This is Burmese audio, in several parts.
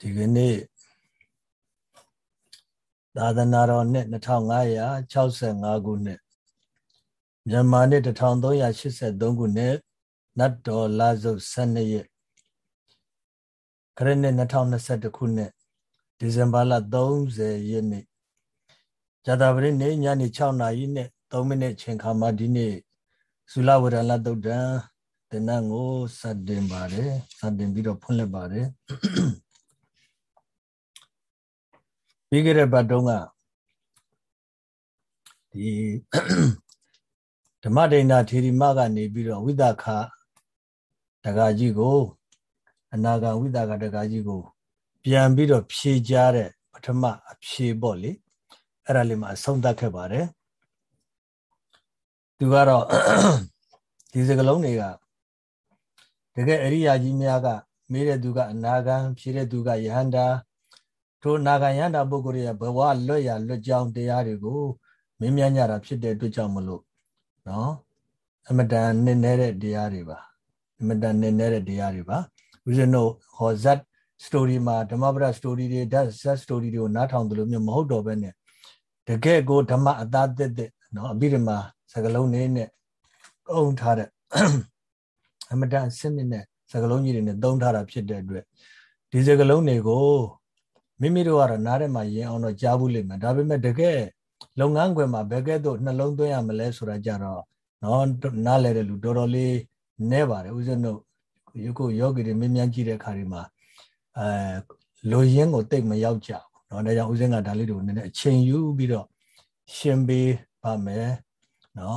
ဒီကနေ့သာသနာတော်နှစ်2565ခုနှစ်မြန်မာနှစ်1383ခုနှစ်နတ်တော်လာစုပ်12ရက်ခရစ်နှစ်2021ခုနှစ်ဒီဇင်ဘာလ30ရက်နေ့ဇာတာပရိနေ့ညနေ6နာရီနဲ့3မိနစ်ချိန်ခါမှာဒီနေ့သုလဝရဏတုတ်တံတင်နန်းကိုစတင်ပါတယ်စတင်ပြီးတော့ဖွင့်လှစ်ပါတယ် ပြီးခဲ့တဲ့ဘတ်တုန်းကဒီဓမ္မဒိဏထေရီမကနေပြီးတော့ဝိသခတက္ကကြီးကိုအနာဂံဝိသခတက္ကကြီးကို ပြန်ပြီးတော့ဖြေကြတဲ့ပထမအဖြေပေါ့လေအဲ့ဒါလေးမှအဆုံးသတ်ခဲ့ပါတယ်သူကတော့ဒီစကလုံးတွေကတကယ်အရိယာကြီးများကမေးတဲ့သူကအနာဂံဖြေတဲ့သူကယဟန္တာ ထိုနာဂယန္တာပုဂ္ဂိုလ်ရဲ့ဘဝလွတ်ရလွတ်ကြောင်းတရားတွေကိုမင်းမြတ်ညတာဖြစ်တဲ့အတွက်ကြောင့်မလို့နော်အမတန်နည်းနည်းတဲ့တရားတွေပါအမတန်နည်းနည်းတဲ့တရားတွေပါဦးဇင်းတို့ဟောဇတ်စတိုရီမှာဓမ္မပဒစတိုရီတွေဓာတ်ဇတ်စတိုရီတွေကိုနားထောင်တယ်လို့မျိုးမဟုတ်တော့ဘဲနဲ့တကယ်ကိုဓမ္မအသားသက်သက်နော်အဘိဓမ္မာစကလုံးလေးနဲ့အုံထားတဲ့အမတန်အစစ်မြစ်နဲ့စကလုံးကြီးတွေနဲ့သုံးထားတာဖြစ်တဲ့အတွက်ဒီစကလုံးတွေကို မိမိတို့ကတော့နားထဲမှာရင်အောင်တော့ကြားဘူးလိမ့်မယ်ဒါပေမဲ့တကယ်လုပ်ငန်းခွင်မှာဘယ်ကဲ့သို့နှလုံးသွင်းရမလဲဆိုတာကြတော့နော်နားလဲတဲ့လူတော်တော်လေးနဲပါတယ်ဦးဇင်းတို့ရုပ်ကိုယောဂီတွေမင်းမြန်းကြည့်တဲ့အခါဒီမှာအဲလိုရင်းကိုတိတ်မရောက်ကြဘူးเนาะဒါကြောင့်ဦးဇင်းကဒါလေးတွေကိုနည်းနည်းအချိန်ယူပြီးတော့ရှင်းပေးပါမယ်เนาะ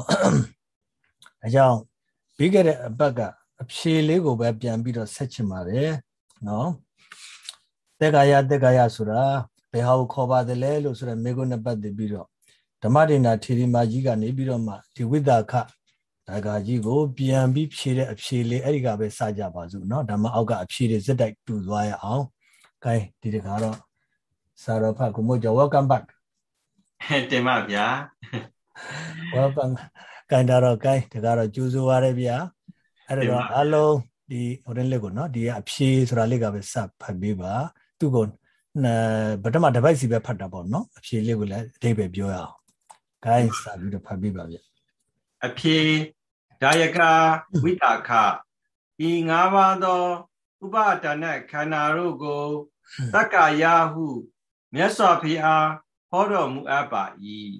ဒါကြောင့်ပြီးခဲ့တဲ့အပတ်ကအဖြေလေးကိုပဲပြန်ပြီးတော့ဆက်ချင်ပါတယ်เนาะ တက်ကာယတက်ကာယဆိုတာဘယ်ဟာကိုခေါ်ပါသလဲလို့ဆိုတော့မေကုနဲ့ပတ်သက်ပြီးတော့ဓမ္မဒိနာထေရီမာကြီးကနေပြီးတော့မှဒီဝိသခဒါကကြီးကို ပြန်ပြီးဖြေတဲ့အဖြေလေးအဲ့ဒီကပဲစကြပါစို့เนาะဓမ္မအောက်ကအဖြေတွေစက်တိုက်တူသွားရအောင်။ gain ဒီတခါတော့စာရဖတ်ကိုမို့ကြော welcome back တင်ပါဗျာ welcome gain ဒါတော့ gain တခါတော့ကြိုးစိုးပါရဗျာအဲ့တော့အလုံးဒီဟိုတဲ့လေးကိုเนาะဒီကအဖြေဆိုတာလေးကပဲစဖတ်ပေးပါ သူ့ကိုဗတ္တမတစ်ပိုက်စီပဲဖတ်တာပေါ့နော်အဖြေလေးကိုလည်းအတိတ်ပဲပြောရအောင် guys စပြီးတော့ဖတ်ပြပါဗျအဖြေဒါယကဝိတာခဤငါးပါးသောဥပါဒနာခန္ဓာတို့ကိုသက္ကာယဟုမြတ်စွာဘုရားဟောတော်မူအပ်ပါ၏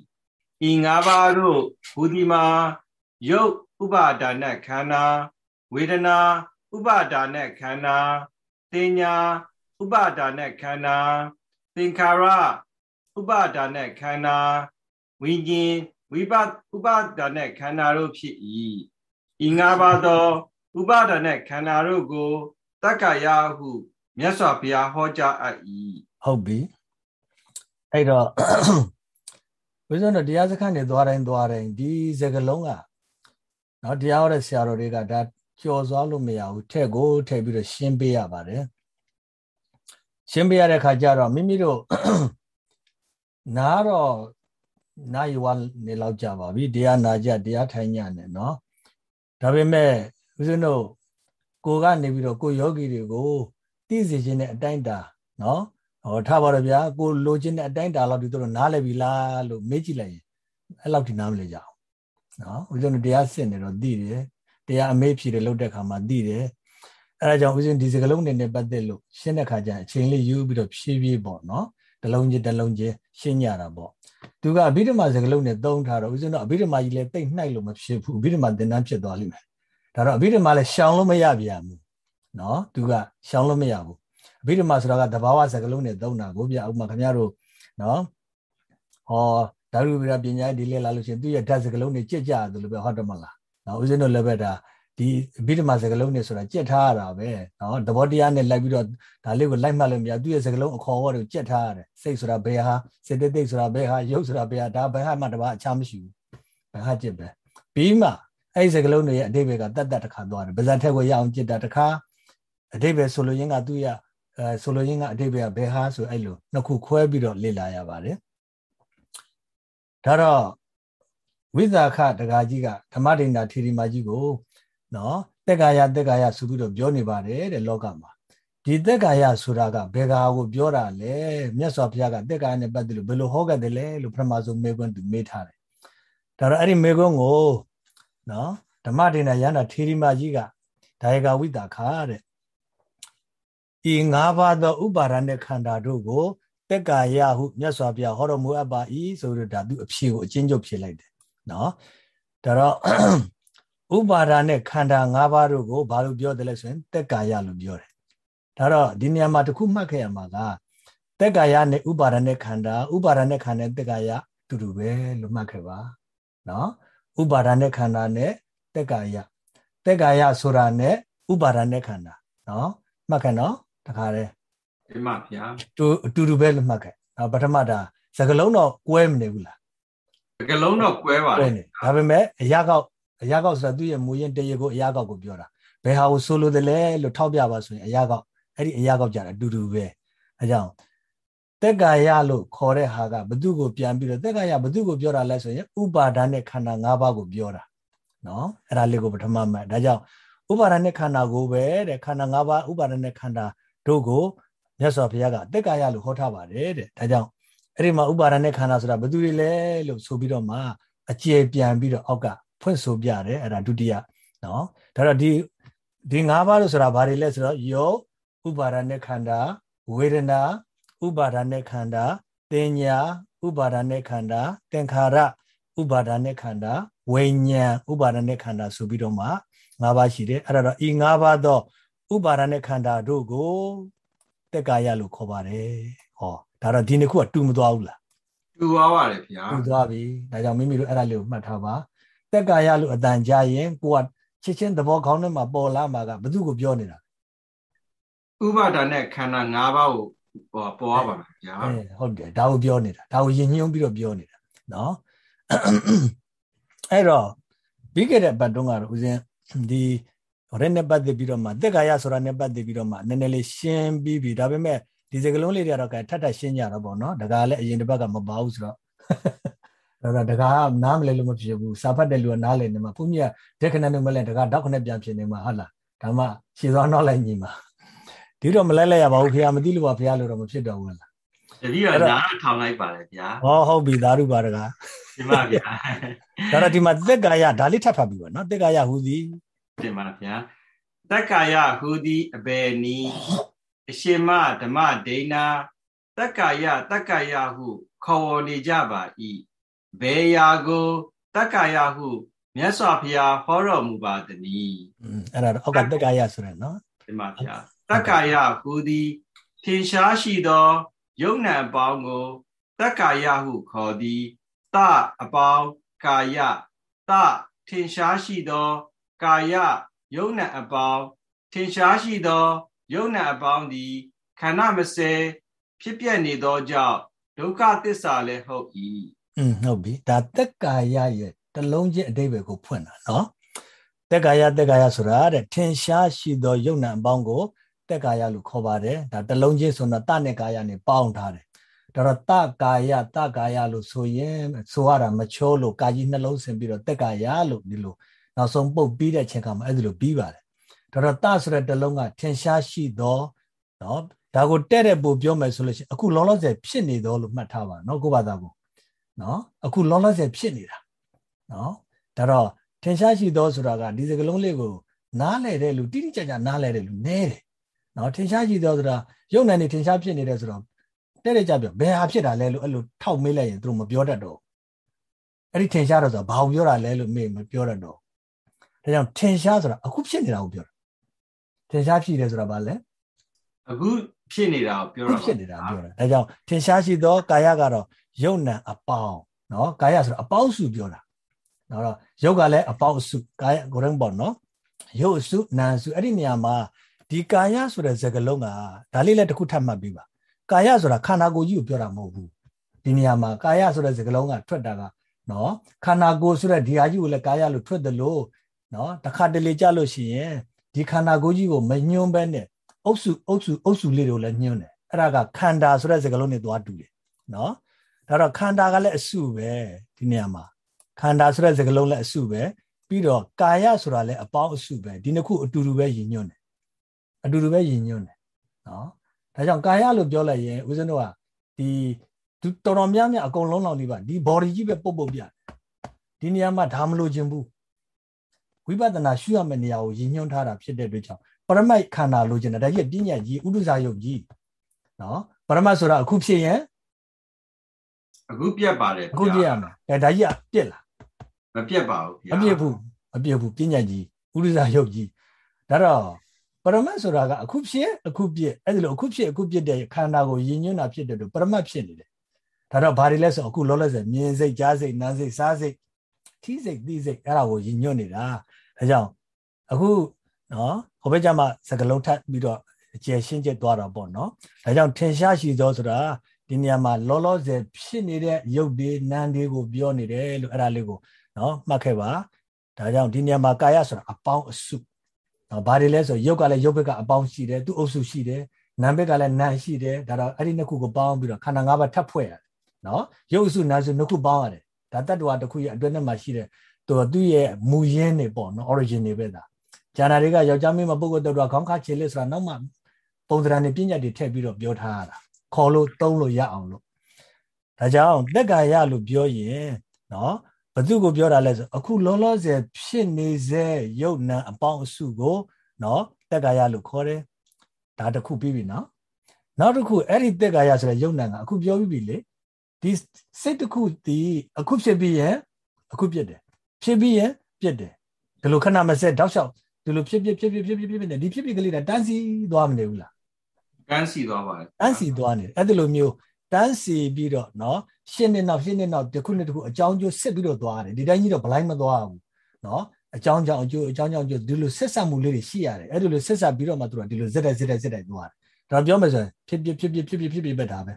ဤငါးပါးတို့ဘူဒီမာယုတ်ဥပါဒနာခန္ဓာဝေဒနာဥပါဒနာခန္ဓာတင်ညာ ဥပါဒါနဲ့ခန္ဓာသင်္ခါရဥပါဒါနဲ့ခန္ဓာဝိညာဉ်ဝိပဥပါဒါနဲ့ခန္ဓာတို့ဖြစ်၏ဤငါးပါးသော ဥပါဒါနဲ့ခန္ဓာတို့ကိုတက္ကရာဟုမြတ်စွာဘုရားဟောကြားအပ်၏ဟုတ်ပြီအဲ့တော့ဝိဇ္ဇနတရားစခန်းနေသွားတိုင်းသွားတိုင်းဒီစကလုံးကနော်တရားဟောတဲ့ဆရာတော်တွေကဒါကြော်စွားလို့မရဘူးထဲ့ကိုထဲ့ပြီးတော့ရှင်းပေးရပါတယ် ရှင်းပေးရတဲ့ခါကျတော့မိမိတို့နားတော့နာယဝနေလောက်ကြပါပြီတရားနာကြတရားထိုင်ညနဲ့နော်ဒါပေမဲ့ဦးဇင်းတို့ကိုကနေပြီးတော့ကိုယောဂီတွေကိုသိစေခြင်းနဲ့အတိုင်းတာနော်ဟောထားပါတော့ဗျာကိုလိုချင်တဲ့အတိုင်းတာလောက်ဒီတို့နားလည်ပြီလားလို့မေးကြည့်လိုက်ရင်အဲ့လောက်ဒီနားမလဲကြအောင်နော်ဦးဇင်းတို့တရားစစ်နေတော့သိတယ်တရားအမေးဖြေတယ်လုပ်တဲ့ခါမှာသိတယ် အဲဒါကြောင့်ဦးဇင်းဒီစကလုံးနေနဲ့ပတ်သက်လို့ရှင်းတဲ့ခါကျရင်အချိန်လေးယူပြီးတော့ဖြည်းဖြည်းပေါ့နော်တလုံးချင်းတလုံးချင်းရှင်းကြတာပေါ့သူကအဘိဓမ္မာစကလုံးနဲ့သုံးထားတော့ဦးဇင်းတို့အဘိဓမ္မာကြီးလည်းတိတ်နှိုက်လို့မဖြစ်ဘူးအဘိဓမ္မာသင်တန်းဖြစ်သွားလိမ့်မယ်ဒါတော့အဘိဓမ္မာလည်းရှောင်လို့မရပြန်ဘူးနော်သူကရှောင်လို့မရဘူးအဘိဓမ္မာဆိုတာကတဘာဝစကလုံးနဲ့သုံးတာကိုပြဥပမာခင်ဗျားတို့နော်ဟောဓာတုဗိဒပညာဒီလေလာလို့ရှိရင်သူရဲ့ဓာတ်စကလုံးတွေကြက်ကြတယ်လို့ပဲဟုတ်တယ်မလားနော်ဦးဇင်းတို့လည်းပဲဒါ ဒီဗိဓမာစကလုံးနဲ့ဆိုတာကြက်ထားရတာပဲနော်သဘောတရားနဲ့လိုက်ပြီးတော့ဒါလေးကိုလိုက်မှတ်လို့မရသူ့ရဲ့စကလုံးအခေါ်အဝေါ်တွေကိုကြက်ထားရတယ်စိတ်ဆိုတာဘယ်ဟာစေတသိက်ဆိုတာဘယ်ဟာရုပ်ဆိုတာဘယ်ဟာဒါဘယ်ဟာမှတပါအခြားမရှိဘူးဘယ်ဟာကြက်ပဲပြီးမှအဲ့ဒီစကလုံးတွေရဲ့အတိတ်ဘက်ကတတ်တတ်တစ်ခါသွားတယ်ဗဇတ်ထက်ကိုရအောင်ကြက်တာတစ်ခါအတိတ်ပဲဆိုလိုရင်းကသူ့ရဲ့အဲဆိုလိုရင်းကအတိတ်ဘက်ကဘယ်ဟာဆိုအဲ့လိုနှစ်ခုခွဲပြီးတော့လေ့လာရပါတယ်ဒါတော့ဝိဇာခတက္ကကြီးကဓမ္မဒိဏထေရီမကြီးကို နော်တက်ကာယတက်ကာယဆိုပြီးတော့ပြောနေပါတယ်တဲ့လောကမှာဒီသက်ကာယဆိုတာကဘယ်ကာကိုပြောတာလဲမြတ်စွာဘုရားကသက်ကာယနဲ့ပတ်သက်လို့ဘယ်လိုဟောခဲ့တယ်လဲလို့ပထမဆုံးမေးခွန်းသူမေးထားတယ်ဒါတော့အဲ့ဒီမေးခွန်းကိုနော်ဓမ္မဒေနရန္တာထေရီမကြီးကဒါယကဝိတာခာတဲ့ဤ၅ပါးသောဥပါဒณะခန္ဓာတို့ကိုတက်ကာယဟုမြတ်စွာဘုရားဟောတော်မူအပ်ပါ၏ဆိုတော့ဒါသူအဖြေကိုအချင်းချုပ်ဖြေလိုက်တယ်နော်ဒါတော့ ဥပါဒာနဲ့ခန္ဓာ၅ပါးတို့ကိုဘာလို့ပြောတယ်လဲဆိုရင်တက်ကာယလို့ပြောတယ်။ဒါတော့ဒီနေရာမှာတစ်ခုမှတ်ခဲ့ရမှာကတက်ကာယနဲ့ဥပါဒာနဲ့ခန္ဓာဥပါဒာနဲ့ခန္ဓာနဲ့တက်ကာယတူတူပဲလို့မှတ်ခဲ့ပါ။နော်။ဥပါဒာနဲ့ခန္ဓာနဲ့တက်ကာယတက်ကာယဆိုတာနဲ့ဥပါဒာနဲ့ခန္ဓာနော်။မှတ်ခဲ့နော်။တခါတည်းဒီမှာဗျာ။တူတူတူပဲလို့မှတ်ခဲ့။နော်ပထမတာစကလုံးတော့ကွဲမနေဘူးလား။စကလုံးတော့ကွဲပါတယ်။ဒါပေမဲ့အရာကောက် အရာကောက်ဆိုတာသူ့ရဲ့မူရင်းတရေကိုအရာကောက်ကိုပြောတာဘယ်ဟာကိုဆိုလိုတယ်လဲလို့ထောက်ပြပါဆိုရင်အရာကောက်အဲ့ဒီအရာကောက်ကြတာအတူတူပဲအဲကြောင့်တက်ကာယလို့ခေါ်တဲ့ဟာကဘသူကိုပြန်ပြီးတော့တက်ကာယဘသူကိုပြောတာလဲဆိုရင်ဥပါဒာနဲ့ခန္ဓာ၅ပါးကိုပြောတာနော်အဲ့ဒါလေးကိုပထမမှတ်ဒါကြောင့်ဥပါဒာနဲ့ခန္ဓာကိုပဲတဲ့ခန္ဓာ၅ပါးဥပါဒာနဲ့ခန္ဓာတို့ကိုမြတ်စွာဘုရားကတက်ကာယလို့ဟောထားပါတယ်တဲ့ဒါကြောင့်အဲ့ဒီမှာဥပါဒာနဲ့ခန္ဓာဆိုတာဘသူတွေလဲလို့ဆိုပြီးတော့မှအကျေပြန်ပြီးတော့အောက်က ဖွင့်ဆိုပြတယ်အဲ့ဒါဒုတိယနော်ဒါတော့ဒီဒီ၅ပါးလို့ဆိုတာဘာတွေလဲဆိုတော့ယောဥပါဒာနဲ့ခန္ဓာဝေဒနာဥပါဒာနဲ့ခန္ဓာတင်ညာဥပါဒာနဲ့ခန္ဓာသင်္ခါရဥပါဒာနဲ့ခန္ဓာဝိညာဉ်ဥပါဒာနဲ့ခန္ဓာဆိုပြီးတော့မှ၅ပါးရှိတယ်အဲ့ဒါတော့ဤ၅ပါးသောဥပါဒာနဲ့ခန္ဓာတို့ကိုတက်ကာယလို့ခေါ်ပါတယ်ဟောဒါတော့ဒီနှစ်ခုကတူမသွားဘူးလားတူသွားပါတယ်ဗျာတူသွားပြီဒါကြောင့်မိမိတို့အဲ့ဒါလေးကိုမှတ်ထားပါ တက်ကာယလို့အတန်ကြာရင်ကိုကချစ်ချင်းသဘောကောင်းတဲ့မှာပေါ်လာမှာကဘသူကိုပြောနေတာဥပါဒာနဲ့ခန္ဓာ၅ပါးကိုပေါ်ပေါ်ရပါမယ်ဗျာဟုတ်တယ်ဒါကိုပြောနေတာဒါကိုယဉ်ညွှန်းပြီးတော့ပြောနေတာနော်အဲ့တော့ပြီးခဲ့တဲ့ဘတ်တုန်းကတော့ဦးဇင်းဒီရဲနဲ့ပတ်သက်ပြီးတော့မှတက်ကာယဆိုတာနဲ့ပတ်သက်ပြီးတော့မှနည်းနည်းလေးရှင်းပြီးပြီဒါပေမဲ့ဒီစကလုံးလေးတွေကတော့ထပ်ထပ်ရှင်းကြတော့ပေါ့နော်ဒါကလည်းအရင်တစ်ပတ်ကမပါဘူးဆိုတော့ ဒါကတကားနားမလဲလို့မဖြစ်ဘူးစာဖတ်တဲ့လူကနားလဲနေမှာဘုန်းကြီးကတက်ခဏနဲ့မလဲတကားတောက်ခနဲ့ပြန်ဖြစ်နေမှာဟုတ်လားဒါမှရှည်သွားနောက်လိုက်ညီမှာဒီတော့မလဲလဲရပါဘူးခင်ဗျာမသိလို့ပါခင်ဗျာလို့တော့မဖြစ်တော့ဘူးလားတတိယနားထောင်လိုက်ပါလေဗျာဟောဟုတ်ပြီသာဓုပါတကားဒီမှာဗျာဒါတော့ဒီမှာသက်ကာယဒါလေးထပ်ဖတ်ပြီးပါနော်သက်ကာယဟူသည်ဒီမှာဗျာသက်ကာယဟူသည်အဘယ်နီးအရှင်မဓမ္မဒိဏသက်ကာယသက်ကာယဟုခေါ်ဝေါ်နေကြပါ၏ ဘယ်ရာကိုသက်ကာယဟုမြတ်စွာဘုရားဟောတော်မူပါသည်။အဲ့ဒါတော့အောက်ကသက်ကာယဆိုရယ်နော်။ဒီမှာဗျာတက္ကာယဟူသည်ထင်ရှားရှိသောယုံနံအပေါင်းကိုတက္ကာယဟုခေါ်သည်တအပေါင်းကာယတထင်ရှားရှိသော ကာယယုံနံအပေါင်းထင်ရှားရှိသောယုံနံအပေါင်းသည်ခန္ဓာမစဲဖြစ်ပြနေသောကြောင့်ဒုက္ခသစ္စာလည်းဟုတ်၏ อืมဟုတ်ပြီဒါတက်ကာယရဲ့တလုံးချင်းအတိပ္ပယ်ကိုဖွင့်တာเนาะတက်ကာယတက်ကာယဆိုတာတဲ့ထင်ရှားရှိသောယုံနံအပေါင်းကိုတက်ကာယလို့ခေါ်ပါတယ်ဒါတလုံးချင်းဆိုတော့တနဲ့ကာယနဲ့ပေါင်းထားတယ်ဒါတော့တကာယတကာယလို့ဆိုရင်ဆိုရတာမချောလို့ကာကြီးနှလုံးဆင်ပြီးတော့တက်ကာယလို့ဒီလိုနောက်ဆုံးပုတ်ပြီးတဲ့ချိန်ခါမှာအဲ့ဒီလိုပြီးပါတယ်ဒါတော့တဆိုတဲ့တလုံးကထင်ရှားရှိသောနော်ဒါကိုတဲ့တဲ့ပို့ပြောမယ်ဆိုလို့ရှိရင်အခုလောလောဆယ်ဖြစ်နေတော့လို့မှတ်ထားပါနော်ကိုဘာသာကို နော်အခုလောလောဆယ်ဖြစ်နေတာနော်ဒါတော့ထင်ရှားရှိသောဆိုတာကဒီစကလုံးလေးကိုနားလဲတဲ့လူတိတိကျကျနားလဲတဲ့လူနဲတယ်နော်ထင်ရှားကြည့်တော့ဆိုတာရုပ်နာနေထင်ရှားဖြစ်နေတယ်ဆိုတော့တဲ့တဲ့ကြပြောဘယ်ဟာဖြစ်တာလဲလို့အဲ့လိုထောက်မေးလိုက်ရင်သူတို့မပြောတတ်တော့အဲ့ဒီထင်ရှားတော့ဆိုတာဘာကိုပြောတာလဲလို့မေးမပြောတတ်တော့ဒါကြောင့်ထင်ရှားဆိုတာအခုဖြစ်နေတာကိုပြောတာထင်ရှားဖြစ်တယ်ဆိုတာဘာလဲအခုဖြစ်နေတာကိုပြောတာဖြစ်နေတာပြောတာဒါကြောင့်ထင်ရှားရှိသောကာယကတော့ ယုတ်နံအပေါင်းနော်ကာယဆိုတာအပေါင်းစုပြောတာနော်တော့ယုတ်ကလည်းအပေါင်းစုကာယကိုရင်ပေါ့နော်ယုတ်စုနာစုအဲ့ဒီနေရာမှာဒီကာယဆိုတဲ့စကားလုံးကဒါလေးလည်းတစ်ခုထပ်မှတ်ပြီးပါကာယဆိုတာခန္ဓာကိုယ်ကြီးကိုပြောတာမဟုတ်ဘူးဒီနေရာမှာကာယဆိုတဲ့စကားလုံးကထွက်တာကနော်ခန္ဓာကိုယ်ဆိုတဲ့ဒီဟာကြီးကိုလည်းကာယလို့ထွက်တယ်လို့နော်တခါတလေကြလို့ရှိရင်ဒီခန္ဓာကိုယ်ကြီးကိုမညွှန်းဘဲနဲ့အုပ်စုအုပ်စုအုပ်စုလေးတွေကိုလည်းညွှန်းတယ်အဲ့ဒါကခန္ဓာဆိုတဲ့စကားလုံးနဲ့သွားတူတယ်နော် ဒါတော့ခန္ဓာကလည်းအစုပဲဒီနေရာမှာခန္ဓာဆိုတဲ့စကားလုံးလည်းအစုပဲပြီးတော့ကာယဆိုတာလည်းအပေါင်းအစုပဲဒီနှစ်ခုအတူတူပဲယဉ်ညွှန်းတယ်အတူတူပဲယဉ်ညွှန်းတယ်နော်ဒါကြောင့်ကာယလို့ပြောလိုက်ရင်ဦးဇင်းတို့ကဒီတော်တော်များများအကုန်လုံးလောက်နေပါဒီ body ကြီးပဲပုတ်ပုတ်ပြဒီနေရာမှာဒါမလို့ခြင်းဘူးဝိပဿနာရှုရမယ့်နေရာကိုရည်ညွှန်းထားတာဖြစ်တဲ့အတွက်ကြောင့်ပရမိုက်ခန္ဓာလိုချင်တယ်ဒါကြီးပညာကြီးဥဒ္ဒဇာယုတ်ကြီးနော်ပရမတ်ဆိုတာအခုဖြစ်ရင် အခုပြက်ပါတယ်အခုပြက်ရမှာအဲဒါကြီးကပြက်လားမပြက်ပါဘူးဗျာမပြက်ဘူးမပြက်ဘူးပညာကြီးဥဒ္ဒဇာယုတ်ကြီးဒါတော့ပရမတ်ဆိုတာကအခုဖြစ်အခုပြက်အဲ့ဒီလိုအခုဖြစ်အခုပြက်တဲ့ခန္ဓာကိုရည်ညွှန်းတာဖြစ်တဲ့လို့ပရမတ်ဖြစ်နေတယ်ဒါတော့ဘာတွေလဲဆိုအခုလောလောဆယ်မြင်စိတ်ကြားစိတ်နားစိတ်စားစိတ်ထီးစိတ်သိစိတ်အဲ့ဒါကိုရည်ညွှန်းနေတာဒါကြောင့်အခုနော်ဟိုဘက်ကျမှစကလုံးထပ်ပြီးတော့အကျယ်ရှင်းချက်သွားတာပေါ့နော်ဒါကြောင့်ထင်ရှားရှိသောဆိုတာ ဒီနေရာမှာလောလောဆယ်ဖြစ်နေတဲ့ရုပ်တွေနာမ်တွေကိုပြောနေတယ်လို့အဲ့ဒါလေးကိုနော်မှတ်ခဲ့ပါဒါကြောင့်ဒီနေရာမှာကာယဆိုတာအပေါင်းအစုနော်ဘာတွေလဲဆိုရုပ်ကလည်းရုပ်ဘက်ကအပေါင်းရှိတယ်သူ့အုပ်စုရှိတယ်နာမ်ဘက်ကလည်းနာမ်ရှိတယ်ဒါတော့အဲ့ဒီနှစ်ခုကိုပေါင်းပြီးတော့ခန္ဓာ၅ပါးထပ်ဖွဲ့ရတယ်နော်ရုပ်အစုနာမ်စုနှစ်ခုပေါင်းရတယ်ဒါတတ္တဝါတစ်ခုရဲ့အတွင်းထဲမှာရှိတဲ့သူသူ့ရဲ့မူရင်းတွေပေါ့နော် origin တွေပဲဒါဂျာနာတွေကယောက်ျားမင်းမပုဂ္ဂိုလ်တော်ခေါင်းခါခြေလက်ဆိုတာနောက်မှပုံစံနဲ့ပညာတွေထည့်ပြီးတော့ပြောထားရတာ ခေါ်လို့သုံးလို့ရအောင်လို့ဒါကြောင့်တက်ကာယလို့ပြောရင်နော်ဘသူကိုပြောတာလဲဆိုအခုလောလောဆယ်ဖြစ်နေစေယုတ်နံအပေါင်းအစုကိုနော်တက်ကာယလို့ခေါ်တယ်ဒါတစ်ခုပြီးပြီနော်နောက်တစ်ခုအဲ့ဒီတက်ကာယဆိုတဲ့ယုတ်နံကအခုပြောပြီးပြီလေဒီစိတ်တစ်ခုဒီအခုဖြစ်ပြီးရင်အခုပြစ်တယ်ဖြစ်ပြီးရင်ပြစ်တယ်ဒီလိုခဏမစက်တောက်လျှောက်ဒီလိုဖြစ်ဖြစ်ဖြစ်ဖြစ်ဖြစ်ဖြစ်ဖြစ်နေဒီဖြစ်ဖြစ်ကလေးကတန်းစီသွားမနေဘူးလား တန်းစီသွားပါတယ်တန်းစီသွားနေအဲ့ဒီလိုမျိုးတန်းစီပြီးတော့နော်ရှင်းနေနောက်ရှင်းနေနောက်တစ်ခုနဲ့တစ်ခုအကြောင်းကျိုးဆက်ပြီးတော့သွားတယ်ဒီတိုင်းကြီးတော့ဘလိုက်မသွားဘူးနော်အကြောင်းကြောင့်အကျိုးအကြောင်းကြောင့်ကျိုးဒီလိုဆက်ဆက်မှုလေးတွေရှိရတယ်အဲ့ဒီလိုဆက်ဆက်ပြီးတော့မှသူကဒီလိုဇက်တဲ့ဇက်တဲ့ဇက်တဲ့သွားတယ်ဒါပြောမယ်ဆိုရင်ဖြစ်ဖြစ်ဖြစ်ဖြစ်ဖြစ်ဖြစ်ဖြစ်ဖြစ်ပဲဒါပဲ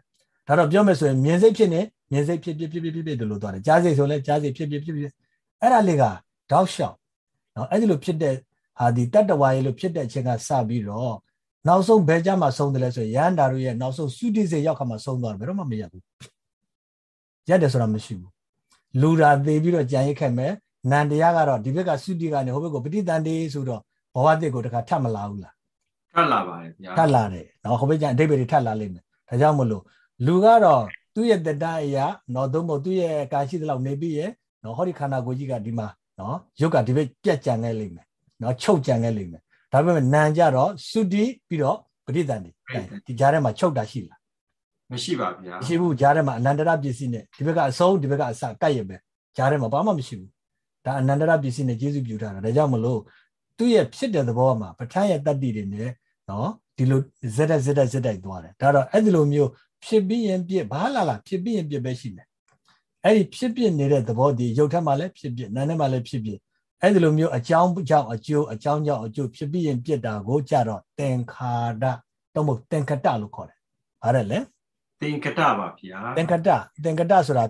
ဒါတော့ပြောမယ်ဆိုရင်မြင်စိတ်ဖြစ်နေမြင်စိတ်ဖြစ်ဖြစ်ဖြစ်ဖြစ်ဖြစ်ဒီလိုသွားတယ်ကြားစိတ်ဆိုလဲကြားစိတ်ဖြစ်ဖြစ်ဖြစ်ဖြစ်အဲ့ဒါလေးကတောက်လျှောက်နော်အဲ့ဒီလိုဖြစ်တဲ့ဟာဒီတတ္တဝါရေလို့ဖြစ်တဲ့အချိန်ကစပြီးတော့ နောက်ဆုံးဘယ်ကြမှာဆုံးတယ်လဲဆိုရင်ရဟန္တာတို့ရဲ့နောက်ဆုံးသုတိစေရောက်ခါမှာဆုံးသွားတယ်ဘယ်တော့မှမရဘူးရတယ်ဆိုတာမရှိဘူးလူရာသေးပြီးတော့ကြံရိတ်ခဲ့မယ်နန္တရားကတော့ဒီဘက်ကသုတိကနေဟိုဘက်ကိုပဋိသန္ဓေဆိုတော့ဘဝတစ်ကိုတခါထပ်မလာဘူးလားထပ်လာပါတယ်ဗျာထပ်လာတယ်နော်ဟိုဘက်ကျအတိတ်ပဲထပ်လာလိမ့်မယ်ဒါကြောင့်မလို့လူကတော့သူ့ရဲ့တတအရာနော်သို့မဟုတ်သူ့ရဲ့ကာရှိသလောက်နေပြီးရဲ့နော်ဟောဒီခန္ဓာကိုယ်ကြီးကဒီမှာနော်ရုပ်ကဒီဘက်ပြက်ကြံနေလိမ့်မယ်နော်ချုပ်ကြံနေလိမ့်မယ် ဒါပေမဲ့နံကြတော့သုတိပြီးတော့ပဋိသန္ဓေဒီကြားထဲမှာချုပ်တာရှိလားမရှိပါဗျာမရှိဘူးကြားထဲမှာအနန္တရပစ္စည်းနဲ့ဒီဘက်ကအဆုံးဒီဘက်ကအစကတ်ရပဲကြားထဲမှာဘာမှမရှိဘူးဒါအနန္တရပစ္စည်းနဲ့ကျေစုပြုထားတာဒါကြောင့်မလို့သူ့ရဲ့ဖြစ်တဲ့သဘောမှာပဋ္ဌာန်းရဲ့တတ္တိတွေနဲ့နော်ဒီလိုဇက်တက်ဇက်တက်ဇက်တက်သွားတယ်ဒါတော့အဲ့ဒီလိုမျိုးဖြစ်ပြီးရင်ပြစ်ဘာလာလာဖြစ်ပြီးရင်ပြစ်ပဲရှိတယ်အဲ့ဒီဖြစ်ပြနေတဲ့သဘောဒီရုပ်ထက်မှာလည်းဖြစ်ပြနာမ်ထဲမှာလည်းဖြစ်ပြ အဲ့ဒီလိုမျိုးအကြောင်းကြောင့်အကျိုးအကြောင်းကြောင့်အကျိုးဖြစ်ပြီးရင်ပြစ်တာကိုကြတော့သင်္ခါရတော့မဟုတ်သင်္ကတလို့ခေါ်တယ်။ဘာလဲလဲ။သင်္ကတပါဗျာ။သင်္ကတသင်္ကတဆိုတာ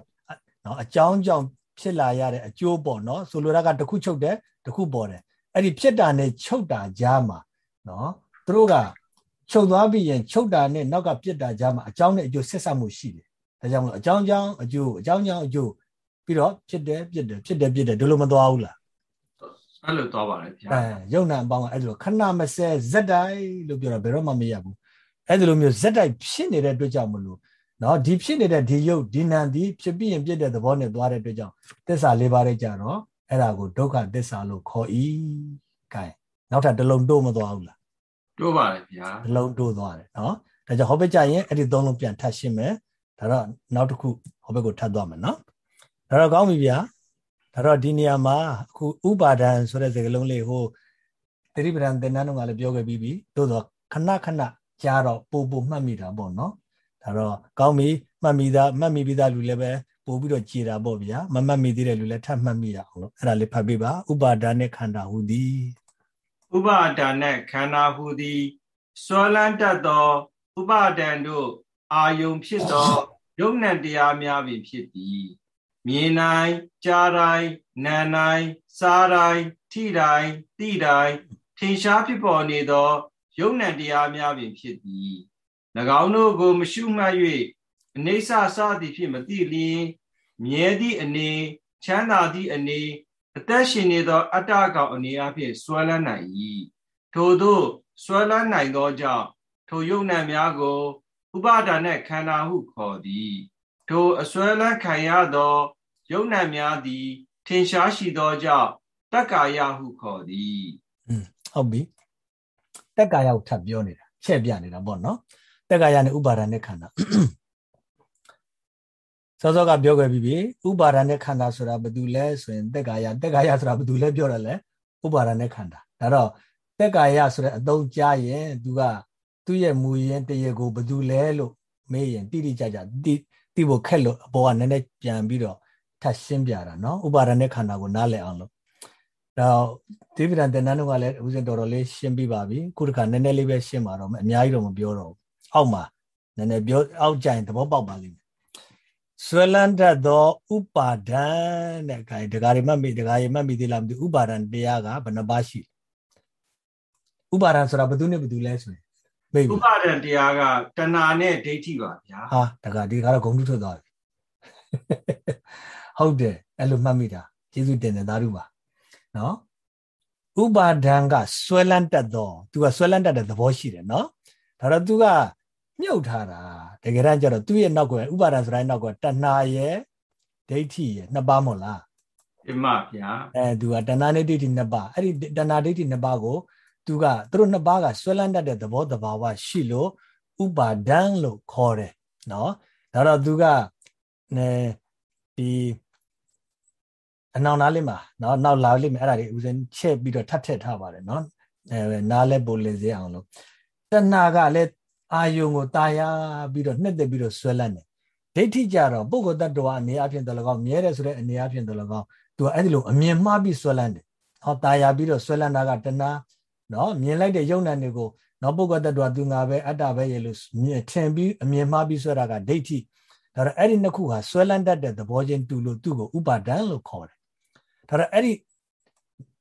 နော်အကြောင်းကြောင့်ဖြစ်လာရတဲ့အကျိုးပေါ့နော်ဆိုလိုတာကတစ်ခုချုပ်တယ်တစ်ခုပေါ်တယ်အဲ့ဒီဖြစ်တာနဲ့ချုပ်တာကြားမှာနော်သူတို့ကချုပ်သွားပြီးရင်ချုပ်တာနဲ့နောက်ကပြစ်တာကြားမှာအကြောင်းနဲ့အကျိုးဆက်ဆက်မှုရှိတယ်ဒါကြောင့်မလို့အကြောင်းကြောင့်အကျိုးအကြောင်းကြောင့်အကျိုးပြီးတော့ဖြစ်တယ်ပြစ်တယ်ဖြစ်တယ်ပြစ်တယ်ဒီလိုမသွားဘူးလား အဲ့လိုသွားပါတယ်ဗျာအဲယုံနာအပေါင်းကအဲ့လိုခဏမစဲဇက်တိုက်လို့ပြောတာဘယ်တော့မှမရဘူးအဲ့ဒီလိုမျိုးဇက်တိုက်ဖြစ်နေတဲ့အတွက်ကြောင့်မလို့နော်ဒီဖြစ်နေတဲ့ဒီယုတ်ဒီနံဒီဖြစ်ပြီးရင်ပြည့်တဲ့သဘောနဲ့သွားတဲ့အတွက်ကြောင့်သစ္စာလေးပါးရဲ့ကြတော့အဲ့ဒါကိုဒုက္ခသစ္စာလို့ခေါ်၏ကဲနောက်ထပ်တစ်လုံးတိုးမသွားဘူးလားတိုးပါတယ်ဗျာတစ်လုံးတိုးသွားတယ်နော်ဒါကြောင့်ဟောဘက်ကြရင်အဲ့ဒီသုံးလုံးပြန်ထပ်ရှင်းမယ်ဒါတော့နောက်တစ်ခုဟောဘက်ကိုထပ်သွားမယ်နော်ဒါတော့ကောင်းပြီဗျာ ဒါတော့ဒီနေရာမှာအခုဥပါဒံဆိုတဲ့စကားလုံးလေးကိုသတိပဋ္ဌာန်သင်တန်းတုန်းကလည်းပြောခဲ့ပြီးပြီသို့တော့ခဏခဏကြားတော့ပို့ပို့မှတ်မိတာပေါ့နော်ဒါတော့ကောင်းပြီမှတ်မိသားမှတ်မိပြီးသားလူလည်းပဲပို့ပြီးတော့ကြည်တာပေါ့ဗျာမမှတ်မိသေးတဲ့လူလည်းထပ်မှတ်မိတာအောင်လို့အဲ့ဒါလေးဖတ်ပြပါဥပါဒာနဲ့ခန္ဓာဟူသည်ဥပါဒာနဲ့ခန္ဓာဟူသည်စွာလန်းတတ်သောဥပါဒံတို့အာယုံဖြစ်သောယုံ nant တရားများပင်ဖြစ်သည် မြင်နိုင်ကြားတိုင်းနားတိုင်းစားတိုင်းထိတိုင်းသိတိုင်းထင်ရှားဖြစ်ပေါ်နေသောယုံ nant တရားများပင်ဖြစ်သည်၎င်းတို့ကိုမရှုမှတ်၍အနေဆစသည်ဖြင့်မသိလျင်မြဲသည့်အနေချမ်းသာသည့်အနေအသက်ရှင်နေသော အတ္တကောင်အနေအဖြစ်ဆွဲလန်းနိုင်၏ထို့သောဆွဲလန်းနိုင်သောကြောင့်ထိုယုံနံများကို ဥပါဒာနှင့်ခန္ဓာဟုခေါ်သည် ထိုအစွဲလန်းခံရသောယုံနံများသည် ထင်ရှားရှိသောကြောင့်တက္ကာယဟုခေါ်သည်ဟုတ်ပြီတက္ကာယကိုထပ်ပြောနေတာချဲ့ပြနေတာပေါ့နော်တက္ကာယနဲ့ဥပါဒာနဲ့ခန္ဓာစောစောကပြောခဲ့ပြီးပြီဥပါဒာနဲ့ခန္ဓာဆိုတာဘာတူလဲဆိုရင်တက်ကာယတက်ကာယဆိုတာဘာတူလဲပြောရလဲဥပါဒာနဲ့ခန္ဓာဒါတော့တက်ကာယဆိုတဲ့အသုံးကြားရင်သူကသူ့ရဲ့မူရင်းတရေကိုဘာတူလဲလို့မေးရင်တိတိကျကျ တိတိဖို့ခက်လို့အပေါ်ကနည်းနည်းပြန်ပြီးတော့ထပ်ရှင်းပြတာနော်ဥပါဒာနဲ့ခန္ဓာကိုနားလည်အောင်လို့တော့ဒေဝရန်တန်တန်းတို့ကလည်းဦးဇင်းတော်တော်လေးရှင်းပြပါပြီခုတခါနည်းနည်းလေးပဲရှင်းပါတော့မယ်အများကြီးတော့မပြောတော့ဘူးအောက်မှာနည်းနည်းပြောအောက်ကြရင်သဘောပေါက်ပါလိမ့်မယ်ဆွဲလန်းတတ်သောဥပါဒံတဲ့ခိုင်ဒကာရီမှတ်မိဒကာရီမှတ်မိသေးလားမသိဥပါဒံတရားကဘယ်နှပါရှိဥပါဒံဆိုတာဘယ်သူနဲ့ဘယ်သူလဲဆိုရင် မေ့ဥပါဒံတရားကတဏှာနဲ့ဒိဋ္ဌိပါဗျာဟာဒကာဒီကတော့ဂုံတုထွက်သွားပြီဟုတ်တယ်အဲ့လိုမှတ်မိတာကျေးဇူးတင်တယ်သာဓုပါနော်ဥပါဒံကဆွဲလန်းတတ်သောသူကဆွဲလန်းတတ်တဲ့သဘောရှိတယ်နော်ဒါတော့သူကမြုပ်ထားတာတကယ်တမ်းကျတော့သူ့ရဲ့နောက်ကဥပါဒံဆိုတဲ့နောက်ကတဏှာရဲ့ဒိဋ္ဌိရဲ့နှစ်ပါးမို့လားအမဗျာအဲသူကတဏှာနဲ့ဒိဋ္ဌိနှစ်ပါးအဲ့ဒီတဏှာဒိဋ္ဌိနှစ်ပါးကို သူကသူတို့နှစ်ပါးကဆွဲလန်းတတ်တဲ့သဘောတဘာဝရှိလို့ဥပါဒံလို့ခေါ်တယ်နော်ဒါတော့သူကနဲဒီအနောက်နားလေးမှာနော်နောက်လာလေးမှာအဲ့ဒါတွေဦးစင်းချက်ပြီးတော့ထပ်ထည့်ထားပါတယ်နော်အဲနားလဲပိုလင်စေအောင်လို့တဏှာကလည်းအာယုံကိုตายရပြီးတော့နှစ်သက်ပြီးတော့ဆွဲလန်းတယ်ဒိဋ္ဌိကြတော့ပုဂ္ဂိုလ်တ attva အနေအချင်းတလကောက်မြဲတယ်ဆိုတဲ့အနေအချင်းတလကောက်သူကအဲ့ဒီလိုအမြင်မှားပြီးဆွဲလန်းတယ်ဟောตายရပြီးတော့ဆွဲလန်းတာကတဏှာ နော်မြင်လိုက်တဲ့ယုံနာတွေကိုနော်ပုဂ္ဂိုလ်တ attva သူငါပဲအတ္တပဲရဲ့လို့ထင်ပြီးအမြင်မှားပြီးဆွဲတာကဒိဋ္ဌိဒါတော့အဲ့ဒီနှစ်ခုဟာဆွဲလန်းတတ်တဲ့သဘောချင်းတူလို့သူ့ကိုဥပါဒံလို့ခေါ်တယ်ဒါတော့အဲ့ဒီ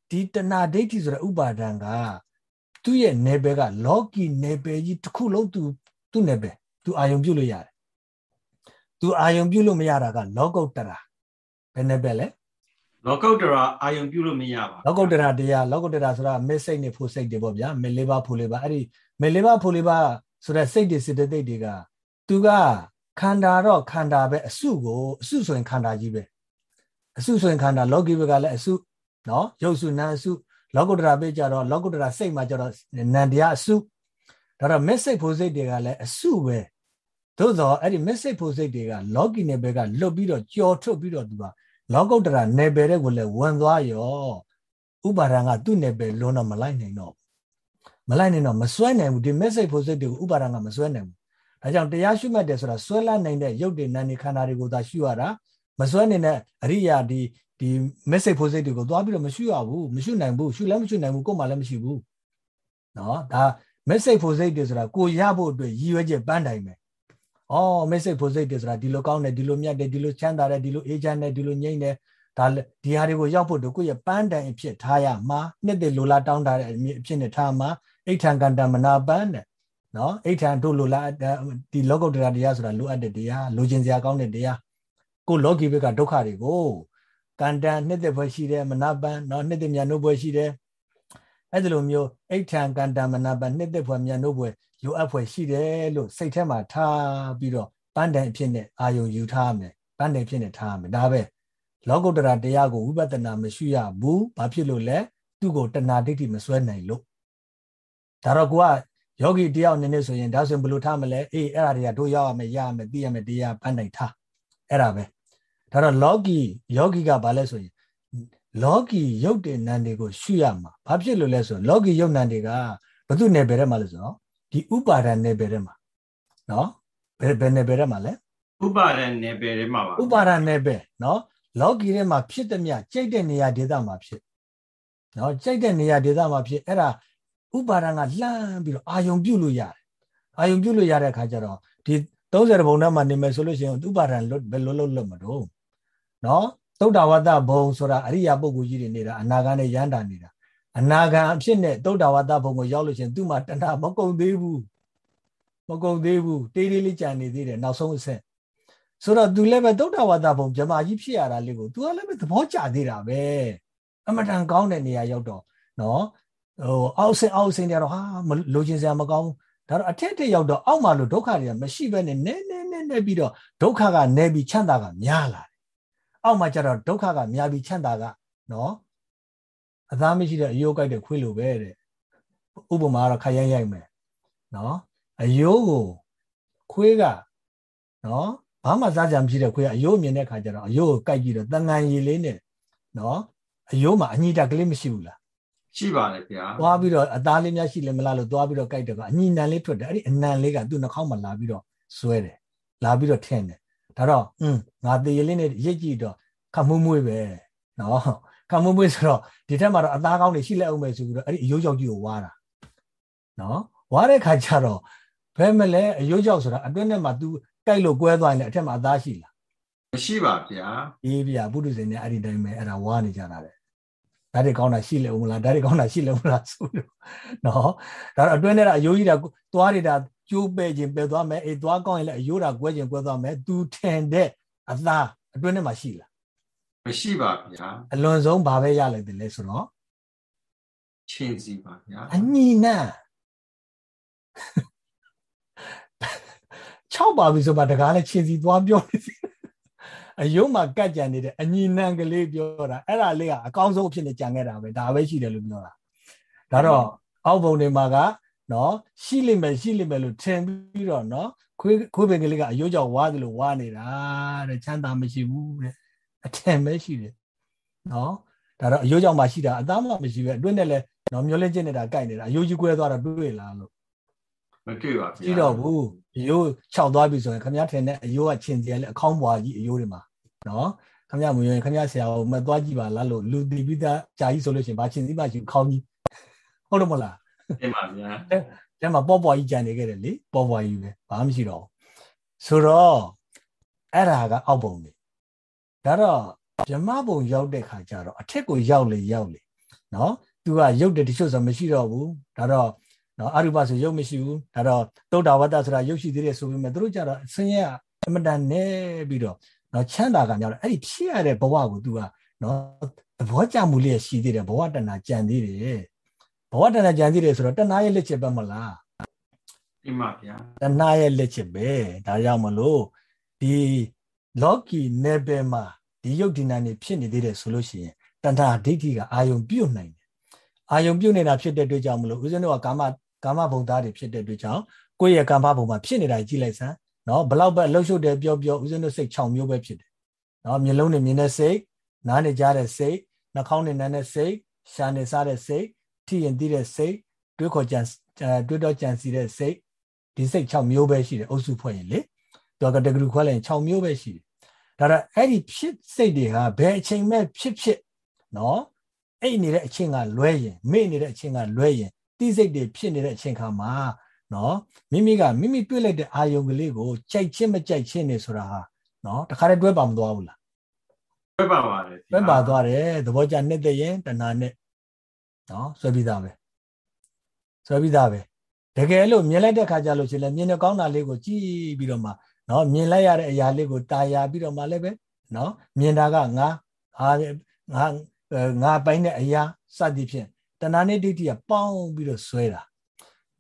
ဒီတဏှာဒိဋ္ဌိဆိုတဲ့ဥပါဒံကသူ့ရဲ့နယ်ပယ်ကလောကီနယ်ပယ်ကြီးတစ်ခုလုံးသူသူ့နယ်ပယ်သူအာယုံပြုတ်လို့ရတယ်သူအာယုံပြုတ်လို့မရတာကလောကုတ္တရာဘယ်နယ်ပယ်လဲ လောကုတ္တရာအာယုံပြုတ်လို့မရပါလောကုတ္တရာတရားလောကုတ္တရာဆိုတာမေစိတ်နဲ့ဖို့စိတ်တွေပေါ့ဗျာမေလေးပါဖို့လေးပါအဲ့ဒီမေလေးပါဖို့လေးပါဆိုတဲ့စိတ်တွေစေတသိက်တွေကသူကခန္ဓာတော့ခန္ဓာပဲအစုကိုအစုဆိုရင်ခန္ဓာကြီးပဲအစုဆိုရင်ခန္ဓာလောကီဘကလည်းအစုနော်ရုပ်စုနာအစုလောကုတ္တရာပိကြတော့လောကုတ္တရာစိတ်မှာကြတော့နန္တရားအစုဒါတော့မက်စိတ်ဖို့စိတ်တွေကလည်းအစုပဲသို့သောအဲ့ဒီမက်စိတ်ဖို့စိတ်တွေကလောကီနယ်ပယ်ကလွတ်ပြီးတော့ကြော်ထုတ်ပြီးတော့သူက လောကုတ္တရာနယ်ပယ်တဲ့ကိုလည်းဝင်သွားရောဥပါဒံကသူ့နယ်ပယ်လွန်တော့မလိုက်နိုင်တော့မလိုက်နိုင်တော့မစွဲနိုင်ဘူးဒီမက်စိတ်ဖို့စိတ်တွေကိုဥပါဒံကမစွဲနိုင်ဘူးဒါကြောင့်တရားရှုမှတ်တယ်ဆိုတာစွဲလန်းနိုင်တဲ့ရုပ်တွေနာနေခန္ဓာတွေကိုသာရှုရတာမစွဲနေတဲ့အရိယာဒီဒီ message ဖို့စိတ်တွေကိုသွားပြီးတော့မရှုရဘူးမရှုနိုင်ဘူးရှုလည်းမရှုနိုင်ဘူးကိုယ်မှလည်းမရှိဘူးနော်ဒါ message ဖို့စိတ်တွေဆိုတာကိုရဖို့အတွက်ရည်ရွယ်ချက်ပန်းတိုင်ပဲ အော်မိတ်စိတ်ဖို့စိတ်တယ်ဆိုတာဒီလိုကောင်းတယ်ဒီလိုမြတ်တယ်ဒီလိုချမ်းသာတယ်ဒီလိုအေးချမ်းတယ်ဒီလိုငြိမ့်တယ်ဒါဒီဟာတွေကိုရောက်ဖို့တို့ကိုယ့်ရဲ့ပန်းတန်အဖြစ်ထားရမှာနှစ်တဲ့လိုလားတောင်းတာတဲ့အဖြစ်နဲ့ထားမှာအိဋ္ဌံကန္တမနာပန်းတဲ့နော်အိဋ္ဌံတို့လိုလားဒီလောကုတ္တရာတရားဆိုတာလိုအပ်တဲ့တရားလိုချင်စရာကောင်းတဲ့တရားကိုလောကီဘက်ကဒုက္ခတွေကိုကန္တန်နှစ်သက်ဘွယ်ရှိတယ်မနာပန်းနော်နှစ်သက်မြန်နှုတ်ဘွယ်ရှိတယ်အဲ့ဒီလိုမျိုးအိဋ္ဌံကန္တမနာပန်းနှစ်သက်ဘွယ်မြန်နှုတ်ဘွယ် လိုအပ်ဖွယ်ရှိတယ်လို့စိတ်ထဲမှာထားပြီးတော့ပန်းတိုင်အဖြစ်နဲ့အာယုံယူထားမယ်ပန်းတိုင်ဖြစ်နေထားမယ်ဒါပဲလောကုတ္တရာတရားကိုဝိပဿနာမရှိရဘူးဘာဖြစ်လို့လဲသူ့ကိုတဏှာဒိဋ္ဌိမစွဲနိုင်လို့ဒါတော့ကိုကယောဂီတယောက်နည်းနည်းဆိုရင်ဒါဆိုရင်ဘယ်လိုထားမလဲအေးအဲ့ဒါတွေကတို့ရောက်ရမယ်ရရမယ်သိရမယ်တရားပန်းတိုင်ထားအဲ့ဒါပဲဒါတော့လောကီယောဂီကဘာလဲဆိုရင်လောကီရုပ်တဲ့နံတွေကိုရှုရမှာဘာဖြစ်လို့လဲဆိုတော့လောကီရုပ်နံတွေကဘသူနယ်ပယ်ထဲမှာလဲဆိုတော့ ဒီဥပါဒံနယ်ပယ်ထဲမှာနော်ဘယ်ဘယ်နယ်ပယ်ထဲမှာလဲဥပါဒံနယ်ပယ်ထဲမှာပါဥပါဒံနယ်ပယ်နော်လောကီထဲမှာဖြစ်တဲ့မြကြိတ်တဲ့နေရာဒေသမှာဖြစ်နော်ကြိတ်တဲ့နေရာဒေသမှာဖြစ်အဲ့ဒါဥပါဒံကလှမ်းပြီးတော့အာယုံပြုတ်လို့ရတယ်အာယုံပြုတ်လို့ရတဲ့အခါကျတော့ဒီ30ဘုံထဲမှာနေမယ်ဆိုလို့ရှိရင်ဥပါဒံဘယ်လိုလုပ်လို့မတော့နော်သုဒ္ဓဝတ္တဘုံဆိုတာအရိယာပုဂ္ဂိုလ်ကြီးတွေနေတာအနာဂါနဲ့ရန်တာနေတာ အနာဂံအဖြစ်နဲ့သုဒ္ဓဝတ္တဘုံကိုရောက်လို့ရှင်သူ့မှာတဏှာမကုန်သေးဘူးမကုန်သေးဘူးတေးသေးလေးကြံနေသေးတယ်နောက်ဆုံးအဆင့်ဆိုတော့သူလည်းပဲသုဒ္ဓဝတ္တဘုံဗြဟ္မာကြီးဖြစ်ရတာလေးကိုသူကလည်းပဲသဘောကျသေးတာပဲအမတန်ကောင်းတဲ့နေရာရောက်တော့နော်ဟိုအောက်ဆင်အောက်ဆင်တွေကတော့ဟာလိုချင်စရာမကောင်းဒါတော့အထက်ထက်ရောက်တော့အောက်မှာလို့ဒုက္ခတွေကမရှိဘဲနဲ့နဲနဲနဲနဲပြီးတော့ဒုက္ခကနေပြီးချမ်းသာကများလာတယ်အောက်မှာကျတော့ဒုက္ခကများပြီးချမ်းသာကနော် အသားမရှိတဲ့အယိုးကြိုက်တဲ့ခွေးလိုပဲတဲ့ဥပမာကတော့ခရိုင်းရိုက်မယ်နော်အယိုးကိုခွေးကနော်ဘာမှစားကြမရှိတဲ့ခွေးကအယိုးမြင်တဲ့ခါကျတော့အယိုးကိုကြိုက်ကြည့်တော့တန်ငန်ရည်လေးနဲ့နော်အယိုးမှာအညီတက်ကလေးမရှိဘူးလားရှိပါတယ်ဗျာသွားပြီးတော့အသားလေးများရှိလဲမလားလို့သွားပြီးတော့ကြိုက်တယ်ကအညီနံလေးထွက်တယ်အဲ့ဒီအနံလေးကသူ့နှာခေါင်းမှာလာပြီးတော့ဆွဲတယ်လာပြီးတော့ထင်းတယ်ဒါတော့ဟွန်းငါတေးလေးနဲ့ရိတ်ကြည့်တော့ခမွေးမွေးပဲနော် ခမွေးမွေးဆိုတော့ဒီထက်မှာတော့အသားကောင်းတွေရှိလဲအောင်မယ်ဆိုပြီးတော့အဲ့ဒီအယိုးကြောက်ကြီးကိုဝါတာနော်ဝါတဲ့ခါကျတော့ဘယ်မလဲအယိုးကြောက်ဆိုတာအတွင်းထဲမှာ तू ကြိုက်လို့ကွဲသွားရင်လည်းအထက်မှာအသားရှိလားမရှိပါဗျာအေးဗျာပုထုဇဉ်နဲ့အဲ့ဒီတိုင်းပဲအဲ့ဒါဝါနေကြတာလေဓာတ်တွေကောင်းတာရှိလဲဦးမလားဓာတ်တွေကောင်းတာရှိလဲဦးမလားဆိုလို့နော်ဒါတော့အတွင်းထဲကအယိုးကြီးတာသွားနေတာကျိုးပဲ့ခြင်းပဲသွားမယ်အေးသွားကောင်းရင်လည်းအယိုးတာကွဲခြင်းကွဲသွားမယ်သူထင်တဲ့အသားအတွင်းထဲမှာရှိလား မရှိပါဗျာအလွန်ဆုံးဘာပဲရလိုက်တယ်လဲဆိုတော့ချင်းစီပါဗျာအညီနံ့6ပါပြီဆိုမှတကားလဲချင်းစီသွားပြောနေစီအယုံမှာကတ်ကြံနေတဲ့အညီနံကလေးပြောတာအဲ့ဒါလေးကအကောင်းဆုံးအဖြစ်နဲ့ကြံခဲ့တာပဲဒါပဲရှိတယ်လို့ပြောတာဒါတော့အောက်ပုံတွေမှာကနော်ရှိလိမ့်မယ်ရှိလိမ့်မယ်လို့ထင်ပြီးတော့နော်ခွေးခွေးပင်ကလေးကအယုံကြောင့်ဝါးတယ်လို့ဝါးနေတာတဲ့ချမ်းသာမရှိဘူးတဲ့ အထင်ပဲရှိတယ်နော်ဒါတော့အယုံကြောင့်မှရှိတာအသားမှမရှိပဲအတွင်းနဲ့လဲနော်မျောလင်းကျနေတာကြိုက်နေတာအယုံကြီးကွဲသွားတာတွေ့လားလို့မတွေ့ပါဘူးကြည့်တော့ဘူးအယိုးခြောက်သွားပြီဆိုရင်ခမရထင်တဲ့အယိုးကချင်းစီရလဲအခေါင်းပွားကြီးအယိုးတွေမှာနော်ခမရမယွင်ခမရဆရာကိုမသွားကြည့်ပါလားလို့လူတီပြီးသားဂျာကြီးဆိုလို့ရှိရင်ဘာချင်းစီမှယူခေါင်းကြီးဟုတ်လို့မလားတင်ပါဗျာအဲမှာပေါ့ပွားကြီးကြံနေခဲ့တယ်လေပေါ့ပွားကြီးပဲဘာမှမရှိတော့ဆိုတော့အဲ့ဒါကအောက်ပုံနေ ဒါတော့ဗြဟ္မဘုံရောက်တဲ့ခါကျတော့အထက်ကိုရောက်လေရောက်လေနော်သူကရုပ်တတိချို့ဆိုမရှိတော့ဘူးဒါတော့နော်အရူပဆိုရုပ်မရှိဘူးဒါတော့တုတ်တာဝတ္တဆိုတာရုပ်ရှိသေးတယ်ဆိုပေမဲ့သူတို့ကြတော့ဆင်းရဲအမတန်နေပြီးတော့နော်ချမ်းသာကများတော့အဲ့ဒီဖြစ်ရတဲ့ဘဝကို तू ကနော်သဘောကျမှုလေးရှိသေးတယ်ဘဝတဏ္ဍာကြံသေးတယ်ဘဝတဏ္ဍာကြံသေးတယ်ဆိုတော့တဏှာရဲ့လက်ချက်ပဲမလားဒီမှာဗျာတဏှာရဲ့လက်ချက်ပဲဒါကြောင့်မလို့ဒီ လောကီနယ်ပယ်မှာဒီယုတ်ဒီနာနေဖြစ်နေသေးတယ်ဆိုလို့ရှိရင်တဏှာဒိဋ္ဌိကအာယုံပြုတ်နိုင်တယ်အာယုံပြုတ်နေတာဖြစ်တဲ့အတွက်ကြောင့်မလို့ဦးဇင်းတို့ကကာမကာမဘုံသားတွေဖြစ်တဲ့အတွက်ကြောင့်ကိုယ့်ရဲ့ကာမဘုံမှာဖြစ်နေတာကြည့်လိုက်စမ်းနော်ဘလောက်ပဲလှုပ်ရှုပ်တယ်ပြောပြောဦးဇင်းတို့စိတ်6မျိုးပဲဖြစ်တယ်နော်မျက်လုံးနဲ့မြင်တဲ့စိတ်နားနဲ့ကြားတဲ့စိတ်နှာခေါင်းနဲ့နားတဲ့စိတ်ရှာနဲ့စားတဲ့စိတ်ထိရင်သိတဲ့စိတ်တွေးခေါ်ကြံတွေးတော့ကြံစီတဲ့စိတ်ဒီစိတ်6မျိုးပဲရှိတယ်အုပ်စုဖွဲ့ရင်လေသူကတကယ်ခွဲလိုက်ရင်6မျိုးပဲရှိတယ် ဒါတော့အဲ့ဒီဖြစ်စိတ်တွေကဘယ်အချိန်မဲ့ဖြစ်ဖြစ်နော်အဲ့နေတဲ့အချိန်ကလွဲရင်မေ့နေတဲ့အချိန်ကလွဲရင်တိစိတ်တွေဖြစ်နေတဲ့အချိန်ခါမှာနော်မိမိကမိမိတွေ့လိုက်တဲ့အာယုံကလေးကိုကြိုက်ချင်းမကြိုက်ချင်းနေဆိုတာဟာနော်တခါတည်းတွဲပါမသွားဘူးလားတွဲပါပါတယ်တွဲပါသွားတယ်သဘောကျနှစ်သက်ရင်တဏှာနဲ့နော်ဆွဲပြီးသားပဲဆွဲပြီးသားပဲတကယ်လို့မြင်လိုက်တဲ့ခါကျလို့ရှိရင်မြင်တဲ့ကောင်းတာလေးကိုကြည့်ပြီးတော့မှ နော်မြင်လိုက်ရတဲ့အရာလေးကိုတာယာပြီးတော့မှလည်းပဲနော်မြင်တာကငါဟာငါငါပိုင်းတဲ့အရာစသည်ဖြင့်တဏှာနဲ့ဒိဋ္ဌိကပေါင်းပြီးတော့ဆွဲတာ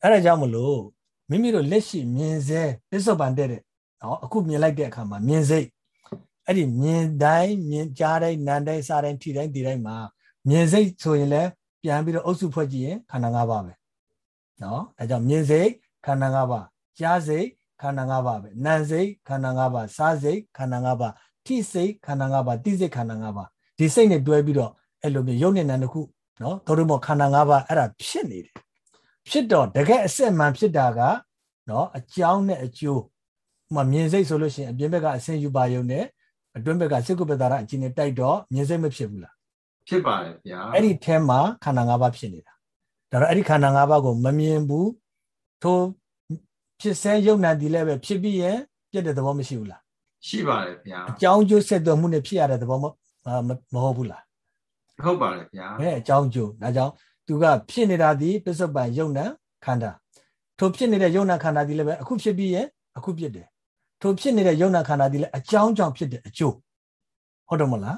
အဲ့ဒါကြောင့်မလို့မိမိတို့လက်ရှိမြင်စေပစ္စုပန်တဲ့တဲ့နော်အခုမြင်လိုက်တဲ့အခါမှာမြင်စိတ်အဲ့ဒီမြင်တိုင်းမြင်ကြားတိုင်းနားတိုင်းစားတိုင်းထိတိုင်းဒီတိုင်းမှာမြင်စိတ်ဆိုရင်လည်းပြန်ပြီးတော့အုပ်စုဖွဲ့ကြည့်ရင်ခန္ဓာ၅ပါးပဲနော်ဒါကြောင့်မြင်စိတ်ခန္ဓာ၅ပါးကြားစိတ် ခန္ဓာ၅ပါးပဲနာမ်စိတ်ခန္ဓာ၅ပါးစားစိတ်ခန္ဓာ၅ပါးထိစိတ်ခန္ဓာ၅ပါးတိစိတ်ခန္ဓာ၅ပါးဒီစိတ်နဲ့တွဲပြီးတော့အဲ့လိုမျိုးယုံနေနံတစ်ခုနော်တို့တို့မခန္ဓာ၅ပါးအဲ့ဒါဖြစ်နေတယ်ဖြစ်တော့တကယ်အစစ်မှန်ဖြစ်တာကနော်အကြောင်းနဲ့အကျိုးဥမာမြင်စိတ်ဆိုလို့ရှိရင်အပြင်ဘက်ကအစင်ယူပါယုံနဲ့အတွင်းဘက်ကစိတ်ကုပ္ပတာရအချင်းနဲ့တိုက်တော့မြင်စိတ်မဖြစ်ဘူးလားဖြစ်ပါတယ်ဗျာအဲ့ဒီထဲမှာခန္ဓာ၅ပါးဖြစ်နေတာဒါတော့အဲ့ဒီခန္ဓာ၅ပါးကိုမမြင်ဘူးထို ဖြစ်စဲယုံနာဒီလည်းပဲဖြစ်ပြီးရင်ပြည့်တဲ့သဘောမရှိဘူးလားရှိပါတယ်ဗျာအကြောင်းကျိုးဆက်သွယ်မှုနဲ့ဖြစ်ရတဲ့သဘောမမဟုတ်ဘူးလားဟုတ်ပါတယ်ဗျာအဲအကြောင်းကျိုးဒါကြောင့်သူကဖြစ်နေတာဒီပစ္စုပန်ယုံနာခန္ဓာထိုဖြစ်နေတဲ့ယုံနာခန္ဓာဒီလည်းပဲအခုဖြစ်ပြီးရင်အခုဖြစ်တယ်ထိုဖြစ်နေတဲ့ယုံနာခန္ဓာဒီလည်းအကြောင်းကြောင့်ဖြစ်တဲ့အကျိုးဟုတ်တယ်မလား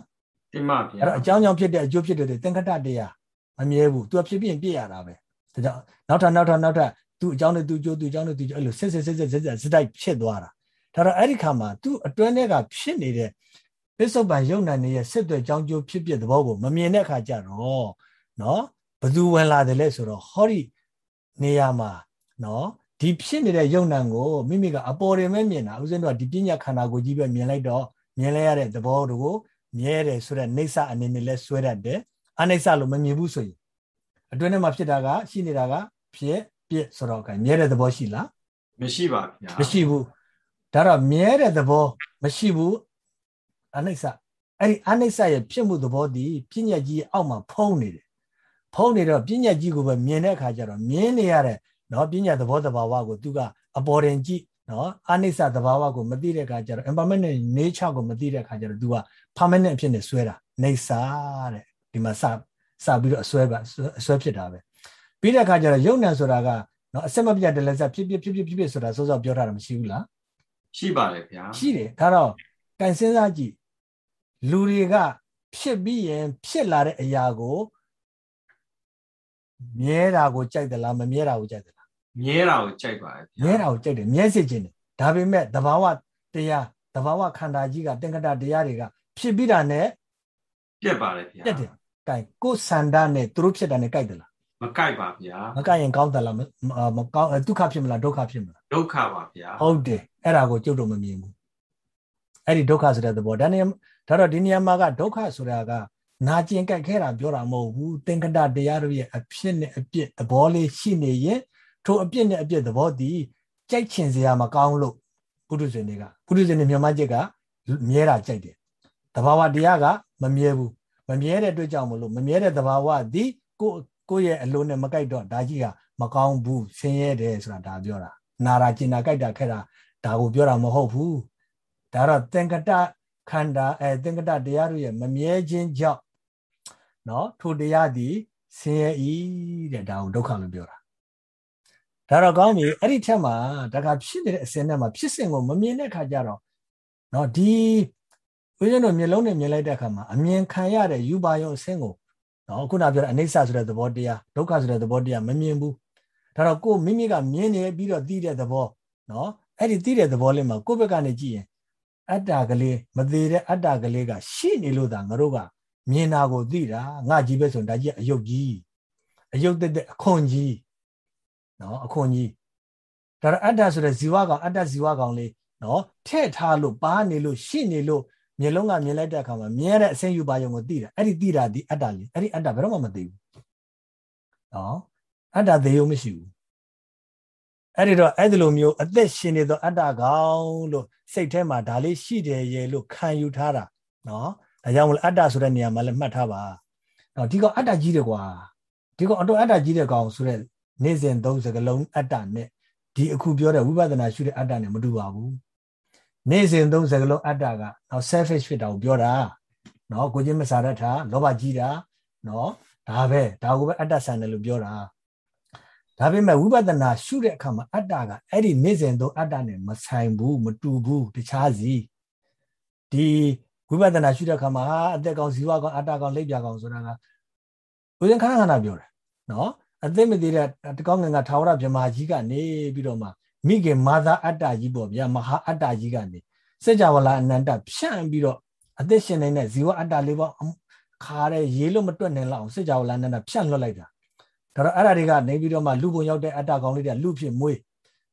တင်ပါဗျာအဲ့တော့အကြောင်းကြောင့်ဖြစ်တဲ့အကျိုးဖြစ်တဲ့သင်္ခတတရားမမြဲဘူးသူကဖြစ်ပြီးရင်ပြည့်ရတာပဲဒါကြောင့်နောက်ထပ်နောက်ထပ်နောက်ထပ် သူ့အကြောင်းနဲ့သူ့ကျိုးသူ့အကြောင်းနဲ့သူ့ကျိုးအဲ့လိုဆက်ဆက်ဆက်ဆက်ဆက်ဆက်စတိုက်ဖြစ်သွားတာဒါတော့အဲ့ဒီခါမှာသူ့အတွင်းထဲကဖြစ်နေတဲ့ပစ္စုပန်ယုံနာနေရဲ့စစ်တွေကြောင်းကျိုးဖြစ်ဖြစ်သဘောကိုမမြင်တဲ့ခါကျတော့နော်ဘသူဝင်လာတယ်လဲဆိုတော့ဟောဒီနေရာမှာနော်ဒီဖြစ်နေတဲ့ယုံနံကိုမိမိကအပေါ်တယ်မဲ့မြင်တာဥစဉ်တော့ဒီပညာခန္ဓာကိုယ်ကြီးပဲမြင်လိုက်တော့မြင်လဲရတဲ့သဘောတို့မြဲတယ်ဆိုတဲ့နေဆအနေနဲ့လဲဆွဲတတ်တယ်အနိစ္စလို့မမြင်ဘူးဆိုရင်အတွင်းထဲမှာဖြစ်တာကရှိနေတာကဖြစ် ပြစ်ဆိုတော့ကမြဲတဲ့သဘောရှိလားမရှိပါဗျာမရှိဘူးဒါတော့မြဲတဲ့သဘောမရှိဘူးအနိစ္စအဲ့ဒီအနိစ္စရဲ့ဖြစ်မှုသဘောဒီပညာကြီးအောက်မှာဖုံးနေတယ်ဖုံးနေတော့ပညာကြီးကိုပဲမြင်တဲ့အခါကျတော့မြင်နေရတဲ့နော်ပညာသဘောတဘာဝကိုသူကအပေါ်တင်ကြည့်နော်အနိစ္စသဘာဝကိုမသိတဲ့အခါကျတော့ impermanent nature ကိုမသိတဲ့အခါကျတော့သူက permanent အဖြစ်နဲ့ဆွဲတာနေစာတဲ့ဒီမှာစစပြီးတော့အဆွဲပါအဆွဲဖြစ်တာပဲ ပြီးတဲ့အခါကျတော့ယုံ nant ဆိုတာကနော်အစမပြတ်တလည်းစဖြစ်ဖြစ်ဖြစ်ဖြစ်ဖြစ်ဆိုတာစောစောပြောထားတာမရှိဘူးလားရှိပါတယ်ဗျာရှိတယ်ဒါတော့ကန်စဉ်းစားကြည့်လူတွေကဖြစ်ပြီးရင်ဖြစ်လာတဲ့အရာကိုမြဲတာကိုကြိုက်သလားမမြဲတာကိုကြိုက်သလားမြဲတာကိုကြိုက်ပါတယ်မြဲတာကိုကြိုက်တယ်မြဲစေခြင်းတယ်ဒါပေမဲ့သဘာဝတရားသဘာဝခန္ဓာကြီးကသင်္ကတတရားတွေကဖြစ်ပြီးတာနဲ့ပြက်ပါတယ်ဗျာပြက်တယ်။ကဲကိုစန္ဒနဲ့သူတို့ဖြစ်တာနဲ့ကြိုက်တယ်လား မကြိုက်ပါဗျာမကြိုက်ရင်ကောင်းတယ်လားမကောင်းဒုက္ခဖြစ်မလားဒုက္ခဖြစ်မလားဒုက္ခပါဗျာဟုတ်တယ်အဲ့ဒါကိုကျုပ်တို့မမြင်ဘူးအဲ့ဒီဒုက္ခဆိုတဲ့သဘောဒါနဲ့ဒါတော့ဒီနေရာမှာကဒုက္ခဆိုတာကနာကျင်ကြိုက်ခဲတာပြောတာမဟုတ်ဘူးသင်္ကတတရားတို့ရဲ့အဖြစ်နဲ့အပြစ်သဘောလေးရှိနေရင်ထိုအပြစ်နဲ့အပြစ်သဘောတည်ကြိုက်ချင်စရာမကောင်းလို့ပုထုဇဉ်တွေကပုထုဇဉ်တွေမြန်မာကျက်ကမြဲတာကြိုက်တယ်တဘာဝတရားကမမြဲဘူးမမြဲတဲ့အတွက်ကြောင့်မလို့မမြဲတဲ့တဘာဝသည်ကို ကိုရဲ့အလိုနဲ့မကြိုက်တော့ဒါကြီးကမကောင်းဘူးဆင်းရဲတယ်ဆိုတာဒါပြောတာနာရာကျင်နာကြိုက်တာခဲ့တာဒါကိုပြောတာမဟုတ်ဘူးဒါတော့သင်္ကတခန္ဓာအဲသင်္ကတတရားတို့ရဲ့မမြဲခြင်းကြောင့်နော်ထိုတရားသည်ဆင်းရဲဤတဲ့ဒါကိုဒုက္ခလို့ပြောတာဒါတော့ကောင်းပြီအဲ့ဒီထက်မှာဒါကဖြစ်နေတဲ့အစင်းထဲမှာဖြစ်စဉ်ကိုမမြင်တဲ့ခါကျတော့နော်ဒီဦးဇင်းတို့မျိုးလုံးနဲ့မြင်လိုက်တဲ့အခါမှာအမြင်ခံရတဲ့ယူပါယောအစင်းကို နော်ခုနပြောတဲ့အနိစ္စဆိုတဲ့သဘောတရားဒုက္ခဆိုတဲ့သဘောတရားမမြင်ဘူးဒါတော့ကိုမိမိကမြင်နေပြီးတော့သိတဲ့သဘောနော်အဲ့ဒီသိတဲ့သဘောလေးမှာကိုယ့်ဘက်ကနေကြည့်ရင်အတ္တကလေးမသေးတဲ့အတ္တကလေးကရှိနေလို့သာငါတို့ကမြင်တာကိုသိတာငါကြီးပဲဆိုရင်ဒါကြီးအယုတ်ကြီးအယုတ်တက်တဲ့အခွန်ကြီးနော်အခွန်ကြီးဒါတော့အတ္တဆိုတဲ့ဇီဝကောင်အတ္တဇီဝကောင်လေးနော်ထဲ့ထားလို့ပါနေလို့ရှိနေလို့ မျက်လုံးကမြင်လိုက်တဲ့အခါမှာမြင်ရတဲ့အဆင်းယူပါယုံကိုသိတာအဲ့ဒီသိတာဒီအတ္တလေးအဲ့ဒီအတ္တဘယ်တော့မှမသိဘူးနော်အတ္တသေးရုံမရှိဘူးအဲ့ဒီတော့အဲ့ဒီလိုမျိုးအသက်ရှင်နေသောအတ္တကောင်လို့စိတ်ထဲမှာဒါလေးရှိတယ်ရဲ့လို့ခံယူထားတာနော်ဒါကြောင့်မလို့အတ္တဆိုတဲ့နေရာမှာလည်းမှတ်ထားပါနော်ဒီကောင်အတ္တကြီးတယ်ကွာဒီကောင်အတော်အတ္တကြီးတဲ့ကောင်ဆိုတဲ့နေ့စဉ်သုံးစကလုံးအတ္တနဲ့ဒီအခုပြောတဲ့ဝိပဿနာရှုတဲ့အတ္တနဲ့မတူပါဘူး နေ့စဉ်သုံးစကလုံးအတ္တကနော် selfish ဖြစ်တာကိုပြောတာနော်ကိုချင်းမစားရတာလောဘကြီးတာနော်ဒါပဲဒါကိုပဲအတ္တဆန်တယ်လို့ပြောတာဒါပေမဲ့ဝိပဿနာရှုတဲ့အခါမှာအတ္တကအဲ့ဒီနေ့စဉ်သုံးအတ္တနဲ့မဆိုင်ဘူးမတူဘူးတခြားစီဒီဝိပဿနာရှုတဲ့အခါမှာအသက်ကောင်ဇီဝကောင်အတ္တကောင်လက်ပြကောင်ဆိုတာကဦးဇင်းခဏခဏပြောတယ်နော်အသက်မသေးတဲ့တကောင်းငင်ကထာဝရဗြဟ္မာကြီးကနေပြီးတော့မှ မိခင်မာသာအတ္တကြီးပေါ့ဗျာမဟာအတ္တကြီးကနေစัจ java လာအနန္တဖြန့်ပြီးတော့အသက်ရှင်နေတဲ့ဇီဝအတ္တလေးပေါ့ခါတဲ့ရေးလို့မတွက်နိုင်လောက်စัจ java လာအနန္တဖြန့်လွှတ်လိုက်တာဒါတော့အဲ့ဒါတွေကနေပြီးတော့မှလူပုံရောက်တဲ့အတ္တကောင်လေးတွေကလူဖြစ်မွေး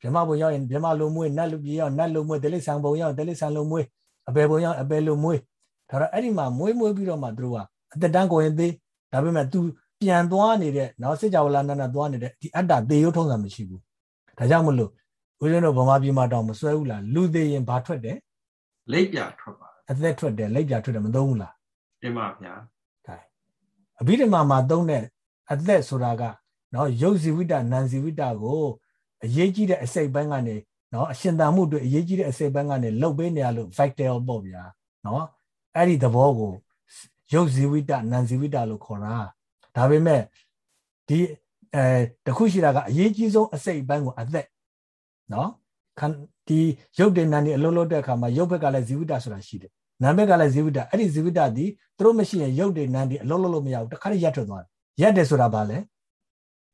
ဗြဟ္မပုံရောက်ရင်ဗြဟ္မလိုမွေးနတ်လူပြေရောက်နတ်လိုမွေးတိလိစ္ဆာန်ပုံရောက်တိလိစ္ဆာန်လိုမွေးအပေပုံရောက်အပေလိုမွေးဒါတော့အဲ့ဒီမှာမွေးမွေးပြီးတော့မှသူတို့ကအသက်တန်းကိုရင်သေးဒါပေမဲ့ तू ပြန်သွားနေတဲ့နော်စစ်ကြဝဠာနန္ဒသွားနေတဲ့ဒီအတ္တသေရုပ်ထုံးစံမရှိဘူးဒါကြောင့်မလို့ ဦးဇင်းတို့ဗမာပြည်မှာတောင်မစွဲဘူးလားလူသေးရင်ဘာထွက်တယ်လက်ပြထွက်ပါအသက်ထွက်တယ်လက်ပြထွက်တယ်မသုံးဘူးလားတင်ပါဗျာဒါအဘိဓမ္မာမှာသုံးတဲ့အသက်ဆိုတာကနော်ယုတ်ဇီဝိတနန်ဇီဝိတကိုအရေးကြီးတဲ့အစိတ်ပိုင်းကနေနော်အရှင်တန်မှုတွေအရေးကြီးတဲ့အစိတ်ပိုင်းကနေလှုပ်ပေးနေရလို့ vital ပေါ့ဗျာနော်အဲ့ဒီသဘောကိုယုတ်ဇီဝိတနန်ဇီဝိတလို့ခေါ်တာဒါပေမဲ့ဒီအဲတခုရှိတာကအရေးကြီးဆုံးအစိတ်ပိုင်းကိုအသက် နော်ခန္ဒီရုပ်တင်နံဒီအလုံးလုံးတဲ့အခါမှာရုပ်ဘက်ကလည်းဇီဝိတဆိုတာရှိတယ်နာမ်ဘက်ကလည်းဇီဝိတအဲ့ဒီဇီဝိတဒီသူတို့မရှိရင်ရုပ်တင်နံဒီအလုံးလုံးလို့မရဘူးတခါတည်းရက်ထွက်သွားတယ်ရက်တယ်ဆိုတာဘာလဲ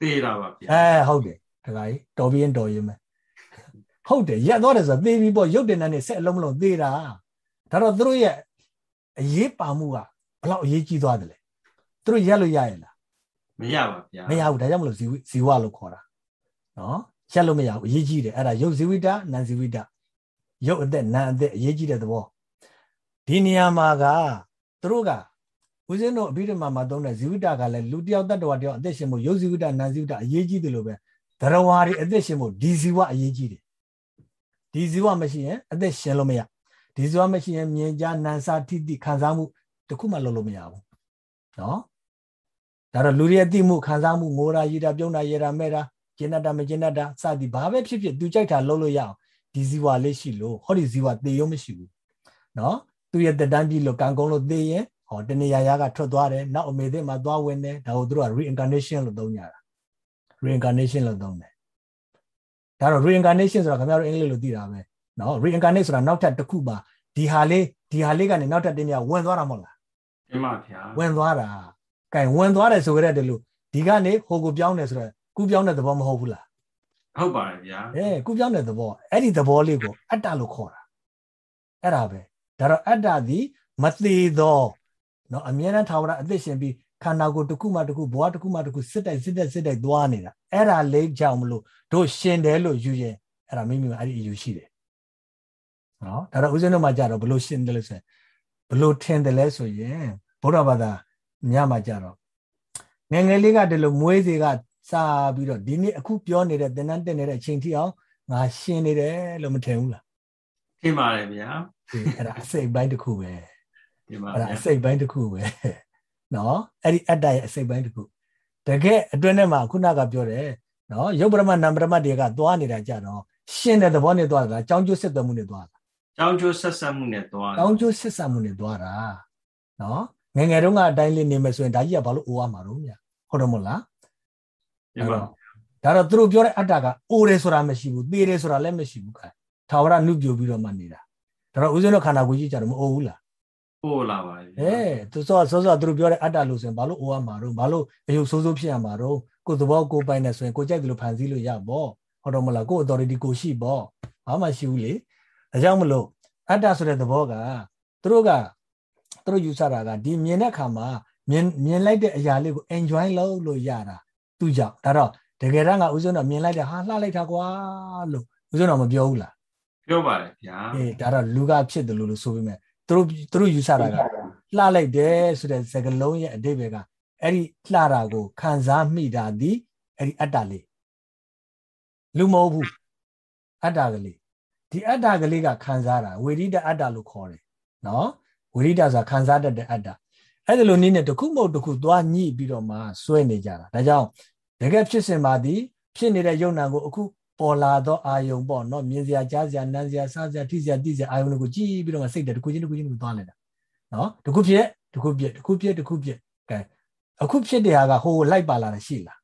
သေတာပါဗျာအဲဟုတ်တယ်တခါကြီးတော်ပြင်းတော်ရင်မယ်ဟုတ်တယ်ရက်သွားတယ်ဆိုတော့သေပြီပေါ့ရုပ်တင်တဲ့ဆက်အလုံးမလုံးသေတာဒါတော့သူတို့ရဲ့အရေးပါမှုကဘလောက်အရေးကြီးသွားတယ်လဲသူတို့ရက်လို့ရရဲ့လားမရပါဗျာမရဘူးဒါကြောင့်မလို့ဇီဝဇီဝလို့ခေါ်တာနော် ရက်လို့မရဘူးအရေးကြီးတယ်အဲ့ဒါရုပ်ဇီဝိတနာဇီဝိတရုပ်အသက်နာအသက်အရေးကြီးတဲ့သဘောဒီနေရာမှာကသူတို့ကဦးဇင်းတို့အဘိဓမ္မာမှာသုံးတဲ့ဇီဝိတကလည်းလူတယောက်တ attva တယောက်အသက်ရှင်မှုရုပ်ဇီဝိတနာဇီဝိတအရေးကြီးတယ်လို့ပဲသရဝါတွေအသက်ရှင်မှုဒီဇီဝအရေးကြီးတယ်ဒီဇီဝမရှိရင်အသက်ရှင်လို့မရဒီဇီဝမရှိရင်မြင်ကြားနာစာထိတိခံစားမှုတခုမှလုပ်လို့မရဘူးနော်ဒါတော့လူတွေရဲ့သိမှုခံစားမှုငိုတာရည်တာပြုံးတာရေတာမဲ့တာ ကျင်တတ်တာမကျင်တတ်တာစသည်ဘာပဲဖြစ်ဖြစ်သူကြိုက်တာလုပ်လို့ရအောင်ဒီဇီဝလေးရှိလို့ဟောဒီဇီဝသေရုံမရှိဘူးနော်သူရဲ့တက်တန်းပြီးလို့ကံကုန်းလို့သေရင်ဟောတနေရာရာကထွက်သွားတယ်နောက်အမေသစ်မှာသွားဝင်တယ်ဒါကိုသူတို့က reincarnation လို့သုံးကြတာ reincarnation လို့သုံးတယ်ဒါတော့ reincarnation ဆိုတာခင်ဗျားတို့အင်္ဂလိပ်လိုသိတာပဲနော် reincarnate ဆိုတာနောက်ထပ်တစ်ခုပါဒီဟာလေးဒီဟာလေးကနေနောက်ထပ်တင်းပြဝင်သွားတာမဟုတ်လားတင်ပါဗျာဝင်သွားတာကဲဝင်သွားတယ်ဆိုကြတဲ့လို့ဒီကနေဟိုကိုပြောင်းတယ်ဆိုတော့ ကူပြောင်းတဲ့သဘောမဟုတ်ဘူးလားဟုတ်ပါတယ်ဗျာအဲကူပြောင်းတဲ့သဘောအဲ့ဒီသဘောလေးကိုအတ္တလို့ခေါ်တာအဲ့ဒါပဲဒါတော့အတ္တသည်မသေးသောနော်အမြဲတမ်းထာဝရအသက်ရှင်ပြီးခန္ဓာကိုယ်တစ်ခုမှတစ်ခုဘဝတစ်ခုမှတစ်ခုစစ်တိုက်စစ်တိုက်စစ်တိုက်သွားနေတာအဲ့ဒါလေးကြောင့်မလို့တို့ရှင်တယ်လို့ယူရင်အဲ့ဒါမိမိမှာအဲ့ဒီအယူရှိတယ်နော်ဒါတော့ဦးဇင်းတို့မှာကြတော့ဘလို့ရှင်တယ်လို့ဆိုရင်ဘလို့ထင်တယ်လဲဆိုရင်ဘုရားဘာသာညမှာကြတော့ငငယ်လေးကဒီလိုမွေးစေက စားပြီးတော့ဒီနေ့အခုပြောနေတဲ့သင်္นานတက်နေတဲ့အချိန်ထိအောင်ငါရှင်နေတယ်လို့မထင်ဘူးလားထင်ပါတယ်ဗျာအဲ့ဒါအစိတ်ပိုင်းတစ်ခုပဲဒီမှာအဲ့ဒါအစိတ်ပိုင်းတစ်ခုပဲနော်အဲ့ဒီအတ္တရဲ့အစိတ်ပိုင်းတစ်ခုတကယ်အတွင်းထဲမှာခုနကပြောတယ်နော်ရုပ်ပရမနာမ်ပရမတွေကသွားနေတာကြတော့ရှင်းတဲ့သဘောနဲ့သွားတာကြောင်းကျိုးဆက်သွယ်မှုနဲ့သွားတာကြောင်းကျိုးဆက်ဆက်မှုနဲ့သွားတာကြောင်းကျိုးဆက်ဆက်မှုနဲ့သွားတာနော်ငငယ်တုန်းကအတိုင်းလေးနေမယ်ဆိုရင်ဒါကြီးကဘာလို့အိုးရမှာတော့မြဟုတ်တယ်မို့လား အဲ့တော့ဒါတော့သူတို့ပြောတဲ့အတ္တကအိုးတယ်ဆိုတာမရှိဘူးသေတယ်ဆိုတာလည်းမရှိဘူးခိုင်ထာဝရနုပြိုပြီးတော့မှနေတာဒါတော့ဦးဇင်းတို့ခန္ဓာကိုယ်ကြီးကြတော့မအိုးဘူးလားပို့လာပါပြီအဲသူစောစောစောသူတို့ပြောတဲ့အတ္တလို့ဆိုရင်ဘာလို့အိုးရမှာတော့ဘာလို့အယုတ်ဆိုးဆိုးဖြစ်ရမှာတော့ကိုယ်သဘောကိုယ်ပိုင်နေဆိုရင်ကိုကြိုက်တယ်လို့ဖန်ဆီးလို့ရပေါ့ဟုတ်တော့မလားကိုယ် authority ကိုရှိပေါ့ဘာမှရှိဘူးလေဒါကြောင့်မလို့အတ္တဆိုတဲ့သဘောကသူတို့ကသူတို့ယူဆတာကဒီမြင်တဲ့အခါမှာမြင်မြင်လိုက်တဲ့အရာလေးကို enjoy လုပ်လို့ရတာ သူကြောင့်ဒါတော့တကယ်တမ်းကဦးဇင်းတော်မြင်လိုက်တဲ့ဟာလှလိုက်တာကွာလို့ဦးဇင်းတော်မပြောဘူးလားပြောပါတယ်ဗျာအေးဒါတော့လူကဖြစ်တယ်လို့လို့ဆိုပြီးမဲ့သူတို့သူတို့ယူဆတာကလှလိုက်တယ်ဆိုတဲ့စကားလုံးရဲ့အဓိပ္ပာယ်ကအဲ့ဒီလှတာကိုခံစားမိတာဒီအဲ့ဒီအတ္တလေးလူမဟုတ်ဘူးအတ္တကလေးဒီအတ္တကလေးကခံစားတာဝေရိတအတ္တလို့ခေါ်တယ်နော်ဝေရိတဆိုတာခံစားတတ်တဲ့အတ္တအဲ့ဒါလိုနည်းနဲ့တစ်ခုမဟုတ်တစ်ခုသွားညှိပြီးတော့မှစွဲနေကြတာဒါကြောင့် တကယ်ဖြစ်စဉ်ပါသည်ဖြစ်နေတဲ့ယုံနာကိုအခုပေါ်လာသောအာယုံပေါ့နော်မြင်စရာကြားစရာနားစရာစားစရာထိစရာသိစရာအာယုံတွေကိုကြည့်ပြီးတော့မှစိတ်တခုချင်းတခုချင်းကိုသွားလိုက်တာနော်တခုဖြစ်တခုပြက်တခုပြက်တခုပြက်ကဲအခုဖြစ်တဲ့ဟာကဟိုလိုက်ပါလာတာရှိလား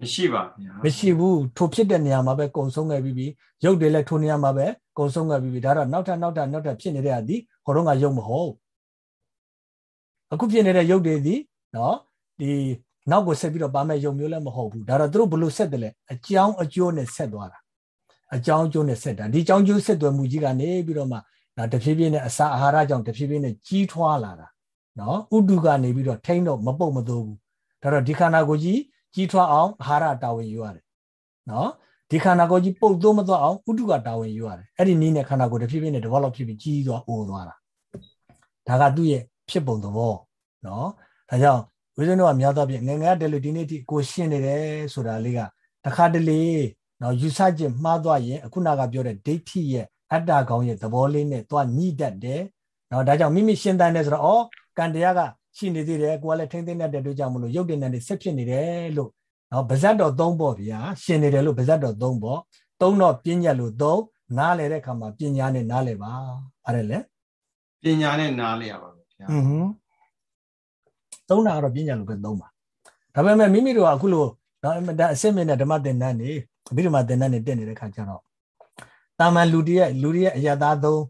မရှိပါဗျာမရှိဘူးထိုဖြစ်တဲ့နေရာမှာပဲကုံဆုံးခဲ့ပြီးပြီရုပ်တွေလည်းထိုနေရာမှာပဲကုံဆုံးခဲ့ပြီးပြီဒါတော့နောက်ထပ်နောက်ထပ်နောက်ထပ်ဖြစ်နေတဲ့ဟာဒီဟိုတော့ကရုပ်မဟုတ်အခုဖြစ်နေတဲ့ရုပ်တွေဒီနော်ဒီ နောက်ကိုဆက်ပြီးတော့ပါမဲ့ရုံမျိုးလည်းမဟုတ်ဘူးဒါတော့သူတို့ဘလို့ဆက်တယ်လဲအကြောင်းအကျိုးနဲ့ဆက်သွားတာအကြောင်းအကျိုးနဲ့ဆက်တာဒီအကြောင်းကျိုးဆက်သွယ်မှုကြီးကနေပြီးတော့မှဒါတဖြည်းဖြည်းနဲ့အစာအာဟာရကြောင့်တဖြည်းဖြည်းနဲ့ကြီးထွားလာတာနော်ဥတုကနေပြီးတော့ထိန်းတော့မပုတ်မသိုးဘူးဒါတော့ဒီခန္ဓာကိုယ်ကြီးကြီးထွားအောင်အာဟာရတာဝန်ယူရတယ်နော်ဒီခန္ဓာကိုယ်ကြီးပုတ်သိုးမသွားအောင်ဥတုကတာဝန်ယူရတယ်အဲ့ဒီနည်းနဲ့ခန္ဓာကိုယ်တဖြည်းဖြည်းနဲ့ develop ဖြစ်ပြီးကြီးသွားအိုးသွားတာဒါကသူ့ရဲ့ဖြစ်ပုံသဘောနော်ဒါကြောင့် ဝိဇ္ဇနောကများသောဖြင့်ငငယ်တယ်လို့ဒီနေ့ထိကိုရှင်းနေတယ်ဆိုတာလေးကတခါတလေနော်ယူဆခြင်းမှားသွားရင်အခုနကပြောတဲ့ဒိဋ္ဌိရဲ့အတ္တကောင်ရဲ့သဘောလေးနဲ့သွားညှိတတ်တယ်နော်ဒါကြောင့်မိမိရှင်းတန်းတယ်ဆိုတော့ဩကံတရားကရှိနေသေးတယ်ကိုကလည်းထိမ့်သိမ့်တဲ့အတွက်ကြောင့်မလို့ရုပ်တင်တဲ့ဆက်ဖြစ်နေတယ်လို့နော်ဗဇတ်တော်၃ပေါ့ဗျာရှင်နေတယ်လို့ဗဇတ်တော်၃ပေါ့သုံးတော့ပညာလို့သုံးနားလေတဲ့အခါမှာပညာနဲ့နားလေပါအဲ့ဒါလေပညာနဲ့နားလေရပါမယ်ဗျာอือ သုံးတာကတော့ပညာလို့ပဲသုံးပါဒါပေမဲ့မိမိတို့ကအခုလိုနော်အမတန်အစစ်မြင့်တဲ့ဓမ္မသင်တန်းနေအဘိဓမ္မာသင်တန်းနေတက်နေတဲ့ခါကျတော့တာမန်လူတည်းရဲ့လူတည်းရဲ့အယတာသုံး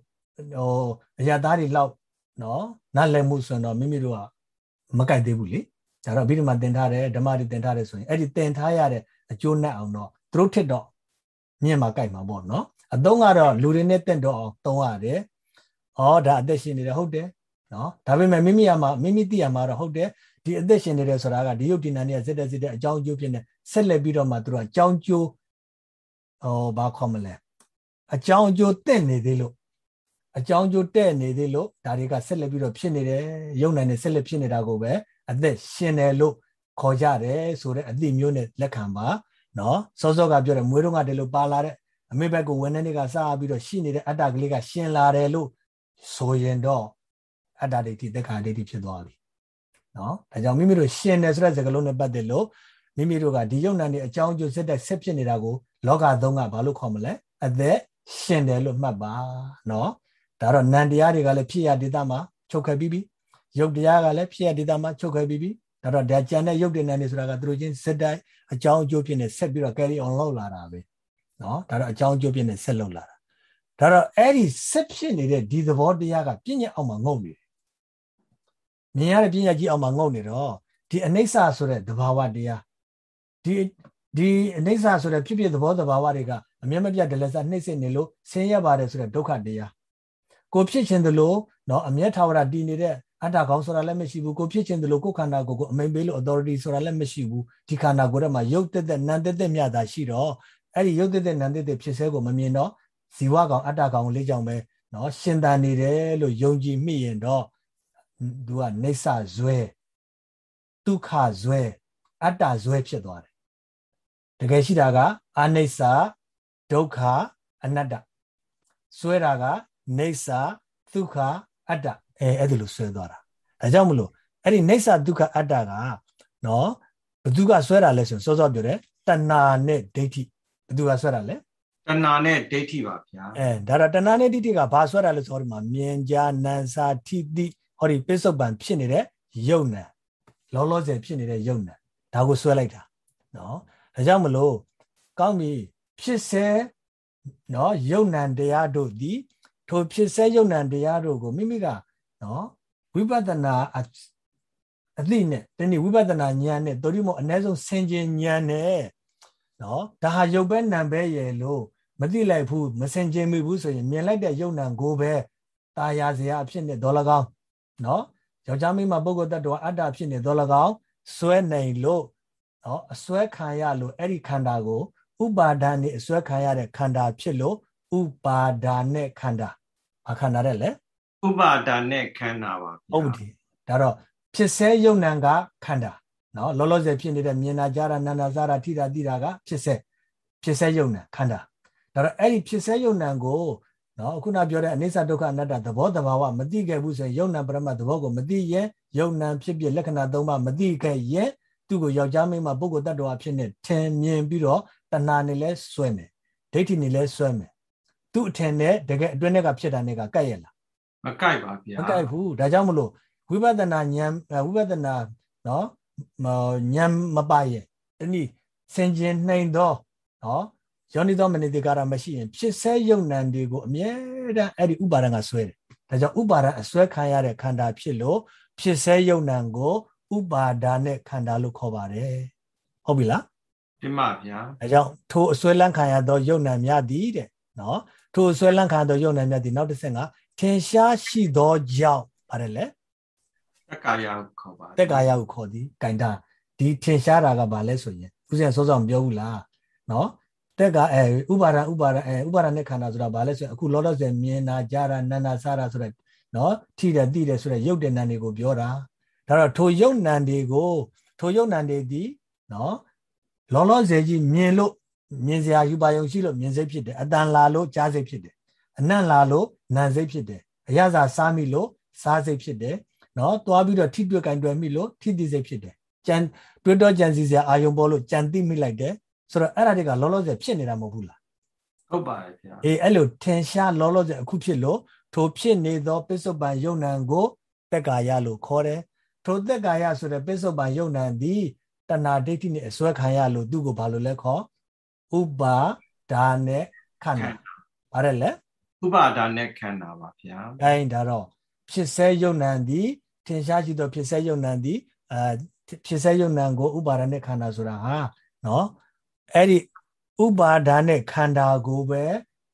ဟိုအယတာတွေလောက်နော်နားလည်မှုဆိုတော့မိမိတို့ကမကြိုက်သေးဘူးလေဒါတော့အဘိဓမ္မာသင်ထားတယ်ဓမ္မတွေသင်ထားတယ်ဆိုရင်အဲ့ဒီသင်ထားရတဲ့အကျိုးနဲ့အောင်တော့သူတို့ထစ်တော့မြင်မှာကြိုက်မှာပေါ့နော်အသုံးကတော့လူတွေနဲ့တင့်တော့အောင်သုံးရတယ်။ဩဒါအသက်ရှင်နေတယ်ဟုတ်တယ် နော်ဒါပေမဲ့မိမိရမှာမိမိသိရမှာတော့ဟုတ်တယ်ဒီအသက်ရှင်နေတယ်ဆိုတာကဒီယုတ်ဒီနာနေစက်တဲ့စက်တဲ့အကြောင်းအကျိုးဖြစ်နေဆက်လက်ပြီးတော့မှသူတို့အကြောင်းကျိုးဟောဘာခေါ်မလဲအကြောင်းအကျိုးတင့်နေသေးလို့အကြောင်းကျိုးတဲ့နေသေးလို့ဒါတွေကဆက်လက်ပြီးတော့ဖြစ်နေတယ်ယုံနိုင်နေဆက်လက်ဖြစ်နေတာကိုပဲအသက်ရှင်တယ်လို့ခေါ်ကြတယ်ဆိုတဲ့အသည့်မျိုးနဲ့လက်ခံပါနော်စောစောကပြောတယ်မွေးတော့ကတည်းကပါလာတဲ့အမေဘက်ကိုဝန်ထမ်းတွေကစပြီးတော့ရှိနေတဲ့အတ္တကလေးကရှင်လာတယ်လို့ဆိုရင်တော့ အတ္တဒိဋ္ဌိသက်္ခာဒိဋ္ဌိဖြစ်သွားပြီနော်ဒါကြောင့်မိမိတို့ရှင်တယ်ဆိုတဲ့စကားလုံးနဲ့ပတ်သက်လို့မိမိတို့ကဒီယုံနာနေအကြောင်းကျိုးစက်တဲ့ဆက်ဖြစ်နေတာကိုလောကသုံးကဘာလို့ခေါ်မလဲအသက်ရှင်တယ်လို့မှတ်ပါနော်ဒါတော့နန္တရားတွေကလည်းဖြစ်ရဒေတာမှာချုပ်ခဲ့ပြီးပြီယုတ်တရားကလည်းဖြစ်ရဒေတာမှာချုပ်ခဲ့ပြီးပြီဒါတော့ဒါကြံတဲ့ယုတ်တဲ့နန္နေဆိုတာကသူတို့ချင်းစက်တိုက်အကြောင်းအကျိုးဖြစ်နေဆက်ပြီးတော့ carry on လုပ်လာတာပဲနော်ဒါတော့အကြောင်းအကျိုးဖြစ်နေဆက်လုပ်လာတာဒါတော့အဲ့ဒီဆက်ဖြစ်နေတဲ့ဒီသဘောတရားကပြည့်ညက်အောင်မှာငုံနေတယ် မြင်ရတဲ့ပြည့်ညက်ကြီးအောင်မှာငုံနေတော့ဒီအနိစ္စဆိုတဲ့သဘာဝတရားဒီဒီအနိစ္စဆိုတဲ့ဖြစ်ဖြစ်သဘောသဘာဝတွေကအမျက်မပြတ်ဒလစနှိမ့်စစ်နေလို့ဆင်းရဲပါတယ်ဆိုတဲ့ဒုက္ခတရားကိုဖြစ်ခြင်းသလိုနော်အမျက်ထာဝရတည်နေတဲ့အတ္တကောင်းဆိုတာလည်းမရှိဘူးကိုဖြစ်ခြင်းသလိုကိုခန္ဓာကိုယ်ကိုအမိန်ပေးလို့ authority ဆိုတာလည်းမရှိဘူးဒီခန္ဓာကိုယ်ထဲမှာရုပ်တက်တက်နာမ်တက်တက်မြတ်တာရှိတော့အဲ့ဒီရုပ်တက်တက်နာမ်တက်တက်ဖြစ်ဆဲကိုမမြင်တော့ဇီဝကောင်အတ္တကောင်လေးကြောင့်ပဲနော်ရှင်သန်နေတယ်လို့ယုံကြည်မိရင်တော့ သူကနေဆဇွဲဒုက္ခဇွဲအတ္တဇွဲဖြစ်သွားတယ်တကယ်ရှိတာကအနိစ္စဒုက္ခအနတ္တဆွဲတာကနေဆဒုက္ခအတ္တအဲအဲ့ဒါလိုဆွဲသွားတာဒါကြောင့်မလို့အဲ့ဒီနေဆဒုက္ခအတ္တကနော်ဘသူကဆွဲတာလဲဆိုစောစောပြောတယ်တဏှာနဲ့ဒိဋ္ဌိဘသူကဆွဲတာလဲတဏှာနဲ့ဒိဋ္ဌိပါဗျာအဲဒါတော့တဏှာနဲ့ဒိဋ္ဌိကဘာဆွဲတာလဲဆိုတော့ဒီမှာမြင်ကြားနံစာထိတိ ဟောဒီပစ္စုပန်ဖြစ်နေတဲ့ယုံနံလောလောဆယ်ဖြစ်နေတဲ့ယုံနံဒါကိုဆွဲလိုက်တာနော်ဒါကြောင့်မလို့ကောင်းပြီဖြစ်စေနော်ယုံနံတရားတို့သည်ထိုဖြစ်စေယုံနံတရားတို့ကိုမိမိကနော်ဝိပဿနာအသိနဲ့ဒီနေ့ဝိပဿနာဉာဏ်နဲ့တော်ဒီမို့အ ਨੇ ဆုံးဆင်ခြင်ဉာဏ်နဲ့နော်ဒါဟာရုပ်ပဲနံပဲရယ်လို့မသိလိုက်ဘူးမဆင်ခြင်မိဘူးဆိုရင်မြင်လိုက်တဲ့ယုံနံကိုပဲตาရစရာအဖြစ်နဲ့ဒေါ်လကောင်း နော်ယောက်ျားမိန်းမပုဂ္ဂိုလ်တ attva အတ္တဖြစ်နေဒေါ်လကောင်းစွဲနိုင်လို့နော်အစွဲခံရလို့အဲ့ဒီခန္ဓာကိုဥပါဒာနဲ့အစွဲခံရတဲ့ခန္ဓာဖြစ်လို့ဥပါဒာနဲ့ခန္ဓာအခန္ဓာတဲ့လေဥပါဒာနဲ့ခန္ဓာပါဟုတ်ပြီဒါတော့ဖြစ်ဆဲယုံနံကခန္ဓာနော်လောလောဆယ်ဖြစ်နေတဲ့မြင်နာကြားတာနာနာစားတာထိတာတိတာကဖြစ်ဆဲဖြစ်ဆဲယုံနံခန္ဓာဒါတော့အဲ့ဒီဖြစ်ဆဲယုံနံကို နော်ခုနပြောတဲ့အနိစ္စဒုက္ခအနတ္တသဘောတဘာဝမသိခဲ့ဘူးဆိုရင်ယုံနံပရမတ်သဘောကိုမသိရင်ယုံနံဖြစ်ဖြစ်လက္ခဏာ၃ပါးမသိခဲ့ရင်သူ့ကိုယောက်ျားမိန်းမပုဂ္ဂိုလ်တ attva ဖြစ်နေထင်မြင်ပြီးတော့တဏှာနဲ့လဲဆွဲမယ်ဒိဋ္ဌိနဲ့လဲဆွဲမယ်သူ့အထင်နဲ့တကယ်အတွင်းနဲ့ကဖြစ်တာနဲ့ကကပ်ရလားမကိုက်ပါဗျာမကိုက်ဘူးဒါကြောင့်မလို့ဝိပဿနာဉာဏ်ဝိပဿနာနော်ဉာဏ်မပါရဲ့တနည်းစင်ကျင်နှိမ်သောနော် ယောနိသောမနိတိကာရမရှိရင်ဖြစ်ဆဲယုံနံတွေကိုအမြဲတမ်းအဲ့ဒီဥပါဒံကဆွဲတယ်ဒါကြောင့်ဥပါဒံအဆွဲခံရတဲ့ခန္ဓာဖြစ်လို့ဖြစ်ဆဲယုံနံကိုဥပါဒာနဲ့ခန္ဓာလို့ခေါ်ပါတယ်ဟုတ်ပြီလားဒီမှာဗျာအဲကြောင့်ထိုအစွဲလန်းခံရသောယုံနံများသည်တဲ့နော်ထိုအစွဲလန်းခံရသောယုံနံများသည်နောက်တစ်ဆင့်ကထင်ရှားရှိသောကြောင့်ပါတယ်လေတက်ကာယကိုခေါ်ပါတက်ကာယကိုခေါ်သည်ဂိုင်တာဒီထင်ရှားတာကဘာလဲဆိုရင်ဦးဇင်းစောစောမပြောဘူးလားနော် တက်ကအဲဥပါဒဥပါဒအဲဥပါဒနဲ့ခန္ဓာဆိုတာဘာလဲဆိုရင်အခုလောလောဆယ်မြင်တာကြားတာနာနာစားတာဆိုတဲ့နော်ထိတယ်တိတယ်ဆိုတဲ့ရုပ်တဏ္ဍတွေကိုပြောတာဒါတော့ထိုရုပ်နံတွေကိုထိုရုပ်နံတွေဒီနော်လောလောဆယ်ကြီးမြင်လို့မြင်စရာယူပါယုံရှိလို့မြင်စိတ်ဖြစ်တယ်အတန်လာလို့ကြားစိတ်ဖြစ်တယ်အနံ့လာလို့နာစိတ်ဖြစ်တယ်အရသာစားမိလို့စားစိတ်ဖြစ်တယ်နော်သွားပြီးတော့ထိတွေ့ကင်တွယ်မိလို့ထိတိစိတ်ဖြစ်တယ်ကြံတွေ့တော့ကြံစီစရာအာယုံပေါ်လို့ကြံသိမိလိုက်တယ် ဆိုတော့အဲ့ဒါတွေကလောလောဆယ်ဖြစ်နေတာမဟုတ်ဘူးလားဟုတ်ပါတယ်ဗျာအေးအဲ့လိုထင်ရှားလောလောဆယ်အခုဖြစ်လို့ထိုဖြစ်နေသောပစ္စုပန်ယုံနံကိုတက်ကာယလို့ခေါ်တယ်ထိုသက်ကာယဆိုတဲ့ပစ္စုပန်ယုံနံသည်တဏှာဒိဋ္ဌိနဲ့အစွဲခံရလို့သူ့ကိုဘာလို့လဲခေါ်ဥပါဒါနဲ့ခန္ဓာဗါတယ်လေဥပါဒါနဲ့ခန္ဓာပါဗျာအဲဒါတော့ဖြစ်စေယုံနံသည်ထင်ရှားရှိသောဖြစ်စေယုံနံသည်အဲဖြစ်စေယုံနံကိုဥပါဒနဲ့ခန္ဓာဆိုတာဟာနော် အဲ့ဒီဥပါဒါနဲ့ခန္ဓာကိုပဲ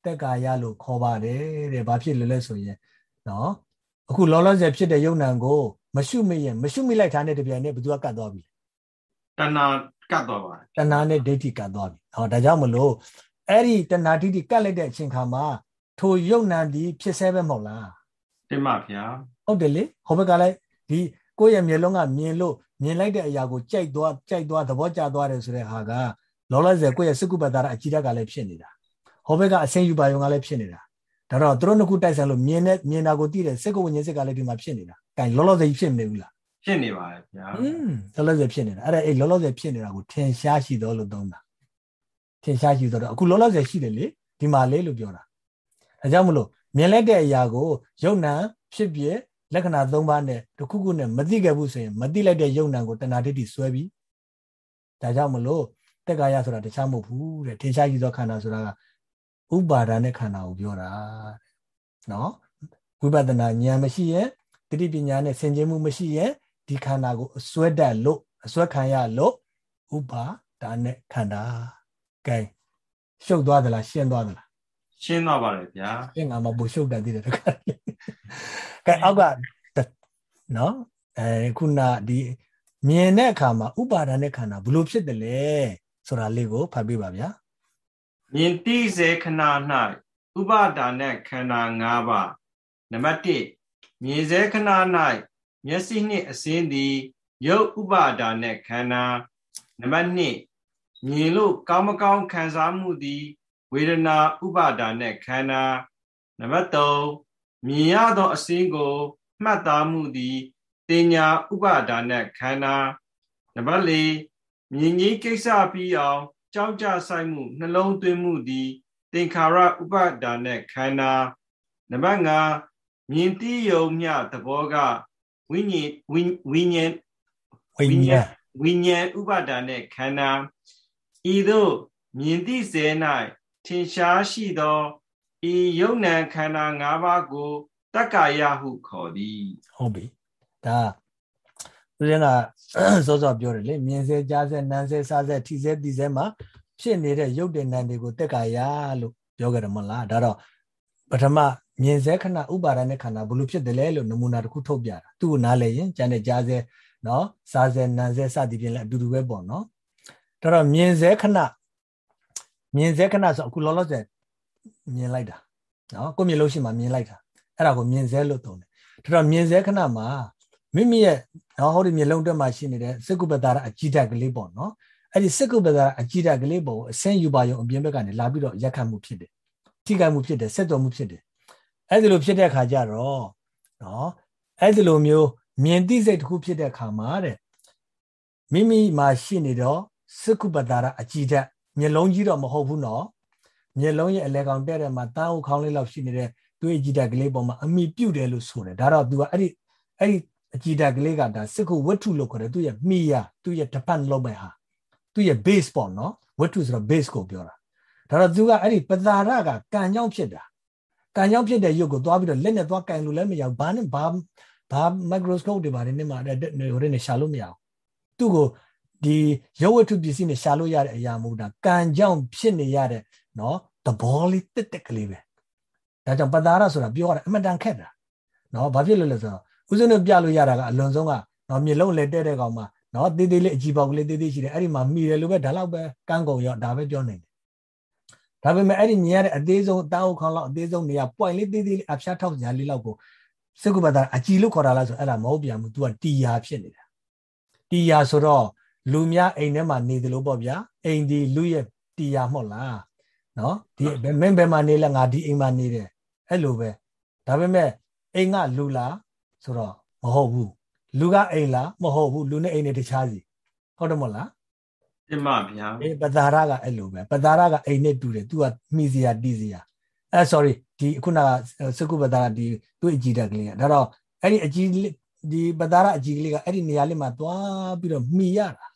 တက်ကာယလို့ခေါ်ပါတယ်တဲ့ဘာဖြစ်လဲလဲဆိုရင်နော်အခုလောလောဆယ်ဖြစ်တဲ့ယုံ nant ကိုမရှုမိရင်မရှုမိလိုက်တာနဲ့တပြိုင်နက်ဘယ်သူကကတ်သွားပြီတဏှာကတ်သွားပါတယ်တဏှာနဲ့ဒိဋ္ဌိကတ်သွားပြီဟောဒါကြောင့်မလို့အဲ့ဒီတဏှာဒိဋ္ဌိကတ်လိုက်တဲ့အချိန်ခါမှာထိုယုံ nant ဒီဖြစ်ဆဲပဲမဟုတ်လားတင်ပါဗျာဟုတ်တယ်လေဟောဘက်ကလည်းဒီကိုယ့်ရဲ့မျက်လုံးကမြင်လို့မြင်လိုက်တဲ့အရာကိုကြိုက်သွားကြိုက်သွားသဘောကျသွားတယ်ဆိုတဲ့ဟာက လောလောဆယ်ကိုယ့်ရဲ့စကုပ္ပတာအကြည့်တတ်ကလည်းဖြစ်နေတာဟောဘက်ကအစင်းယူပါယုံကလည်းဖြစ်နေတာဒါတော့သူတို့နှစ်ခုတိုက်ဆိုင်လို့မြင်တဲ့မြင်တာကိုသိတဲ့စက္ကဝိညာဉ်စက်ကလည်းဒီမှာဖြစ်နေတာ။အဲလောလောဆယ်ဖြစ်မနေဘူးလား။ဖြစ်နေပါတယ်ဗျာ။อืมလောလောဆယ်ဖြစ်နေတာအဲ့ဒါအဲ့လောလောဆယ်ဖြစ်နေတာကိုထင်ရှားရှိတော်လို့သုံးတာ။ထင်ရှားရှိတော်တော့အခုလောလောဆယ်ရှိတယ်လေဒီမှာလေလို့ပြောတာ။ဒါကြောင့်မလို့မြင်လိုက်တဲ့အရာကိုယုံ nant ဖြစ်ပြလက္ခဏာ၃ပါးနဲ့တစ်ခုခုနဲ့မသိခဲ့ဘူးဆိုရင်မသိလိုက်တဲ့ယုံ nant ကိုတဏှာဒိဋ္ဌိဆွဲပြီးဒါကြောင့်မလို့ တက်ကာယဆိုတာတခြားမဟုတ်ဘူးတဲ့ထင်ရှားရှိသောခန္ဓာဆိုတာကဥပါဒာနဲ့ခန္ဓာကိုပြောတာနော်ဝိပဿနာဉာဏ်မရှိရင်တတိပညာနဲ့ဆင်ခြင်မှုမရှိရင်ဒီခန္ဓာကိုအစွဲတတ်လို့အစွဲခံရလို့ဥပါဒါနဲ့ခန္ဓာကဲရှုပ်သွားသလားရှင်းသွားသလားရှင်းသွားပါတယ်ဗျာရှင်းငါမပူရှုပ်တတ်သေးတယ်တခါကဲအောက်ကနော်အဲခုနဒီမြင်တဲ့အခါမှာဥပါဒာနဲ့ခန္ဓာဘလို့ဖြစ်တယ်လဲ ဆိုတာလေးကိုဖတ်ပြပါဗျာမြင်တိစေခဏ၌ဥပါဒါနဲ့ခန္ဓာ၅ပါးနံပါတ်1မြင်စေခဏ၌မျက်စိနှင့်အစင်းသည်ရုပ်ဥပါဒါနဲ့ခန္ဓာနံပါတ်2မြင်လို့ကောင်းမကောင်းခံစားမှုသည် ဝေဒနာဥပါဒါနဲ့ခန္ဓာနံပါတ်3မြင်ရသောအစင်းကိုမှတ်သားမှုသည်တင်ညာဥပါဒါနဲ့ခန္ဓာနံပါတ်4 မြင်ကြီးကိစ္စပြီးအောင်ကြောက်ကြဆိုင်မှုနှလုံးသွင်းမှုသည်သင်္ခါရဥပါဒါနဲ့ခန္ဓာနံပါတ်5မြင်တိယုံမြသဘောကဝိညာဉ်ဝိညာဉ်ဝိညာဉ်ဝိညာဉ်ဥပါဒါနဲ့ခန္ဓာဤသို့မြင်တိစေ၌ထင်ရှားရှိသောဤယုံ nant ခန္ဓာ၅ပါးကိုတက္ကာယဟုခေါ်သည်ဟုတ်ပြီဒါ သူကစောစောပြောတယ်လေမြင်စေကြားစေနားစေစားစေထိစေသိစေမှာဖြစ်နေတဲ့ရုပ်တည်နံတွေကိုတက်ကာယလို့ပြောကြတယ်မဟုတ်လားဒါတော့ပထမမြင်စေခဏဥပါဒနဲ့ခန္ဓာဘလို့ဖြစ်တယ်လဲလို့နမူနာတစ်ခုထုတ်ပြတာသူ့ကိုနားလဲရင်ကျန်တဲ့ကြားစေနော်စားစေနားစေစသည်ဖြင့်လည်းအတူတူပဲပေါ့နော်ဒါတော့မြင်စေခဏမြင်စေခဏဆိုအခုလောလောဆယ်မြင်လိုက်တာနော်ကိုမြင်လို့ရှိမှမြင်လိုက်တာအဲ့ဒါကိုမြင်စေလို့သုံးတယ်ဒါတော့မြင်စေခဏမှာမိမိရဲ့ နော်ဟောဒီမျက်လုံးတက်မှာရှိနေတဲ့စကုပ္ပတာအကြည့်တက်ကလေးပေါ့နော်အဲ့ဒီစကုပ္ပတာအကြည့်တက်ကလေးပေါ်ကိုအစင်းယူပါယုံအပြင်ဘက်ကနေလာပြီးတော့ရက်ခတ်မှုဖြစ်တယ်ထိခိုက်မှုဖြစ်တယ်ဆက်တော်မှုဖြစ်တယ်အဲ့ဒီလိုဖြစ်တဲ့အခါကျတော့နော်အဲ့ဒီလိုမျိုးမြင်သိစိတ်တစ်ခုဖြစ်တဲ့အခါမှာတဲ့မိမိမှာရှိနေတော့စကုပ္ပတာအကြည့်တက်မျက်လုံးကြီးတော့မဟုတ်ဘူးနော်မျက်လုံးရဲ့အလဲကောင်တဲ့တဲ့မှာတန်းအုပ်ခေါင်းလေးလောက်ရှိနေတဲ့သွေးကြည့်တက်ကလေးပေါ်မှာအမိပြုတ်တယ်လို့ဆိုတယ်ဒါတော့ तू ကအဲ့ဒီအဲ့ဒီ အကြည်ဓာတ်ကလေးကဒါစစ်ခုဝတ္ထုလို့ခေါ်တယ်သူရဲ့မိရသူရဲ့ depend လုပ်မဲ့ဟာသူရဲ့ base ပေါ့နော်ဝတ္ထုဆိုတော့ base ကိုပြောတာဒါတော့သူကအဲ့ဒီပဇာရကကံကြောင့်ဖြစ်တာကံကြောင့်ဖြစ်တဲ့ရုပ်ကိုသွားပြီးတော့လက်နဲ့သွားကင်လို့လည်းမရဘူးဘာနဲ့ဘာဘာ microscope တွေပါတယ်နေမှာဟိုတွေနဲ့ရှာလို့မရဘူးသူ့ကိုဒီရုပ်ဝတ္ထုပစ္စည်းနဲ့ရှာလို့ရတဲ့အရာမဟုတ်တာကံကြောင့်ဖြစ်နေရတဲ့နော်သဘောလေးတက်တက်ကလေးပဲဒါကြောင့်ပဇာရဆိုတာပြောရတာအမှန်တန်ခက်တာနော်ဘာဖြစ်လို့လဲဆိုတော့ ဦးဇင်းတို့ပြလို့ရတာကအလွန်ဆုံးကနော်မြေလုံးလေတဲ့တဲ့ကောင်မှာနော်တေးသေးလေးအကြည့်ပေါက်ကလေးတေးသေးရှိတယ်အဲ့ဒီမှာမိတယ်လို့ပဲဒါလောက်ပဲကန်းကုန်ရောဒါပဲပြောနေတယ်ဒါပေမဲ့အဲ့ဒီမြင်ရတဲ့အသေးဆုံးအသားအုပ်ခေါင်းလောက်အသေးဆုံးနေရာ point လေးသေးသေးလေးအဖျားထောက်စရာလေးလောက်ကိုစကုပ္ပတာအကြည်လို့ခေါ်တာလားဆိုအဲ့ဒါမဟုတ်ပြန်ဘူး तू ကတီယာဖြစ်နေတာတီယာဆိုတော့လူများအိမ်ထဲမှာနေတယ်လို့ပေါ့ဗျာအိမ်ဒီလူရဲ့တီယာမဟုတ်လားနော်ဒီမင်းဘယ်မှာနေလဲငါဒီအိမ်မှာနေတယ်အဲ့လိုပဲဒါပေမဲ့အိမ်ကလူလား ဆိုတော့မဟုတ်ဘူးလူကအိမ်လားမဟုတ်ဘူးလူနဲ့အိမ်နဲ့တခြားစီဟုတ်တယ်မဟုတ်လားတင်ပါဗျာအေးပဇာရကအဲ့လိုပဲပဇာရကအိမ်နဲ့တူတယ် तू ကမိစရာတီးစရာအဲ sorry ဒီခုနကစကုပဇာရဒီသူ့အကြည့်တက်ကလေးကဒါတော့အဲ့ဒီအကြည့်ဒီပဇာရအကြည့်ကလေးကအဲ့ဒီနေရာလေးမှာသွားပြီးတော့မှီရတာ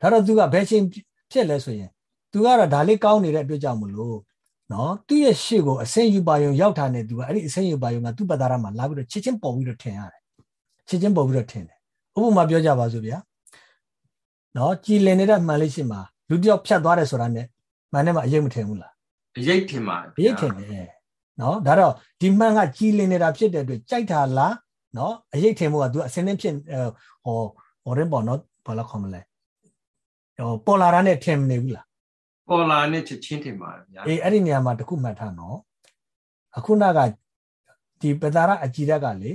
ဒါတော့ तू ကဘယ်ချိန်ဖြစ်လဲဆိုရင် तू ကတော့ဒါလေးကောင်းနေတဲ့အတွက်ကြောင့်မလို့ နော်သူ့ရဲ့ရှေ့ကိုအစင်ယူပါယုံရောက်တာနဲ့သူကအဲ့ဒီအစင်ယူပါယုံကသူ့ပဒါရမှာလာပြီးတော့ချစ်ချင်းပေါ်ပြီးတော့ထင်ရတယ်ချစ်ချင်းပေါ်ပြီးတော့ထင်တယ်ဥပမာပြောကြပါစို့ဗျာနော်ကြည်လင်နေတဲ့မှန်လေးရှိမှာလူတယောက်ဖြတ်သွားတယ်ဆိုတာနဲ့မှန်တယ်မှာအရေးမထင်ဘူးလားအရေးထင်ပါအရေးထင်တယ်နော်ဒါတော့ဒီမှန်ကကြီးလင်းနေတာဖြစ်တဲ့အတွက်ကြိုက်တာလားနော်အရေးထင်မှုက तू အစင်းင်းဖြစ်ဟောဟောရင်ပေါ့နော်ဘာလို့ခေါ်မလဲဟောပေါ်လာတာနဲ့ထင်မနေဘူးလား ပေါ်လာနဲ့ချက်ချင်းထင်ပါဗျာအေးအဲ့ဒီနေရာမှာတခုမှတ်ထားနော်အခုနကဒီပတာရအကြည်ရက်ကလေ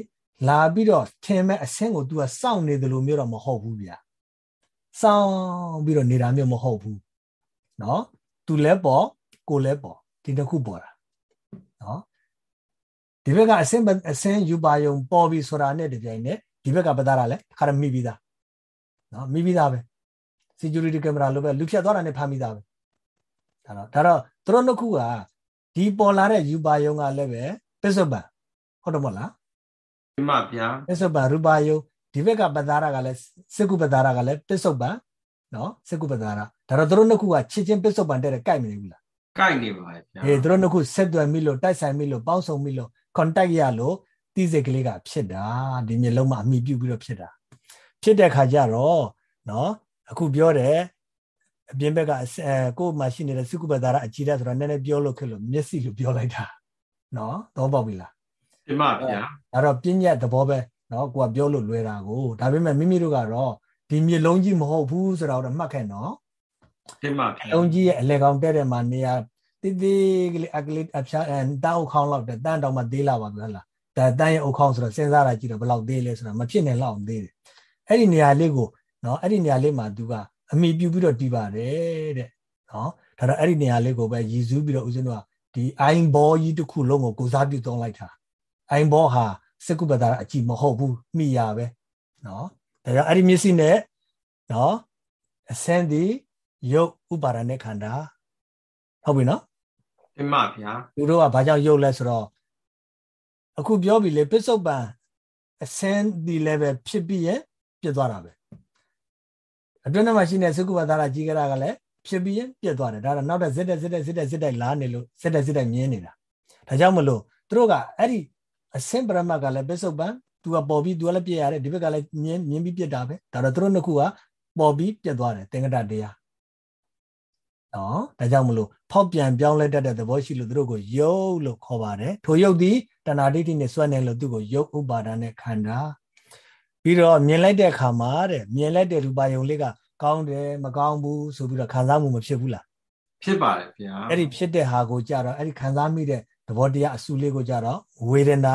လာပြီးတော့ထင်မဲ့အဆင်းကို तू ကစောင့်နေတယ်လို့မျိုးတော့မဟုတ်ဘူးဗျာစောင့်ပြီးတော့နေတာမျိုးမဟုတ်ဘူးနော် तू လဲပေါ်ကိုလဲပေါ်ဒီတစ်ခုပေါ်တာနော်ဒီဘက်ကအဆင်းအဆင်းယူပါယုံပေါ်ပြီဆိုတာနဲ့တပြိုင်နက်ဒီဘက်ကပတာရလဲခါရမိပြီးသားနော်မိပြီးသားပဲ security camera လိုပဲလူဖြတ်သွားတာနဲ့ဖမ်းပြီးသားပဲ ဒါတော့ဒါတော့သူတို့နှစ်ခုကဒီပေါ်လာတဲ့ယူပါယုံကလည်းပဲပစ္စုပန်ဟုတ်တယ်မဟုတ်လားဒီမှာဗျာပစ္စုပန်ရူပါယုံဒီဘက်ကပတာရကလည်းစကုပတာရကလည်းပစ္စုပန်နော်စကုပတာရဒါတော့သူတို့နှစ်ခုကချစ်ချင်းပစ္စုပန်တဲ့တဲ့ကြိုက်မနေဘူးလားကိုက်နေပါဗျာအေးသူတို့နှစ်ခုဆက်သွယ်မိလို့တိုက်ဆိုင်မိလို့ပေါင်းစုံမိလို့ contact ရလို့တိစိတ်ကလေးကဖြစ်တာဒီမျိုးလုံးမအမိပြုတ်ပြီးတော့ဖြစ်တာဖြစ်တဲ့ခါကျတော့နော်အခုပြောတယ် အပြင်ဘက်ကအဲကိုယ်မှရှိနေတဲ့စုကုပတာရအကြည့်ရဆိုတာနည်းနည်းပြောလို့ခက်လို့မျက်စိလို့ပြောလိုက်တာနော်တော့ပေါက်ပြီလားဒီမှာဗျာဒါတော့ပြဉ္ညတ်သဘောပဲနော်ကိုကပြောလို့လွယ်တာကိုဒါပေမဲ့မိမိတို့ကတော့ဒီမြေလုံးကြီးမဟုတ်ဘူးဆိုတာတော့မှတ်ခဲ့နော်ဒီမှာဗျာလုံးကြီးရဲ့အလေကောင်တဲ့တဲ့မှာနေရာတိတိကလေးအကလေးအဖျားအန်တောက်ခေါင်းလောက်တဲ့တန်းတောင်မှသေးလာပါပြီဟလားဒါတန်းရဲ့အုတ်ခေါင်းဆိုတော့စဉ်းစားတာကြည့်တော့ဘယ်လောက်သေးလဲဆိုတာမဖြစ်နိုင်လောက်သေးတယ်အဲ့ဒီနေရာလေးကိုနော်အဲ့ဒီနေရာလေးမှာသူက အမိပြုပြီးတော့တီးပါတယ်တဲ့နော်ဒါတော့အဲ့ဒီနေရာလေးကိုပဲရည်စူးပြီးတော့ဦးဇင်းတို့ကဒီအိုင်ဘောကြီးတစ်ခုလုံးကိုကိုစားပြုသုံးလိုက်တာအိုင်ဘောဟာစကုပ္ပတာအကြည့်မဟုတ်ဘူးမိရပဲနော်ဒါကြောင့်အဲ့ဒီမျက်စိနဲ့နော်အစင်းဒီယုတ်ဥပါဒณะခန္ဓာဟုတ်ပြီနော်ဒီမှာဗျာသူတို့ကဘာကြောင့်ယုတ်လဲဆိုတော့အခုပြောပြီလေပစ္စုပန်အစင်းဒီ level ဖြစ်ပြီးရင်ပြတ်သွားတာပဲ အတွင်းထဲမှာရှိနေတဲ့သုကုပ္ပတာရကြီးကြတာကလည်းဖြစ်ပြီးရင်ပြတ်သွားတယ်ဒါတော့နောက်တဲ့ဇက်တဲ့ဇက်တဲ့ဇက်တဲ့ဇက်တဲ့လားနေလို့ဇက်တဲ့ဇက်တဲ့မြင်းနေတာဒါကြောင့်မလို့သူတို့ကအဲ့ဒီအစင်းပရမတ်ကလည်းပစ္စုပန်သူကပေါ်ပြီးသူကလည်းပြည့်ရတယ်ဒီဘက်ကလည်းမြင်းမြင်းပြီးပြတ်တာပဲဒါတော့သူတို့နှစ်ခုကပေါ်ပြီးပြတ်သွားတယ်သင်္ကတတရားနော်ဒါကြောင့်မလို့ဖောက်ပြန်ပြောင်းလဲတတ်တဲ့သဘောရှိလို့သူတို့ကိုယုတ်လို့ခေါ်ပါတယ်ထိုယုတ်သည်တဏှာဒိဋ္ဌိနဲ့စွဲနေလို့သူကိုယုတ်ဥပါဒာနဲ့ခန္ဓာ ပြီးတော့မြင်လိုက်တဲ့အခါမှာတဲ့မြင်လိုက်တဲ့ရူပါယုံလေးကကောင်းတယ်မကောင်းဘူးဆိုပြီးတော့ခံစားမှုမဖြစ်ဘူးလားဖြစ်ပါတယ်ဗျာအဲ့ဒီဖြစ်တဲ့ဟာကိုကြတော့အဲ့ဒီခံစားမိတဲ့သဘောတရားအစုလေးကိုကြတော့ဝေဒနာ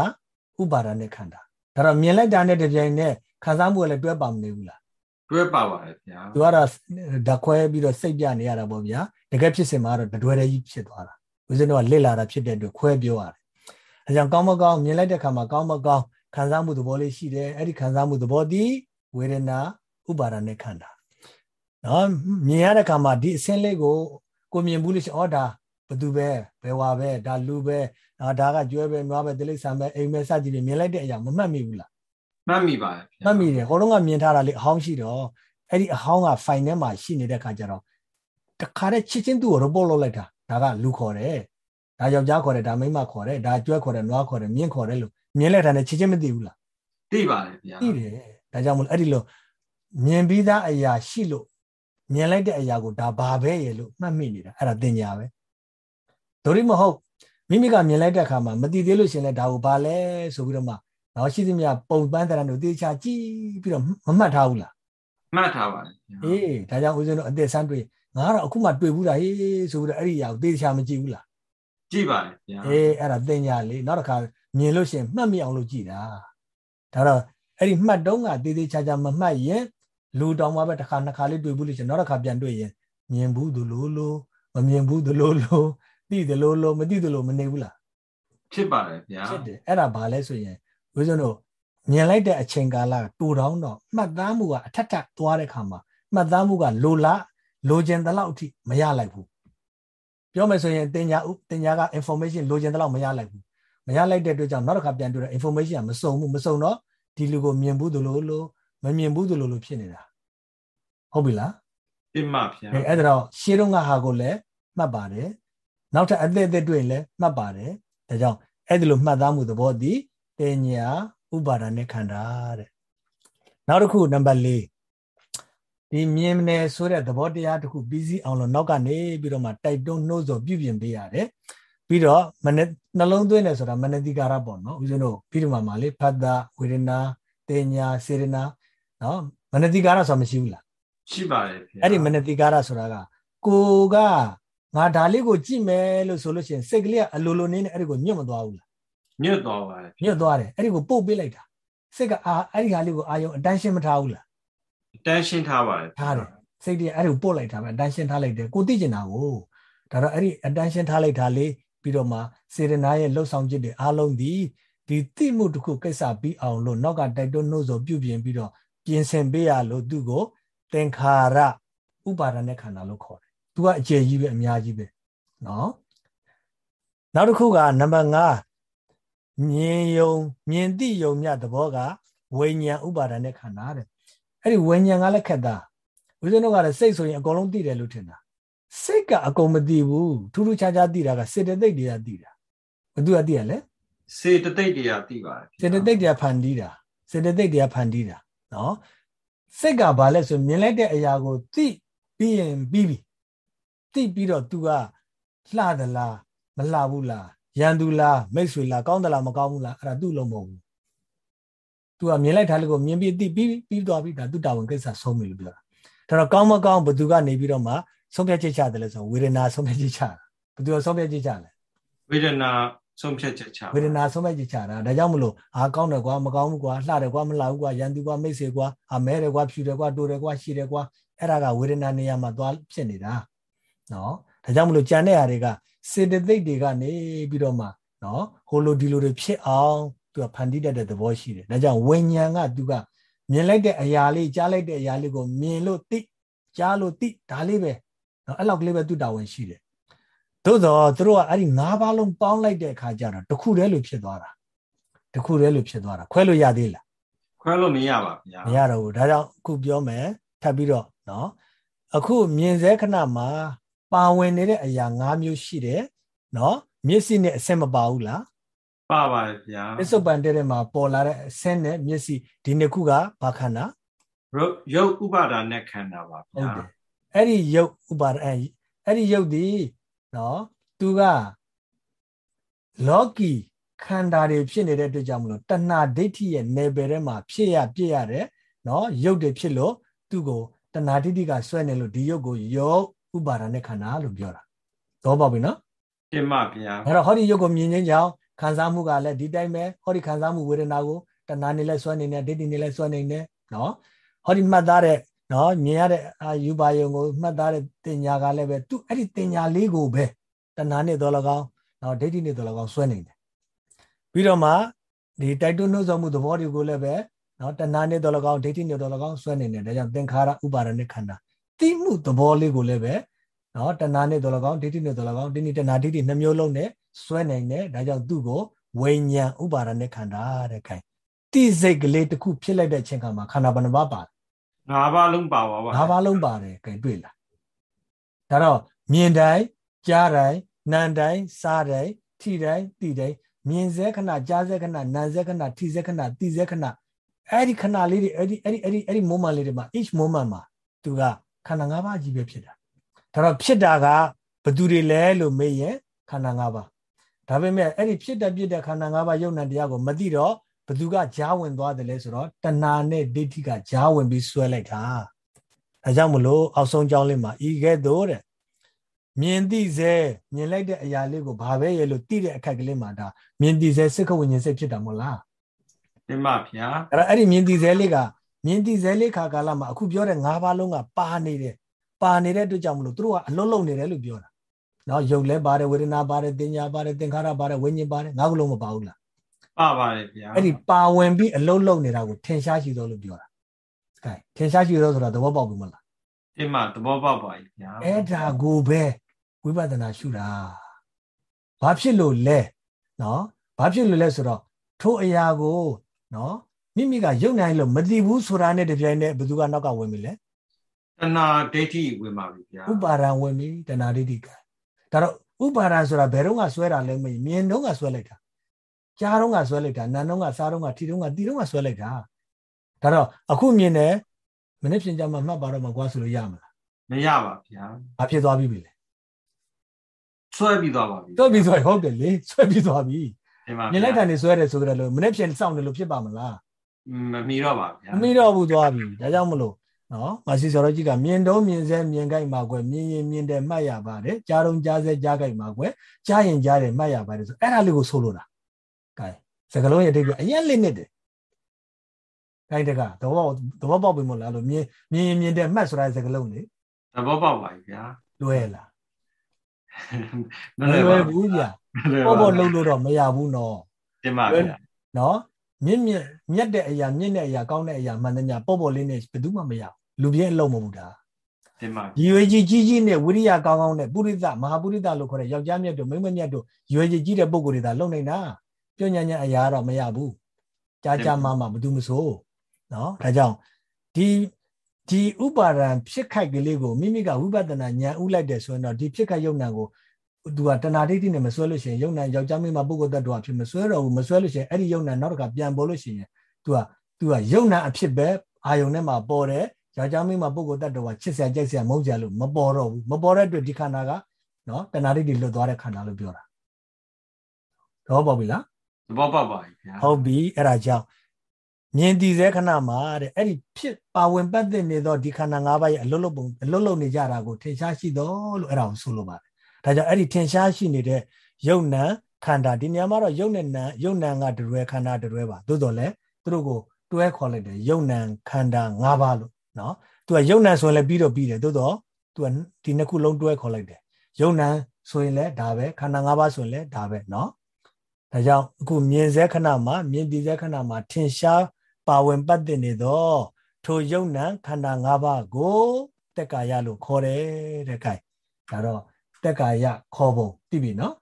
ဥပါဒာနဲ့ခန္ဓာဒါတော့မြင်လိုက်တာနဲ့တပြိုင်နက်ခံစားမှုကလည်းတွဲပါမနေဘူးလားတွဲပါပါတယ်ဗျာသူကတော့ဓာခွဲပြီးတော့စိတ်ပြနေရတာပေါ့ဗျာတကယ်ဖြစ်စင်မှာတော့တတွဲတည်းကြီးဖြစ်သွားတာဦးဇင်းတို့ကလစ်လာတာဖြစ်တဲ့အတွက်ခွဲပြောရတယ်အဲကြောင့်ကောင်းမကောင်းမြင်လိုက်တဲ့အခါမှာကောင်းမကောင်း ခံစားမှုသဘောလေးရှိတယ်အဲ့ဒီခံစားမှုသဘောဒီဝေဒနာဥပါဒာနဲ့ခန္ဓာနော်မြင်ရတဲ့အခါမှာဒီအစင်းလေးကိုကိုမြင်ဘူးလို့ရှိရင်ဩဒါဘသူပဲဘယ်ဝါပဲဒါလူပဲအာဒါကကျွဲပဲနွားပဲတိလိษံပဲအိမ်ပဲစသည်ဖြင့်မြင်လိုက်တဲ့အရာမမှတ်မိဘူးလားမှတ်မိပါတယ်ဗျာမှတ်မိတယ်ဟိုတော့ကမြင်ထားတာလေအဟောင်းရှိတော့အဲ့ဒီအဟောင်းက file ထဲမှာရှိနေတဲ့ခါကျတော့တခါတည်းချစ်ချင်းသူ့ကို report လုပ်လိုက်တာဒါကလူခေါ်တယ် ဒါယောက်ျားခေါ်တယ်ဒါမိန်းမခေါ်တယ်ဒါကျွဲခေါ်တယ်နွားခေါ်တယ်မြင်းခေါ်တယ်လို့မြင်လိုက်တာနဲ့ချစ်ချင်းမသိဘူးလားသိပါတယ်ဗျာသိတယ်ဒါကြောင့်မလို့အဲ့ဒီလိုမြင်ပြီးသားအရာရှိလို့မြင်လိုက်တဲ့အရာကိုဒါဘာပဲရဲ့လို့မှတ်မိနေတာအဲ့ဒါတင်ညာပဲဒိုရိမဟုတ်မိမိကမြင်လိုက်တဲ့အခါမှာမသိသေးလို့ရှရင်လဲဒါကိုဘာလဲဆိုပြီးတော့မှတော့ရှိသမျှပုံပန်းတဲ့တို့တေချာကြည့်ပြီးတော့မမှတ်ထားဘူးလားမှတ်ထားပါတယ်ဗျာအေးဒါကြောင့်ဦးဇင်းတို့အသက်ဆန်းတွေ့ငါကတော့အခုမှတွေ့ဘူးတာဟေးဆိုပြီးတော့အဲ့ဒီအရာကိုတေချာမကြည့်ဘူးလား ကြည့်ပါတယ်ဗျာအေးအဲ့ဒါတင်ညာလေနောက်တစ်ခါမြင်လို့ရှရင်မှတ်မိအောင်လို့ကြည့်တာဒါတော့အဲ့ဒီမှတ်တုံးကတေးသေးချာချာမမှတ်ရင်လူတောင်မှပဲတစ်ခါနှစ်ခါလေးတွေ့ဘူးလို့ရှရင်နောက်တစ်ခါပြန်တွေ့ရင်မြင်ဘူးသလိုလိုမမြင်ဘူးသလိုလိုသိသလိုလိုမသိသလိုမနေဘူးလားဖြစ်ပါတယ်ဗျာဖြစ်တယ်အဲ့ဒါဘာလဲဆိုရင်ဦးဇင်းတို့မြင်လိုက်တဲ့အချိန်ကာလတူတောင်းတော့မှတ်သားမှုကအထက်ထပ်သွားတဲ့ခါမှာမှတ်သားမှုကလိုလားလိုချင်တဲ့လောက်အထိမရလိုက်ဘူး ပြောမယ်ဆိုရင်တင်ညာဥတင်ညာက information လိုချင်တဲ့လောက်မရလိုက်ဘူးမရလိုက်တဲ့အတွက်ကြောင့်နောက်တစ်ခါပြန်တွေ့တဲ့ information ကမစုံဘူးမစုံတော့ဒီလူကိုမြင်ဘူးသလိုလိုမမြင်ဘူးသလိုလိုဖြစ်နေတာဟုတ်ပြီလားပြမဗျာအဲအဲ့ဒါတော့ရှင်းတော့ငါဟာကိုလည်းမှတ်ပါတယ်နောက်ထပ်အသက်အသက်တွေ့ရင်လည်းမှတ်ပါတယ်ဒါကြောင့်အဲ့ဒီလိုမှတ်သားမှုသဘောဒီတင်ညာဥပါဒာနဲ့ခန္ဓာတဲ့နောက်တစ်ခုနံပါတ်၄ ဒီမြင်နေဆိုတဲ့သဘောတရားတစ်ခုပြီးစီးအောင်လို့နောက်ကနေပြီးတော့မှတိုက်တွန်းနှိုးဆော်ပြုပြင်ပေးရတယ်ပြီးတော့မနနှလုံးသွင်းတယ်ဆိုတာမနတိကာရပေါ့နော်ဦးဇင်းတို့ပြီးတော့မှလေဖတ်တာဝေဒနာတင်ညာစေရနာနော်မနတိကာရဆိုတာမရှိဘူးလားရှိပါတယ်ဗျာအဲ့ဒီမနတိကာရဆိုတာကကိုကငါဒါလေးကိုကြည့်မယ်လို့ဆိုလို့ရှိရင်စိတ်ကလေးကအလိုလိုနေနဲ့အဲ့ဒီကိုညွတ်မသွားဘူးလားညွတ်သွားပါတယ်ညွတ်သွားတယ်အဲ့ဒီကိုပို့ပေးလိုက်တာစိတ်ကအာအဲ့ဒီဟာလေးကိုအာယုံ attention မထားဘူးလား attention ထားပါတယ်ထားတယ်စိတ်တွေအဲ့ဒီကိုပို့လိုက်တာပဲ attention ထားလိုက်တယ်ကိုသိကျင်တာကိုဒါတော့အဲ့ဒီ attention ထားလိုက်တာလေးပြီးတော့မှစေရနာရဲ့လှုပ်ဆောင်ချက်တွေအားလုံးဒီဒီတိမှုတစ်ခုကိစ္စပြီးအောင်လို့နောက်ကတိုက်တွန်းနှိုးဆော်ပြုပြင်ပြီးတော့ပြင်ဆင်ပေးရလို့သူ့ကိုသင်္ခါရဥပါဒณะခန္ဓာလို့ခေါ်တယ်။ तू ကအကျယ်ကြီးပဲအများကြီးပဲနော်။နောက်တစ်ခုကနံပါတ်5မြင်ယုံမြင်သိယုံမြသဘောကဝိညာဉ်ဥပါဒณะခန္ဓာတဲ့။ အဲ့ဒီဝိညာဉ်ကလည်းခက်တာ။ဦးဇင်းတို့ကလည်းစိတ်ဆိုရင်အကုန်လုံးသိတယ်လို့ထင်တာ။စိတ်ကအကုန်မသိဘူး။ထူးထူးခြားခြားသိတာကစေတသိက်တွေကသိတာ။ဘသူကသိရလဲ။စေတသိက်တွေကသိပါတယ်။စေတသိက်တွေကဖန်တီးတာ။စေတသိက်တွေကဖန်တီးတာနော်။စိတ်ကဘာလဲဆိုမြင်လိုက်တဲ့အရာကိုသိပြီးရင်ပြီးပြီသိပြီးတော့ तू ကလှသလားမလှဘူးလားရန်သူလားမိတ်ဆွေလားကောင်းသလားမကောင်းဘူးလားအဲ့ဒါသူ့လုံးမဟုတ်ဘူး तू ကမြင်လိုက်တာလေးကိုမြင်ပြီးသိပြီးပြီးသွားပြီဒါသူ့တာဝန်ကိစ္စဆုံးပြီလို့ပြောတာဒါတော့ကောင်းမကောင်းဘသူကနေပြီးတော့မှဆုံးဖြတ်ချက်ချတယ်လဲဆိုဝေဒနာဆုံးဖြတ်ချက်ချတာဘသူကဆုံးဖြတ်ချက်ချလဲဝေဒနာဆုံးဖြတ်ချက်ချဝေဒနာဆုံးဖြတ်ချက်ချတာဒါကြောင့်မလို့အာကောင်းတယ်ကွာမကောင်းဘူးကွာလှတယ်ကွာမလှဘူးကွာရန်သူကွာမိတ်ဆွေကွာအမဲတယ်ကွာဖြူတယ်ကွာတိုးတယ်ကွာရှိတယ်ကွာအဲ့ဒါကဝေဒနာနေရာမှာသွားဖြစ်နေတာနော်ဒါကြောင့်မလို့ကြံတဲ့ຢာတွေကစေတသိက်တွေကနေပြီးတော့မှနော်ဟိုလိုဒီလိုတွေဖြစ်အောင် သူကဖန်တီးတတ်တဲ့သဘောရှိတယ်ဒါကြောင့်ဝိညာဉ်ကသူကမြင်လိုက်တဲ့အရာလေးကြားလိုက်တဲ့အရာလေးကိုမြင်လို့သိကြားလို့သိဒါလေးပဲနော်အဲ့လောက်ကလေးပဲသူတာဝန်ရှိတယ်သို့တော့သူတို့ကအဲ့ဒီ၅ပါးလုံးပေါင်းလိုက်တဲ့အခါကျတော့တခုတည်းလို့ဖြစ်သွားတာတခုတည်းလို့ဖြစ်သွားတာခွဲလို့ရသေးလားခွဲလို့မရပါဗျာမရတော့ဘူးဒါကြောင့်အခုပြောမယ်ထပ်ပြီးတော့နော်အခုမြင်စေခဏမှာပါဝင်နေတဲ့အရာ၅မျိုးရှိတယ်နော်မျက်စိနဲ့အဆင့်မပါဘူးလား ပါပါတယ်ဗျာပစ္စုပန်တဲ့မှာပေါ်လာတဲ့အဆင့်နဲ့မျက်စိဒီနှစ်ခုကဘာခန္ဓာရုပ်ဥပါဒာနဲ့ခန္ဓာပါဗျာဟုတ်တယ်အဲ့ဒီရုပ်ဥပါဒအဲ့ဒီရုပ်ဒီနော်သူကလောကီခန္ဓာတွေဖြစ်နေတဲ့အတွက်ကြောင့်မလို့တဏှာဒိဋ္ဌိရဲ့နယ်ပယ်ထဲမှာဖြစ်ရပြည့်ရတယ်နော်ရုပ်တွေဖြစ်လို့သူ့ကိုတဏှာဒိဋ္ဌိကဆွဲနေလို့ဒီရုပ်ကိုယောဥပါဒနဲ့ခန္ဓာလို့ပြောတာသဘောပေါက်ပြီနော်တင်ပါဗျာအဲ့တော့ဟောဒီရုပ်ကိုမြင်ခြင်းကြောင့် ခံစားမှုကလည်းဒီတိုင်းပဲဟောဒီခံစားမှုဝေဒနာကိုတဏှာနေလဲဆွဲနေနေဒိဋ္ဌိနေလဲဆွဲနေနေနော်ဟောဒီမှတ်သားတဲ့နော်မြင်ရတဲ့အာယူပါယုံကိုမှတ်သားတဲ့တင်ညာကလည်းပဲသူအဲ့ဒီတင်ညာလေးကိုပဲတဏှာနဲ့တော်လကောင်းနော်ဒိဋ္ဌိနဲ့တော်လကောင်းဆွဲနေတယ်ပြီးတော့မှဒီတိုက်တွန်းနှုတ်ဆောင်မှုသဘောတွေကိုလည်းပဲနော်တဏှာနဲ့တော်လကောင်းဒိဋ္ဌိနဲ့တော်လကောင်းဆွဲနေတယ်ဒါကြောင့်သင်္ခါရဥပါဒနဲ့ခန္ဓာတိမှုသဘောလေးကိုလည်းပဲ နော်တဏှာနဲ့တော်လကောင်းဒိဋ္ဌိနဲ့တော်လကောင်းဒီနေ့တဏှာဒိဋ္ဌိနှမျိုးလုံးနဲ့ဆွဲနိုင်တယ်ဒါကြောင့်သူ့ကိုဝိညာဉ်ဥပါဒနဲ့ခန္ဓာတဲ့ခိုင်တိစိတ်ကလေးတစ်ခုဖြစ်လိုက်တဲ့အချိန်ခါမှာခန္ဓာဘယ်နှပါပါငါးပါးလုံးပါပါပါငါးပါးလုံးပါတယ်ခိုင်တွေ့လားဒါတော့မြင်တိုင်းကြားတိုင်းနားတိုင်းစားတိုင်းထိတိုင်းသိတိုင်းမြင်စေခဏကြားစေခဏနားစေခဏထိစေခဏသိစေခဏအဲ့ဒီခဏလေးတွေအဲ့ဒီအဲ့ဒီအဲ့ဒီအဲ့ဒီ moment လေးတွေမှာ each moment မှာသူကခန္ဓာ၅ပါးကြီးပဲဖြစ်တာ ဒါတော့ဖြစ်တာကဘသူတွေလဲလို့မေးရင်ခန္ဓာ၅ပါးဒါပေမဲ့အဲ့ဒီဖြစ်တဲ့ပြစ်တဲ့ခန္ဓာ၅ပါးယုံနာတရားကိုမသိတော့ဘသူကကြားဝင်သွားတယ်လဲဆိုတော့တဏှာနဲ့ဒိဋ္ဌိကကြားဝင်ပြီးဆွဲလိုက်တာဒါကြောင့်မလို့အောက်ဆုံးကြောင်းလေးမှာဤကဲ့သို့တဲ့မြင်သိစေမြင်လိုက်တဲ့အရာလေးကိုဘာပဲရဲ့လို့သိတဲ့အခက်ကလေးမှာဒါမြင်သိစေစိတ်ခဝိညာဉ်စိတ်ဖြစ်တာမဟုတ်လားတင်ပါဗျာအဲ့ဒါအဲ့ဒီမြင်သိစေလေးကမြင်သိစေလေးခါကာလမှာအခုပြောတဲ့၅ပါးလုံးကပါနေတယ် ပါနေတဲ့အတွက်ကြောင့်မလို့သူတို့ကအလုံးလုံးနေတယ်လို့ပြောတာနော်ယုတ်လဲပါတယ်ဝေဒနာပါတယ်တင်ညာပါတယ်သင်္ခါရပါတယ်ဝိညာဉ်ပါတယ်ငါးခုလုံးမပါဘူးလားပါပါတယ်ဗျာအဲ့ဒီပါဝင်ပြီးအလုံးလုံးနေတာကိုထင်ရှားရှိသောလို့ပြောတာကဲထင်ရှားရှိသောဆိုတာသဘောပေါက်ပြီမလားတင်ပါသဘောပေါက်ပါပြီဗျာအဲ့ဒါကိုပဲဝိပဿနာရှုတာဘာဖြစ်လို့လဲနော်ဘာဖြစ်လို့လဲဆိုတော့ထိုအရာကိုနော်မိမိကယုံနိုင်လို့မသိဘူးဆိုတာနဲ့တပြိုင်တည်းဘယ်သူကနောက်ကဝင်ပြီလဲ တဏှာဒိဋ္ဌိဝင်ပါပြီဗျာဥပါဒံဝင်ပြီတဏှာဒိဋ္ဌိကဒါတော့ဥပါဒံဆိုတာဘယ်တော့ကဆွဲတာလဲမမြင်တော့ကဆွဲလိုက်တာကြားတော့ကဆွဲလိုက်တာနာတော့ကစားတော့ကထီတော့ကတီတော့ကဆွဲလိုက်တာဒါတော့အခုမြင်တယ်မနေ့ပြင်ကြမှာမှတ်ပါတော့မှာကွာဆိုလို့ရမလားမရပါဗျာဘာဖြစ်သွားပြီပြီလဲဆွဲပြီးသွားပါပြီတွက်ပြီးဆိုရင်ဟုတ်တယ်လေဆွဲပြီးသွားပြီဒီမှာမြင်လိုက်တာနေဆွဲတယ်ဆိုကြတယ်လို့မနေ့ပြင်စောင့်တယ်လို့ဖြစ်ပါမလားမမီတော့ပါဗျာမမီတော့ဘူးသွားပြီဒါကြောင့်မလို့ နော်မာစီဆော်တော်ကြီးကမြင်တော့မြင်စဲမြင်ကြိုက်မှာကွယ်မြင်ရင်မြင်တယ်မှတ်ရပါတယ်ကြားတော့ကြားစဲကြားကြိုက်မှာကွယ်ကြားရင်ကြားတယ်မှတ်ရပါတယ်ဆိုအဲ့ဒါလေးကိုဆိုလိုတာကဲစကလုံးရဲ့အဓိပ္ပာယ်အရင်လေးနစ်တယ်ကဲတကသဘောသဘောပေါက်ပြီမို့လားလို့မြင်မြင်ရင်မြင်တယ်မှတ်ဆိုတာစကလုံးလေသဘောပေါက်ပါပြီဗျာလွဲလားမမလွယ်လွပါယ်ဘူးဘူးဗျမလွယ်ပေါ့ပါပေါ့ဘူးလုံးလို့တော့မရဘူးနော်တင်ပါဗျာနော်မြင့်မြင့်မြတ်တဲ့အရာမြင့်တဲ့အရာကောင်းတဲ့အရာမှန်သမျှပေါ့ပေါ့လေးနဲ့ဘယ်သူမှမရဘူး လူပြင်းအလုံးမဟုတ်ဘူးဒါတင်ပါဒီရွေကြီးကြီးကြီးနဲ့ဝိရိယကောင်းကောင်းနဲ့ပုရိသမဟာပုရိသလို့ခေါ်တဲ့ယောက်ျားမြတ်တို့မိန်းမမြတ်တို့ရွေကြီးကြီးတဲ့ပုံကိုယ်တွေဒါလုံနေတာပြညံ့ညံ့အရာတော့မရဘူးကြာကြာမှမှဘယ်သူမဆိုနော်ဒါကြောင့်ဒီဒီဥပါဒံဖြစ်ခိုက်ကလေးကိုမိမိကဝိပဿနာဉာဏ်ဥလိုက်တယ်ဆိုရင်တော့ဒီဖြစ်ခိုက်ယုံ nant ကိုသူကတဏှာဒိဋ္ဌိနဲ့မဆွဲလို့ရှိရင်ယုံ nant ယောက်ျားမိန်းမပုဂ္ဂိုလ်တ attva ဖြစ်မဆွဲတော့ဘူးမဆွဲလို့ရှိရင်အဲ့ဒီယုံ nant နောက်တစ်ခါပြန်ပေါ်လို့ရှိရင် तू က तू ကယုံ nant အဖြစ်ပဲအာယုံထဲမှာပေါ်တယ် ယောက်ျားမိန်းမပုဂ္ဂိုလ်တ attva ချစ်စရာကြိုက်စရာမုန်းစရာလို့မပေါ်တော့ဘူးမပေါ်တဲ့အတွက်ဒီခန္ဓာကနော်တဏှာဒိဋ္ဌိလွတ်သွားတဲ့ခန္ဓာလို့ပြောတာတော့ပေါ့ပြီလားသဘောပေါက်ပါပြီဗျာဟုတ်ပြီအဲ့ဒါကြောင့်မြင်တည်စေခဏမှာတဲ့အဲ့ဒီဖြစ်ပါဝင်ပတ်သက်နေသောဒီခန္ဓာ၅ပါးရဲ့အလွတ်လွတ်ပုံအလွတ်လွတ်နေကြတာကိုထင်ရှားရှိတော့လို့အဲ့ဒါကိုဆိုလိုပါတယ်ဒါကြောင့်အဲ့ဒီထင်ရှားရှိနေတဲ့ယုံနံခန္ဓာဒီနေရာမှာတော့ယုံနဲ့နံယုံနံကတရွဲခန္ဓာတရွဲပါသို့တော်လည်းသူတို့ကိုတွဲခေါ်လိုက်တယ်ယုံနံခန္ဓာ၅ပါးလို့ နော်သူကယုံနံဆိုရင်လည်းပြီးတော့ပြီးတယ်သို့တော်သူကဒီနှစ်ခုလုံးတွဲခေါ်လိုက်တယ်ယုံနံဆိုရင်လည်းဒါပဲခန္ဓာ၅ပါးဆိုရင်လည်းဒါပဲနော်ဒါကြောင့်အခုမြင်စေခဏမှာမြင်တည်စေခဏမှာထင်ရှားပါဝင်ပတ်သက်နေသောထိုယုံနံခန္ဓာ၅ပါးကိုတက်ကာယလို့ခေါ်တယ်တဲ့ခိုင်ဒါတော့တက်ကာယခေါ်ပုံသိပြီနော်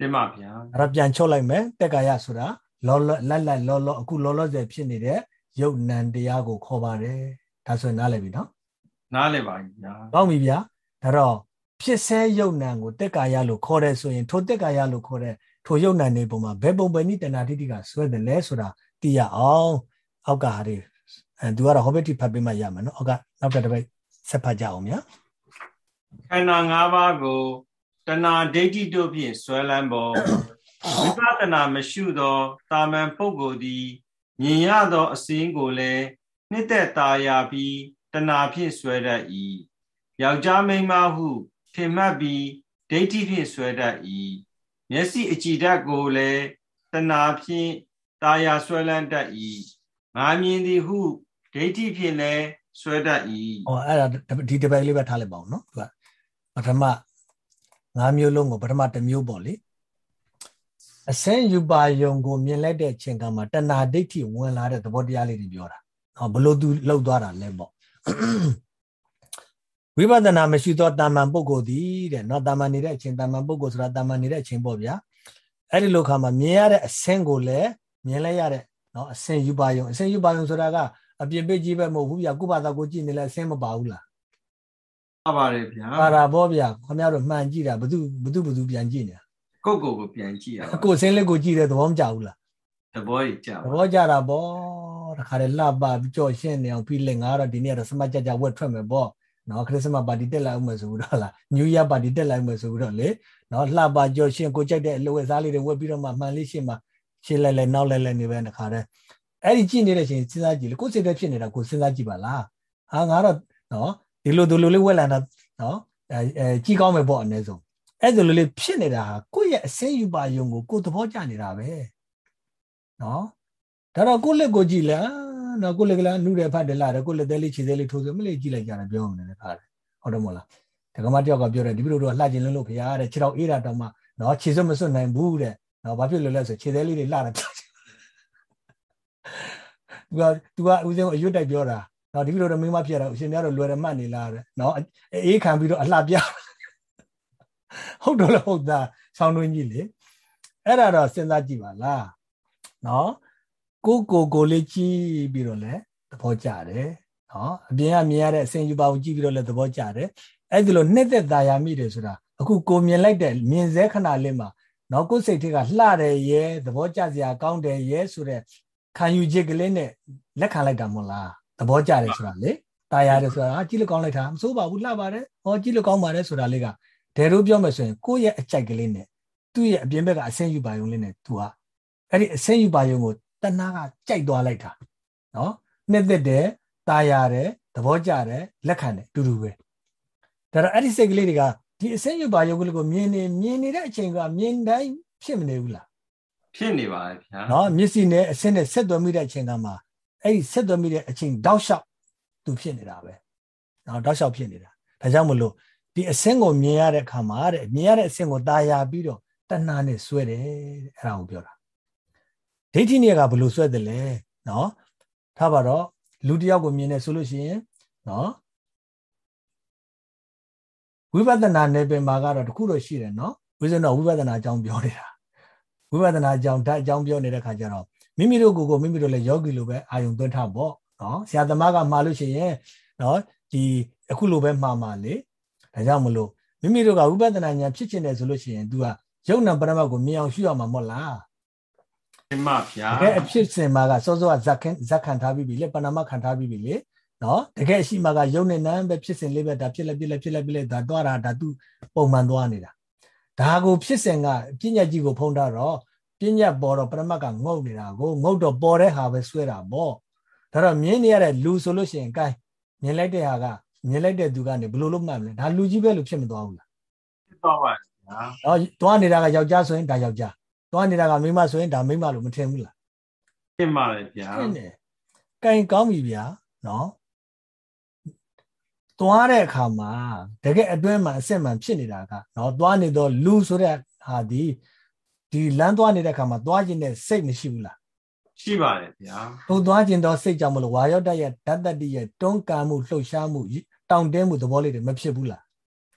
တင်ပါဗျာအဲ့တော့ပြန်ချုပ်လိုက်မယ်တက်ကာယဆိုတာလောလောလက်လက်လောလောအခုလောလောဆယ်ဖြစ်နေတဲ့ယုတ်နံတရားကိုခေါ်ပါတယ် ဒါဆိုရင်နားလည်ပြီနော်နားလည်ပါပြီဗျာကောင်းပြီဗျာဒါတော့ဖြစ်ဆဲယုတ်နံကိုတက်ကာယလို့ခေါ်တယ်ဆိုရင်ထိုတက်ကာယလို့ခေါ်တဲ့ထိုယုတ်နံတွေပုံမှာဘယ်ပုံပဲနိတနာတိတိကဆွဲတယ်လဲဆိုတာသိရအောင်အောက်ကဟာတွေအဲသူကတော့ဟောဘက်တိဖတ်ပေးမှရမှာနော်အောက်ကနောက်တစ်ပတ်ဆက်ဖတ်ကြအောင်ဗျာခန္ဓာ၅ပါးကိုတဏှာဒိဋ္ဌိတို့ဖြင့်ဆွဲလန်းပေါ်ဝိပဿနာမရှိသောတာမန်ပုဂ္ဂိုလ်သည်မြင်ရသောအစင်းကိုလည်း နှစ်သက်သာယာပြီးတဏှာဖြင့်ဆွဲတတ်၏ယောက်ျားမိန်းမဟုထင်မှတ်ပြီးဒိဋ္ဌိဖြင့်ဆွဲတတ်၏မျက်စိအကြည်ဓာတ်ကိုလည်းတဏှာဖြင့်သာယာဆွဲလန်းတတ်၏ငါမြင်သည်ဟုဒိဋ္ဌိဖြင့်လည်းဆွဲတတ်၏ဟောအဲ့ဒါဒီတစ်ပတ်လေးပဲထားလိုက်ပါဦးနော်သူကပထမ၅မျိုးလုံးကိုပထမတစ်မျိုးပေါ့လေအစင်းယူပါယုံကိုမြင်လိုက်တဲ့အချိန်ကမှတဏှာဒိဋ္ဌိဝင်လာတဲ့သဘောတရားလေးတွေပြောတာ ဘလို့သူလှုပ်သွားတာလဲပေါ့ဝိပဿနာမရှိသောတာမန်ပုဂ္ဂိုလ်သည်တဲ့နော်တာမန်နေတဲ့အချိန်တာမန်ပုဂ္ဂိုလ်ဆိုတာတာမန်နေတဲ့အချိန်ပေါ့ဗျာအဲ့ဒီလိုခါမှာမြင်ရတဲ့အဆင့်ကိုလည်းမြင်လိုက်ရတဲ့နော်အဆင့်ယူပါယုံအဆင့်ယူပါယုံဆိုတာကအပြင်ပိတ်ကြီးပဲမဟုတ်ဘူးဗျာကုဘာသာကိုကြည့်နေလဲအဆင့်မပါဘူးလားပါပါတယ်ဗျာပါတာပေါ့ဗျာခင်ဗျားတို့မှန်ကြည့်တာဘသူဘသူဘသူပြန်ကြည့်နေတာကိုကိုကိုပြန်ကြည့်ရအောင်ကိုအဆင့်လက်ကိုကြည့်တဲ့သဘောမကျဘူးလား သဘောကြီးကြသပါဘောကျတာဗောတခါတည်းလှပကြော့ရှင်းနေအောင်ပြီးလက်ငါတော့ဒီနေ့တော့စမတ်ကြကြဝက်ထွက်မယ်ဗောနော်ခရစ်စမတ်ပါတီတက်လိုက်အောင်မယ်ဆိုတော့လားနယူးယားပါတီတက်လိုက်မယ်ဆိုတော့လေနော်လှပကြော့ရှင်းကိုကြိုက်တဲ့အလိုဝက်စားလေးတွေဝက်ပြီးတော့မှမှန်လေးရှင်းမှရှင်းလိုက်လိုက်နောက်လိုက်လိုက်နေပဲတခါတည်းအဲ့ဒီကြည့်နေတဲ့အချိန်စဉ်းစားကြည့်လေကိုယ်စိတ်ထဲဖြစ်နေတာကိုယ်စဉ်းစားကြည့်ပါလားဟာငါတော့နော်ဒီလိုဒီလိုလေးဝက်လာတာနော်အဲအဲကြည့်ကောင်းမယ်ပေါ့အနည်းဆုံးအဲ့ဒါလိုလေးဖြစ်နေတာဟာကိုယ့်ရဲ့အစင်းယူပါယုံကိုကိုယ်သဘောကျနေတာပဲ နော်ဒါတော့ကိုယ့်လက်ကိုကြည့်လားနော်ကိုယ့်လက်ကလည်းနုတယ်ဖတ်တယ်လားကိုယ့်လက်သေးလေးခြေသေးလေးထိုးဆိုမလေးကြည့်လိုက်ကြတာပြောနေတယ်ခါတယ်ဟုတ်တယ်မို့လားဒကမတယောက်ကပြောတယ်ဒီပြလိုတော့လှကျင်လုံးလို့ဖရားတဲ့ခြေတော့အေးတာတောင်မှနော်ခြေစွပ်မစွတ်နိုင်ဘူးတဲ့နော်ဘာဖြစ်လို့လဲဆိုခြေသေးလေးတွေလှတာသူကသူကဦးစင်းအရွတ်တိုက်ပြောတာနော်ဒီပြလိုတော့မင်းမဖြစ်ရတာအရှင်များတော့လွယ်တယ်မှတ်နေလားတဲ့နော်အေးခံပြီးတော့အလှပြဟုတ်တော့လည်းဟုတ်သားဆောင်းတွင်းကြီးလေအဲ့ဒါတော့စဉ်းစားကြည့်ပါလား နော်ကိုကိုကိုလေးကြည့်ပြီးတော့လဲသဘောကျတယ်နော်အပြင်ကမြင်ရတဲ့အစင်ယူပါကိုကြည့်ပြီးတော့လဲသဘောကျတယ်အဲ့ဒီလိုနှစ်သက်သာယာမိတယ်ဆိုတာအခုကိုမြင်လိုက်တဲ့မြင်စဲခဏလေးမှာနော်ကိုစိတ်ထက်ကလှတယ်ရဲသဘောကျစရာကောင်းတယ်ရဲဆိုတဲ့ခံယူချက်ကလေးနဲ့လက်ခံလိုက်တာမဟုတ်လားသဘောကျတယ်ဆိုတာလေတာယာတယ်ဆိုတာကြည့်လို့ကောင်းလိုက်တာမဆိုးပါဘူးလှပါတယ်ဟောကြည့်လို့ကောင်းပါတယ်ဆိုတာလေးကဒယ်တို့ပြောမယ်ဆိုရင်ကိုယ့်ရဲ့အကြိုက်ကလေးနဲ့သူ့ရဲ့အပြင်ဘက်ကအဆင်ယူပါရုံလေးနဲ့ तू ဟာ အဲ့ဒီအဆင်းယူပါယုံကိုတဏှာကကြိုက်သွားလိုက်တာနော်နှစ်သက်တယ်ตายရတယ်သဘောကျတယ်လက်ခံတယ်တူတူပဲဒါတော့အဲ့ဒီစိတ်ကလေးတွေကဒီအဆင်းယူပါယုံကလေးကိုမြင်နေမြင်နေတဲ့အချိန်ကမြင်တိုင်းဖြစ်မနေဘူးလားဖြစ်နေပါဗျာနော်မျက်စိနဲ့အဆင်းနဲ့ဆက်သွယ်မိတဲ့အချိန်ကမှအဲ့ဒီဆက်သွယ်မိတဲ့အချိန်တောက်လျှောက်သူဖြစ်နေတာပဲနော်တောက်လျှောက်ဖြစ်နေတာဒါကြောင့်မလို့ဒီအဆင်းကိုမြင်ရတဲ့အခါမှာတဲ့မြင်ရတဲ့အဆင်းကိုตาရပြီးတော့တဏှာနဲ့ဆွဲတယ်တဲ့အဲ့ဒါကိုပြောတာ ဒိဋ္ဌိနေကဘယ်လိုဆွဲတယ်လဲနော်ထားပါတော့လူတယောက်ကိုမြင်နေဆိုလို့ရှိရင်နော်ဝိပဿနာနယ်ပင်မှာကတော့တခုတော့ရှိတယ်နော်ဝိဇ္ဇနောဝိပဿနာအကြောင်းပြောနေတာဝိပဿနာအကြောင်းဓာတ်အကြောင်းပြောနေတဲ့ခါကျတော့မိမိတို့ကိုယ်ကိုမိမိတို့လည်းယောဂီလိုပဲအာယုံသွင်းထားပေါ့နော်ဆရာသမားကမှားလို့ရှိရင်နော်ဒီအခုလိုပဲမှားမှာလေဒါကြောင့်မလို့မိမိတို့ကဝိပဿနာဉာဏ်ဖြစ်ချင်တယ်ဆိုလို့ရှိရင် तू ကယုံနာပရမတ်ကိုမြင်အောင်ရှုရမှာမဟုတ်လား မှန်ဗျာတကယ်အဖြစ်စင်မှာကစောစောကဇက်ခင်ဇက်ခံထားပြီးပြီလေပဏမခံထားပြီးပြီလေနော်တကယ်ရှိမှာကယုံနေနန်းပဲဖြစ်စင်လေးပဲဒါဖြစ်လက်ဖြစ်လက်ဖြစ်လက်ဖြစ်လက်ဒါတွားတာဒါသူပုံမှန်သွားနေတာဒါကိုဖြစ်စဉ်ကပညာကြီးကိုဖုံးထားတော့ပညာပေါ်တော့ပရမတ်ကငုတ်နေတာကိုငုတ်တော့ပေါ်တဲ့ဟာပဲဆွဲတာပေါ့ဒါတော့မြင်နေရတဲ့လူဆိုလို့ရှိရင် gain မြင်လိုက်တဲ့ဟာကမြင်လိုက်တဲ့သူကနေဘယ်လိုလုပ်မှမလဲဒါလူကြီးပဲလို့ဖြစ်မသွားဘူးလားဖြစ်သွားပါဗျာတော့တွားနေတာကယောက်ျားဆိုရင်ဒါယောက်ျား တွားနေတာကမိန်းမဆိုရင်ဒါမိန်းမလို့မထင်ဘူးလားဖြစ်ပါလေဗျာဖြစ်နေကင်ကောင်းပြီဗျာနော်သွားတဲ့အခါမှာတကယ်အတွင်းမှာအစစ်မှန်ဖြစ်နေတာကနော်သွားနေတော့လူဆိုတဲ့ဟာဒီဒီလမ်းသွားနေတဲ့အခါမှာသွားခြင်းနဲ့စိတ်မရှိဘူးလားရှိပါတယ်ဗျာဟိုသွားခြင်းတော့စိတ်ကြောင့်မလို့ဝါရောက်တရဲ့ဓာတ်တတိရဲ့တွန်းကန်မှုလှုပ်ရှားမှုတောင့်တင်းမှုသဘောလေးတွေမဖြစ်ဘူးလား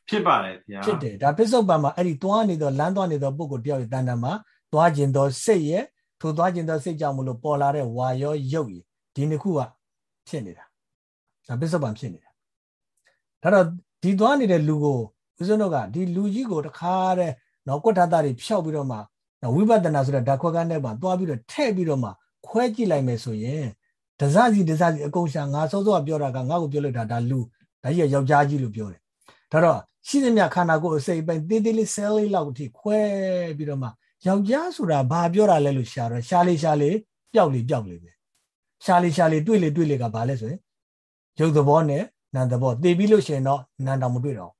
ဖြစ်ပါတယ်ဗျာဖြစ်တယ်ဒါပစ္စုပန်မှာအဲ့ဒီသွားနေတော့လမ်းသွားနေတော့ပုဂ္ဂိုလ်တယောက်ရဲ့တန်တန်မှာ သွားခြင်းတော့စိတ်ရဲ့ထိုသွားခြင်းတော့စိတ်ကြောင့်မလို့ပေါ်လာတဲ့ဝါရောရုပ်ရည်ဒီနှစ်ခုကဖြစ်နေတာဒါပစ္စုပန်ဖြစ်နေတာဒါတော့ဒီသွားနေတဲ့လူကိုဦးဇင်းတို့ကဒီလူကြီးကိုတခါတဲ့နော်ကွဋ္ဌတာတွေဖြောက်ပြီးတော့မှဝိပဿနာဆိုတဲ့ဓာတ်ခွက်ကန်းထဲမှာသွားပြီးတော့ထည့်ပြီးတော့မှခွဲကြည့်လိုက်မယ်ဆိုရင်ဒဇစီဒဇစီအကုန်ရှာငါစောစောကပြောတာကငါ့ကိုပြောလိုက်တာဒါလူဒါကြီးယောက်ျားကြီးလို့ပြောတယ်ဒါတော့ရှိသမျှခန္ဓာကိုယ်အစိပ်ပိုင်းတေးသေးလေး cell လေးလောက်အထိခွဲပြီးတော့မှ ယောက်ျားဆိုတာဘာပြောတာလဲလို့ရှာတော့ရှာလေးရှာလေးပျောက်လေးပျောက်လေးပဲရှာလေးရှာလေးတွေ့လေတွေ့လေကဘာလဲဆိုရင်ရုပ်သဘောနဲ့နာမ်သဘောသိပြီးလို့ရှိရင်တော့နာမ်တောင်မတွေ့တော့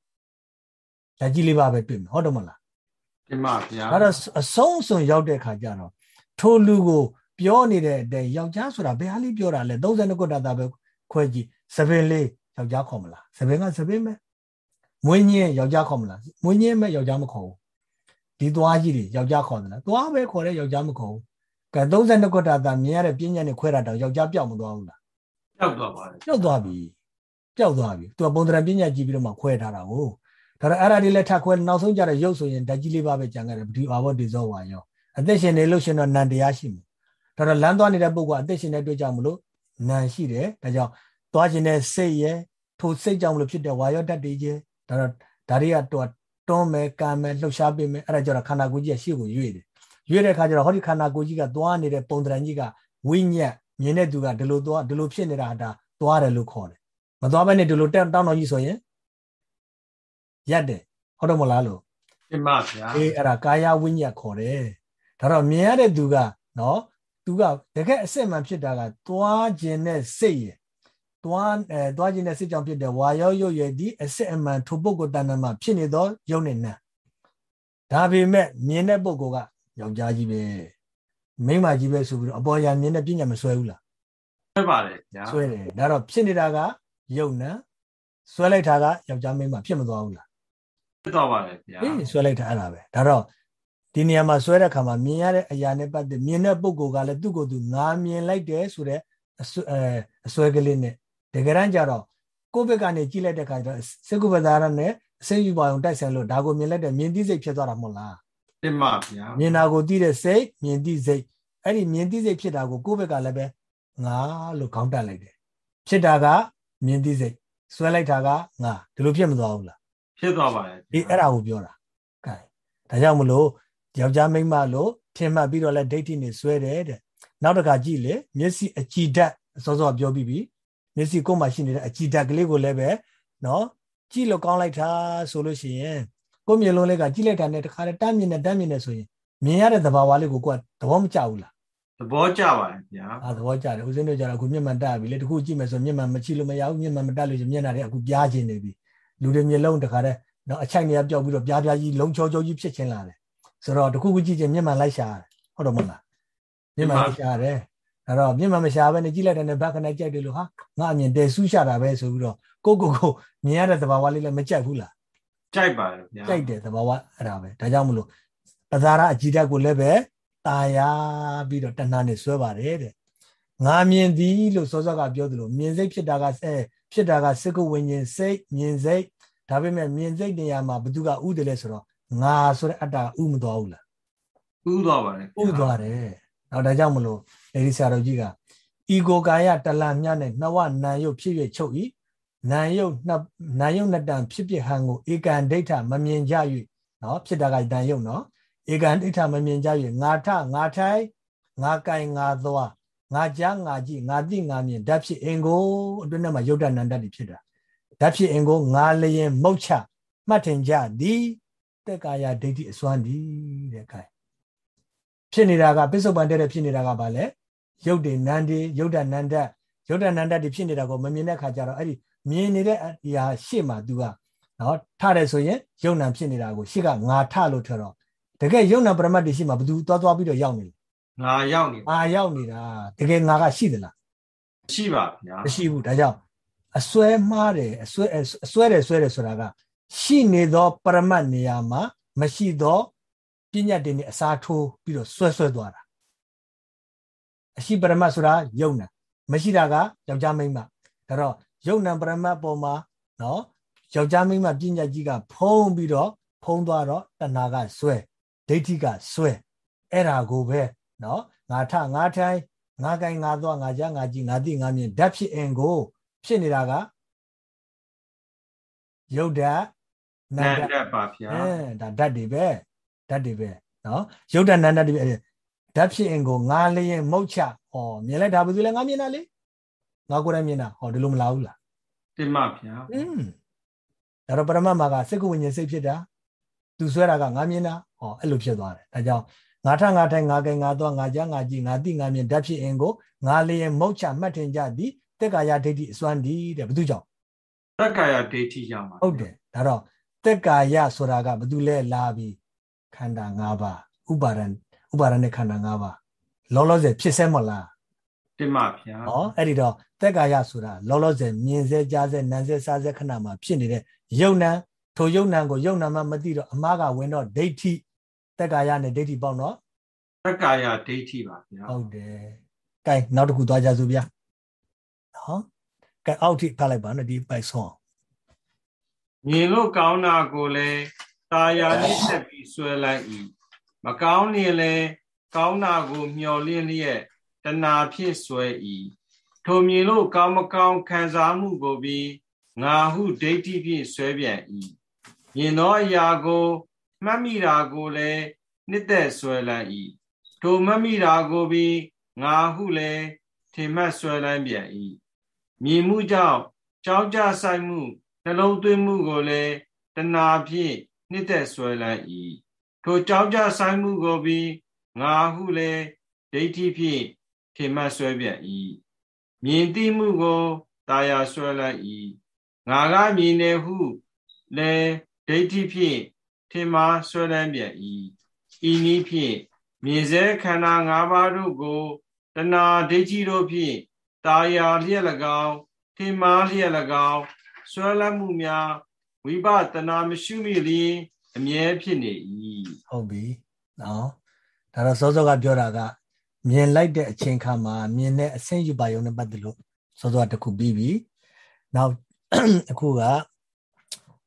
လက်ကြီးလေးပါပဲတွေ့မှာဟုတ်တယ်မလားဒီမှာဗျာအဲ့တော့အဆုံးစွန်ရောက်တဲ့ခါကျတော့ထိုလူကိုပြောနေတဲ့အတဲ့ယောက်ျားဆိုတာဘယ်ဟာလေးပြောတာလဲ32ခုတတာပဲခွဲကြည့်သပင်လေးယောက်ျားခေါ်မလားသပင်ကသပင်ပဲမွေးညင်းယောက်ျားခေါ်မလားမွေးညင်းမဲ့ယောက်ျားမခေါ်ဘူး ဒီသွားကြီးတွေယောက်ျားခေါ်တယ်လားသွားပဲခေါ်တဲ့ယောက်ျားမခေါ်ဘူးကဲ32ခုတတာမြင်ရတဲ့ပြင်းညက်နဲ့ခွဲတာတော့ယောက်ျားပြောက်မသွားဘူးလားပျောက်သွားပါတယ်ပျောက်သွားပြီပျောက်သွားပြီသူကပုံသဏ္ဍာန်ပြင်းညက်ကြည့်ပြီးတော့မှခွဲထားတာကိုဒါတော့အဲ့ဒါလေးလက်ထပ်ခွဲနောက်ဆုံးကြတဲ့ရုပ်ဆိုရင်ဓာတ်ကြီးလေးပါပဲကြံခဲ့တယ်ဒီအာဘောဒီဇောဝါရောအသက်ရှင်နေလို့ရှင်တော့နန္တရားရှိမယ်ဒါတော့လမ်းသွားနေတဲ့ပုဂ္ဂိုလ်အသက်ရှင်တဲ့အတွက်ကြောင့်မလို့နံရှိတယ်ဒါကြောင့်သွားခြင်းနဲ့စိတ်ရဲ့ထိုစိတ်ကြောင့်မလို့ဖြစ်တဲ့ဝါရောဓာတ်တွေကြီးဒါတော့ဒါတွေက တော့တွန်းမယ်ကံမယ်လှုပ်ရှားပေးမယ်အဲ့ဒါကြောင့်ခန္ဓာကိုယ်ကြီးကရှေ့ကိုရွေ့တယ်ရွေ့တဲ့အခါကျတော့ဟောဒီခန္ဓာကိုယ်ကြီးကသွားနေတဲ့ပုံတရံကြီးကဝိညာဉ်မြင်တဲ့သူကဒီလိုသွားဒီလိုဖြစ်နေတာဒါသွားတယ်လို့ခေါ်တယ်မသွားဘဲနဲ့ဒီလိုတောင်းတောင်းတော်ကြီးဆိုရင်ရက်တယ်ဟုတ်တယ်မလားလို့ပြမဗျာအေးအဲ့ဒါကာယဝိညာဉ်ခေါ်တယ်ဒါတော့မြင်ရတဲ့သူကနော်သူကတကယ်အစစ်မှန်ဖြစ်တာကသွားခြင်းနဲ့စိတ်ရယ် သွားအဲသွားခြင်းနဲ့စိတ်ကြောင့်ဖြစ်တဲ့ဝါရောရုပ်ရည်ဒီအစစ်အမှန်ထိုပုဂ္ဂိုလ်တဏ္ဍမှာဖြစ်နေသောယုံနေနံဒါပေမဲ့မြင်တဲ့ပုဂ္ဂိုလ်ကယောက်ျားကြီးပဲမိန်းမကြီးပဲဆိုပြီးတော့အပေါ်ရမြင်တဲ့ပညာမဆွဲဘူးလားဆွဲပါတယ်ညာဆွဲတယ်ဒါတော့ဖြစ်နေတာကယုံနံဆွဲလိုက်တာကယောက်ျားမိန်းမဖြစ်မသွားဘူးလားဖြစ်သွားပါတယ်ဗျာအေးဆွဲလိုက်တာအဲ့ဒါပဲဒါတော့ဒီနေရာမှာဆွဲတဲ့ခါမှာမြင်ရတဲ့အရာနဲ့ပတ်သက်မြင်တဲ့ပုံကိုယ်ကလည်းသူ့ကိုယ်သူငါမြင်လိုက်တယ်ဆိုတဲ့အအဆွဲကလေးနဲ့ တကယ်တမ်းကျတော့ကိုယ့်ဘက်ကနေကြည့်လိုက်တဲ့ခါကျတော့စေကုပ္ပဒါရနဲ့အစိမ့်ယူပါအောင်တိုက်ဆိုင်လို့ဒါကိုမြင်လိုက်တဲ့မြင်သိစိတ်ဖြစ်သွားတာမဟုတ်လားတင်ပါဗျာမြင်တာကိုသိတဲ့စိတ်မြင်သိစိတ်အဲ့ဒီမြင်သိစိတ်ဖြစ်တာကိုကိုယ့်ဘက်ကလည်းပဲငါလို့ခေါင်းတက်လိုက်တယ်ဖြစ်တာကမြင်သိစိတ်ဆွဲလိုက်တာကငါဒီလိုဖြစ်မသွားဘူးလားဖြစ်သွားပါတယ်အေးအဲ့ဒါကိုပြောတာကဲဒါကြောင့်မလို့ယောက်ျားမိန်းမလို့ထင်မှတ်ပြီးတော့လဲဒိဋ္ဌိနေဆွဲတယ်တဲ့နောက်တစ်ခါကြည့်လေမျက်စိအကြည်ဓာတ်စောစောပြောပြီးပြီ မျက်စိကိုယ်မှာရှိနေတဲ့အကြည်ဓာတ်ကလေးကိုလည်းပဲနော်ကြည့်လို့ကောင်းလိုက်တာဆိုလို့ရှိရင်ကိုယ်မျက်လုံးလေးကကြည့်လိုက်တာနဲ့တခါတည်းတမ်းမြင်နေတမ်းမြင်နေဆိုရင်မြင်ရတဲ့သဘာဝလေးကိုကိုယ်ကသဘောမကျဘူးလားသဘောကျပါတယ်ဗျာအာသဘောကျတယ်ဦးဇင်းတို့ကျတော့အခုမျက်မှန်တက်ပြီလေတခုကြည့်မယ်ဆိုမျက်မှန်မကြည့်လို့မရဘူးမျက်မှန်မတက်လို့ရှိရင်မျက်နှာတွေအခုပြားခြင်းနေပြီလူတွေမျက်လုံးတခါတည်းနော်အချိုက်နေရပြောက်ပြီးတော့ပြားပြားကြီးလုံးချောချောကြီးဖြစ်ခြင်းလာတယ်ဆိုတော့တခုခုကြည့်ခြင်းမျက်မှန်လိုက်ရှာရတယ်ဟုတ်တော့မလားမျက်မှန်လိုက်ရှာရတယ် အဲ့တော့မျက်မှန်မရှာဘဲနဲ့ကြည့်လိုက်တဲ့ဘက်ကနေကြိုက်တယ်လို့ဟာငါအမြင်တဲဆူးရှာတာပဲဆိုပြီးတော့ကိုကိုကိုမြင်ရတဲ့သဘာဝလေးလည်းမကြိုက်ဘူးလားကြိုက်ပါတယ်ဗျာကြိုက်တယ်သဘာဝအဲ့ဒါပဲဒါကြောင့်မလို့ပဇာရအကြည်ဓာတ်ကိုလည်းပဲตาရပြီးတော့တဏှာနဲ့ဆွဲပါတယ်တဲ့ငါမြင်သည်လို့စောစောကပြောသလိုမြင်စိတ်ဖြစ်တာကအဲဖြစ်တာကစကုဝิญဉ်စိတ်မြင်စိတ်ဒါပေမဲ့မြင်စိတ်နေရာမှာဘသူကဥတယ်လဲဆိုတော့ငါဆိုတဲ့အတ္တဥမသွားဘူးလားဥသွားပါတယ်ဥသွားတယ်နောက်ဒါကြောင့်မလို့ လေဒီဆရာတော်ကြီးကဤကိုကာယတလန်မြနဲ့နှဝနံယုတ်ဖြစ်ဖြစ်ချုပ်ဤနံယုတ်နှနံယုတ်နှစ်တန်ဖြစ်ဖြစ်ဟန်ကိုဧကံဒိဋ္ဌမမြင်ကြ၍နော်ဖြစ်တာကတန်ယုတ်နော်ဧကံဒိဋ္ဌမမြင်ကြ၍ငါထငါထိုင်ငါကင်ငါသွားငါကြားငါကြည့်ငါသိငါမြင်ဓာတ်ဖြစ်အင်ကိုအတွင်းထဲမှာယုတ်တနန္တတိဖြစ်တာဓာတ်ဖြစ်အင်ကိုငါလျင်မုတ်ချမှတ်ထင်ကြသည်တက်ကာယဒိဋ္ဌိအစွမ်းသည်တဲ့ခိုင်ဖြစ်နေတာကပစ္စုပန်တဲ့ဖြစ်နေတာကဘာလဲ ယုတ်တွေနန္ဒီယုတ်တနန္တယုတ်တနန္တတွေဖြစ်နေတာကိုမမြင်တဲ့ခါကျတော့အဲ့ဒီမြင်နေတဲ့အရာရှေ့မှာ तू ကနော်ထတယ်ဆိုရင်ယုံ nant ဖြစ်နေတာကိုရှေ့ကငါထလို့ထတော့တကယ်ယုံ nant ပရမတ်တွေရှိမှာဘသူသွားသွားပြီးတော့ရောက်နေလဲငါရောက်နေငါရောက်နေတာတကယ်ငါကရှိသလားရှိပါဗျာမရှိဘူးဒါကြောင့်အစွဲမှားတယ်အစွဲအစွဲတယ်စွဲတယ်ဆိုတာကရှိနေသောပရမတ်နေရာမှာမရှိသောပညာတင်နဲ့အစားထိုးပြီးတော့ဆွဲဆွဲသွားတာ အရှိပရမတ်ဆိုတာယုံနာမရှိတာကယောက်ျားမိန်းမဒါတော့ယုံနာပရမတ်ပေါ်မှာနော်ယောက်ျားမိန်းမပညာကြီးကဖုံးပြီးတော့ဖုံးသွားတော့တဏှာကဆွဲဒိဋ္ဌိကဆွဲအဲ့ဒါကိုပဲနော်ငါထငါထိုင်ငါကိုင်ငါသွားငါကြငါကြည့်ငါသိငါမြင်ဓာတ်ဖြစ်အင်ကို ဖြစ်နေတာကယုတ်ဓာတ်နန္ဒပါဗျာအဲဒါဓာတ်တွေပဲဓာတ်တွေပဲနော်ယုတ်ဓာတ်နန္ဒတွေပဲ ဓာတ်ဖြစ်ရင်ကိုငါလျင်မုတ်ချဟောမြင်လိုက်ဒါဘာလို့လဲငါမြင်တာလေငါကိုယ်တိုင်မြင်တာဟောဒီလိုမလားဘူးလားတင်ပါဗျာอืมဒါတော့ပရမတ်မှာကစိတ်ကိုဝိညာဉ်စိတ်ဖြစ်တာသူဆွဲတာကငါမြင်တာဟောအဲ့လိုဖြစ်သွားတယ်ဒါကြောင့်ငါထငါထိုင်ငါကဲငါသွားငါကြားငါကြည့်ငါတိငါမြင်ဓာတ်ဖြစ်ရင်ကိုငါလျင်မုတ်ချမှတ်တင်ကြသည်တက်ကာယဒိဋ္ဌိအစွမ်းဒီတဲ့ဘာသူကြောင့်တက်ကာယဒိဋ္ဌိကြောင့်ပါဟုတ်တယ်ဒါတော့တက်ကာယဆိုတာကဘာသူလဲလာပြီးခန္ဓာ၅ပါးဥပါဒံ ဥပါဒံနဲ့ခန္ဓာ၅ပါးလောလောဆယ်ဖြစ်စဲမလားတင်ပါဗျာဟောအဲ့ဒီတော့တက်ကာယဆိုတာလောလောဆယ်မြင်စေကြားစေနားစေစားစေခဏမှာဖြစ်နေတဲ့ယုံနံထိုယုံနံကိုယုံနံမှမသိတော့အမားကဝင်တော့ဒိဋ္ဌိတက်ကာယနဲ့ဒိဋ္ဌိပေါက်တော့တက်ကာယဒိဋ္ဌိပါဗျာဟုတ်တယ်ကဲနောက်တစ်ခုသွားကြစို့ဗျာနော်ကဲအောက်ထိဖတ်လိုက်ပါနော်ဒီပိုက်ဆုံးမြင်လို့ကောင်းတာကိုလည်းตาယာနဲ့ဆက်ပြီးဆွဲလိုက်၏ မကောင်းရင်လည်းကောင်းတာကို မျော်လင့်လျက်တဏှာဖြစ်ဆွဲ၏ထိုမြင်လို့ကောင်းမကောင်းခံစားမှုကိုပြီးငါဟုဒိဋ္ဌိဖြင့်ဆွဲပြန်၏မြင်သောအရာကိုမှတ်မိတာကိုလည်းနှစ်သက်ဆွဲလန်း၏ထိုမှတ်မိတာကိုပြီးငါဟုလည်းထင်မှတ်ဆွဲလန်းပြန်၏မြင်မှုကြောင့်ကြောက်ကြဆိုင်မှုနှလုံးသွင်းမှုကိုလည်းတဏှာဖြင့်နှစ်သက်ဆွဲလန်း၏ ထိုကြောက်ကြဆိုင်မှုကိုပြီးငါဟုလည်းဒိဋ္ဌိဖြင့်ထင်မှတ်ဆွဲပြန်၏မြင်သိမှုကိုတာယာဆွဲလိုက်၏ငါကမြင်တယ်ဟုလည်းဒိဋ္ဌိဖြင့်ထင်မှားဆွဲလန်းပြန်၏ဤနည်းဖြင့်မြင်စေခန္ဓာ၅ပါးတို့ကိုတဏှာဒိဋ္ဌိတို့ဖြင့်တာယာလျက်၎င်းထင်မှားလျက်၎င်းဆွဲလန်းမှုများဝိပဿနာမရှိမိလျင် အမြဲဖြစ်နေ၏ဟုတ်ပြီနော်ဒါတော့စောစောကပြောတာကမြင်လိုက်တဲ့အချိန်ခါမှာမြင်တဲ့အဆင့်ယူပါယုံနဲ့ပတ်သက်လို့စောစောကတခုပြီးပြီနောက်အခုက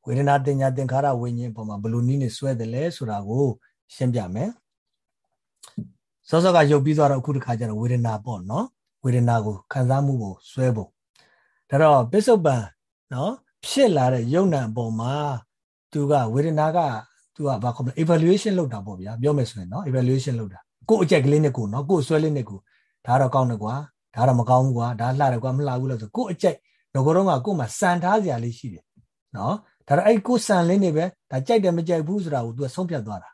ဝေဒနာတင်ညာသင်္ခါရဝိညာဉ်ပေါ်မှာဘယ်လိုနည်းနဲ့ဆွဲတယ်လဲဆိုတာကိုရှင်းပြမယ်စောစောကရုပ်ပြီးသွားတော့အခုတစ်ခါကျတော့ဝေဒနာပေါ့နော်ဝေဒနာကိုခံစားမှုကိုဆွဲပုံဒါတော့ပစ္စုပန်နော်ဖြစ်လာတဲ့ယုံနာအပေါ်မှာ သူကဝေဒနာကသူကဘာခေါ်မလဲ evaluation လုပ်တာပေါ့ဗျာပြောမယ်ဆိုရင်နော် evaluation လုပ်တာကို့အကြက်ကလေးနဲ့ကိုနော်ကို့ဆွဲလေးနဲ့ကိုဒါတော့ကောင်းတယ်ကွာဒါတော့မကောင်းဘူးကွာဒါလှတယ်ကွာမလှဘူးလို့ဆိုကို့အကြိုက်ငကိုတော့ကကို့မှာစံထားစရာလေးရှိတယ်နော်ဒါတော့အဲ့ကို့စံလေးနေပဲဒါကြိုက်တယ်မကြိုက်ဘူးဆိုတာကို तू ဆုံးဖြတ်သွားတာ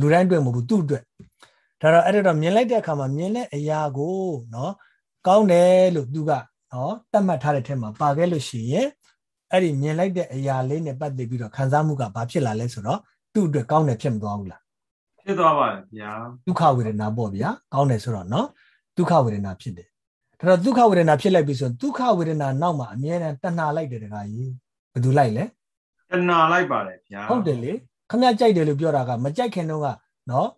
လူတိုင်းအတွက်မဟုတ်ဘူးသူ့အတွက်ဒါတော့အဲ့ဒါတော့မြင်လိုက်တဲ့အခါမှာမြင်တဲ့အရာကိုနော်ကောင်းတယ်လို့ तू ကနော်တတ်မှတ်ထားတဲ့ထဲမှာပါခဲ့လို့ရှိရင် အဲ့ဒီမြင်လိုက်တဲ့အရာလေးနဲ့ပတ်သက်ပြီးတော့ခံစားမှုကဘာဖြစ်လာလဲဆိုတော့သူ့အတွက်ကောင်းတယ်ဖြစ်မသွားဘူးလားဖြစ်သွားပါတယ်ဗျာဒုက္ခဝေဒနာပေါ့ဗျာကောင်းတယ်ဆိုတော့နော်ဒုက္ခဝေဒနာဖြစ်တယ်ဒါတော့ဒုက္ခဝေဒနာဖြစ်လိုက်ပြီဆိုရင်ဒုက္ခဝေဒနာနောက်မှာအမြဲတမ်းတဏှာလိုက်တယ်တခါကြီးဘယ်သူလိုက်လဲတဏှာလိုက်ပါတယ်ဗျာဟုတ်တယ်လေခမကြိုက်တယ်လို့ပြောတာကမကြိုက်ခင်တော့ကနော်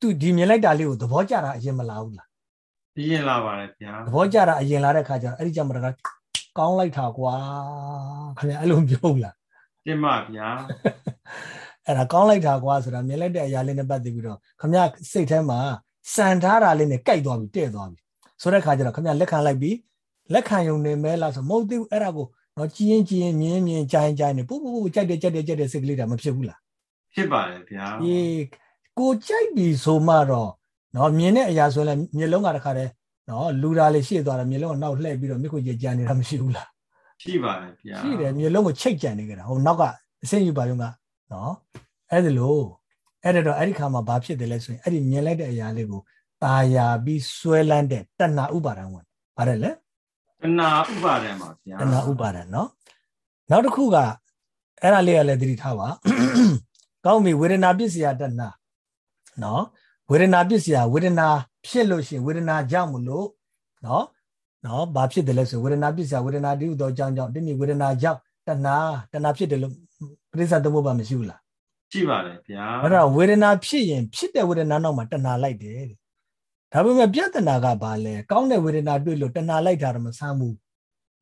သူဒီမြင်လိုက်တာလေးကိုသဘောကျတာအရင်မလာဘူးလားအရင်လာပါတယ်ဗျာသဘောကျတာအရင်လာတဲ့ခါကျတော့အဲ့ဒီကြမှာတခါ ကောင်းလိုက်တာကွာခင်ဗျအဲ့လိုပြောလားတင်ပါဗျာအဲ့ဒါကောင်းလိုက်တာကွာဆိုတာမြင်လိုက်တဲ့အရာလေးနဲ့ပတ်သက်ပြီးတော့ခင်ဗျစိတ်ထဲမှာစံထားတာလေးနဲ့ကြိုက်သွားပြီတဲ့သွားပြီဆိုတဲ့ခါကျတော့ခင်ဗျလက်ခံလိုက်ပြီးလက်ခံယုံနေမဲလားဆိုမဟုတ်သေးဘူးအဲ့ဒါကိုတော့ကြည်ရင်ကြည်ရင်မြင်းမြင်းကြိုင်ကြိုင်နေပူပူပူကြိုက်တယ်ကြိုက်တယ်ကြိုက်တယ်စိတ်ကလေးဒါမဖြစ်ဘူးလားဖြစ်ပါတယ်ဗျာအေးကိုကြိုက်ပြီဆိုမှတော့နော်မြင်တဲ့အရာဆိုရင်လည်းမျက်လုံးကတခါတည်း နော်လူတာလေးရှေ့သွားတယ်မျက်လုံးကနောက်လှည့်ပြီးတော့မြစ်ကိုကြကြံနေတာမရှိဘူးလားရှိပါတယ်ဗျာရှိတယ်မျက်လုံးကိုချိတ်ကြံနေကြတာဟိုနောက်ကအဆင့်ယူပါရုံကနော်အဲ့ဒါလို့အဲ့ဒါတော့အဲ့ဒီခါမှာဘာဖြစ်တယ်လဲဆိုရင်အဲ့ဒီမြင်လိုက်တဲ့အရာလေးကိုตาယာပြီးဆွဲလန်းတဲ့တဏှာဥပါဒံဝင်ပါတယ်လေတဏှာဥပါဒံပါဗျာတဏှာဥပါဒံနော်နောက်တစ်ခုကအဲ့ဒါလေးကလည်းသတိထားပါ ကောင်းပြီဝေဒနာပစ္စယတဏှာနော် ဝေဒနာပစ္စယဝေဒနာဖြစ်လို့ရှိရင်ဝေဒနာကြောင့်မလို့နော်နော်ဘာဖြစ်တယ်လဲဆိုဝေဒနာပစ္စယဝေဒနာတည်းဟူသောအကြောင်းကြောင့်ဒီနေ့ဝေဒနာကြောင့်တဏှာတဏှာဖြစ်တယ်လို့ပရိစ္ဆသမုပ္ပါမရှိဘူးလားရှိပါတယ်ဗျာအဲ့ဒါဝေဒနာဖြစ်ရင်ဖြစ်တဲ့ဝေဒနာနောက်မှာတဏှာလိုက်တယ်ဒါပေမဲ့ပြဿနာကဘာလဲကောင်းတဲ့ဝေဒနာတွေ့လို့တဏှာလိုက်တာတော့မဆမ်းဘူး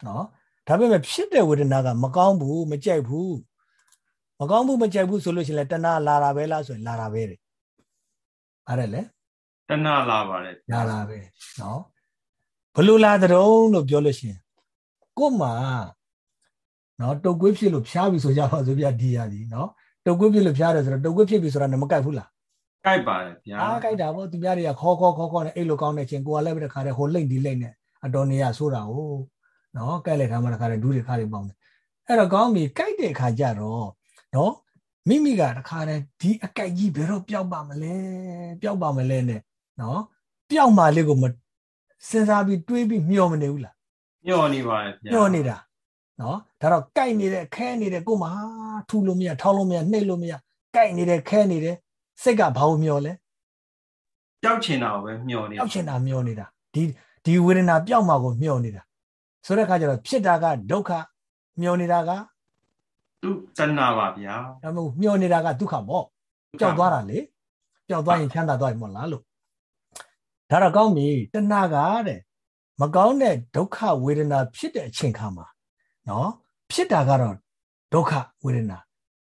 နော်ဒါပေမဲ့ဖြစ်တဲ့ဝေဒနာကမကောင်းဘူးမကြိုက်ဘူးမကောင်းဘူးမကြိုက်ဘူးဆိုလို့ရှိရင်လည်းတဏှာလာတာပဲလားဆိုရင်လာတာပဲတဲ့ အဲ့ဒါလေတဏှာလာပါတယ်လာတာပဲနော်ဘလို့လာတဲ့တုံးလို့ပြောလို့ရှိရင်ကို့မှာနော်တုတ်ကွေးဖြစ်လို့ဖျားပြီဆိုကြပါစို့ဗျာဒီရသည်နော်တုတ်ကွေးဖြစ်လို့ဖျားတယ်ဆိုတော့တုတ်ကွေးဖြစ်ပြီဆိုတာမကိုက်ဘူးလားကိုက်ပါတယ်ဗျာအားကိုက်တာပေါ့သူများတွေကခေါ်ခေါ်ခေါ်ခေါ်နဲ့အဲ့လိုကောင်းတဲ့ချင်းကိုကလည်းပဲတခါတည်းဟိုလိမ့်ဒီလိမ့်နဲ့အတော်နေရဆိုတာ哦နော်ကိုက်လိုက်တာမှတခါတည်းဒူးတွေခါတွေပေါင်းတယ်အဲ့တော့ကောင်းပြီကိုက်တဲ့ခါကျတော့နော် မိမိကတခါတည်းဒီအကြိုက်ကြီးဘယ်တော့ပျောက်ပါမလဲပျောက်ပါမလဲနဲ့နော်ပျောက်မှလေးကိုမစဉ်းစားပြီးတွေးပြီးမျောမနေဘူးလားမျောနေပါရဲ့ဗျာမျောနေတာနော်ဒါတော့ကြိုက်နေတဲ့ခဲနေတဲ့ကိုမှထူလို့မရထောင်းလို့မရနှိပ်လို့မရကြိုက်နေတဲ့ခဲနေတယ်စိတ်ကဘာလို့မျောလဲပျောက်ချင်တာကိုပဲမျောနေတာပျောက်ချင်တာမျောနေတာဒီဒီဝေဒနာပျောက်မှာကိုမျောနေတာဆိုတဲ့အခါကျတော့ဖြစ်တာကဒုက္ခမျောနေတာက သူတဏှာပါဗျာဒါမှမဟုတ်မျောနေတာကဒုက္ခပေါ့ပျောက်သွားတာလေပျောက်သွားရင်ချမ်းသာသွားပြီမဟုတ်လားလို့ဒါတော့ကောင်းပြီတဏှာကတဲ့မကောင်းတဲ့ဒုက္ခဝေဒနာဖြစ်တဲ့အချိန်ခါမှာနော်ဖြစ်တာကတော့ဒုက္ခဝေဒနာ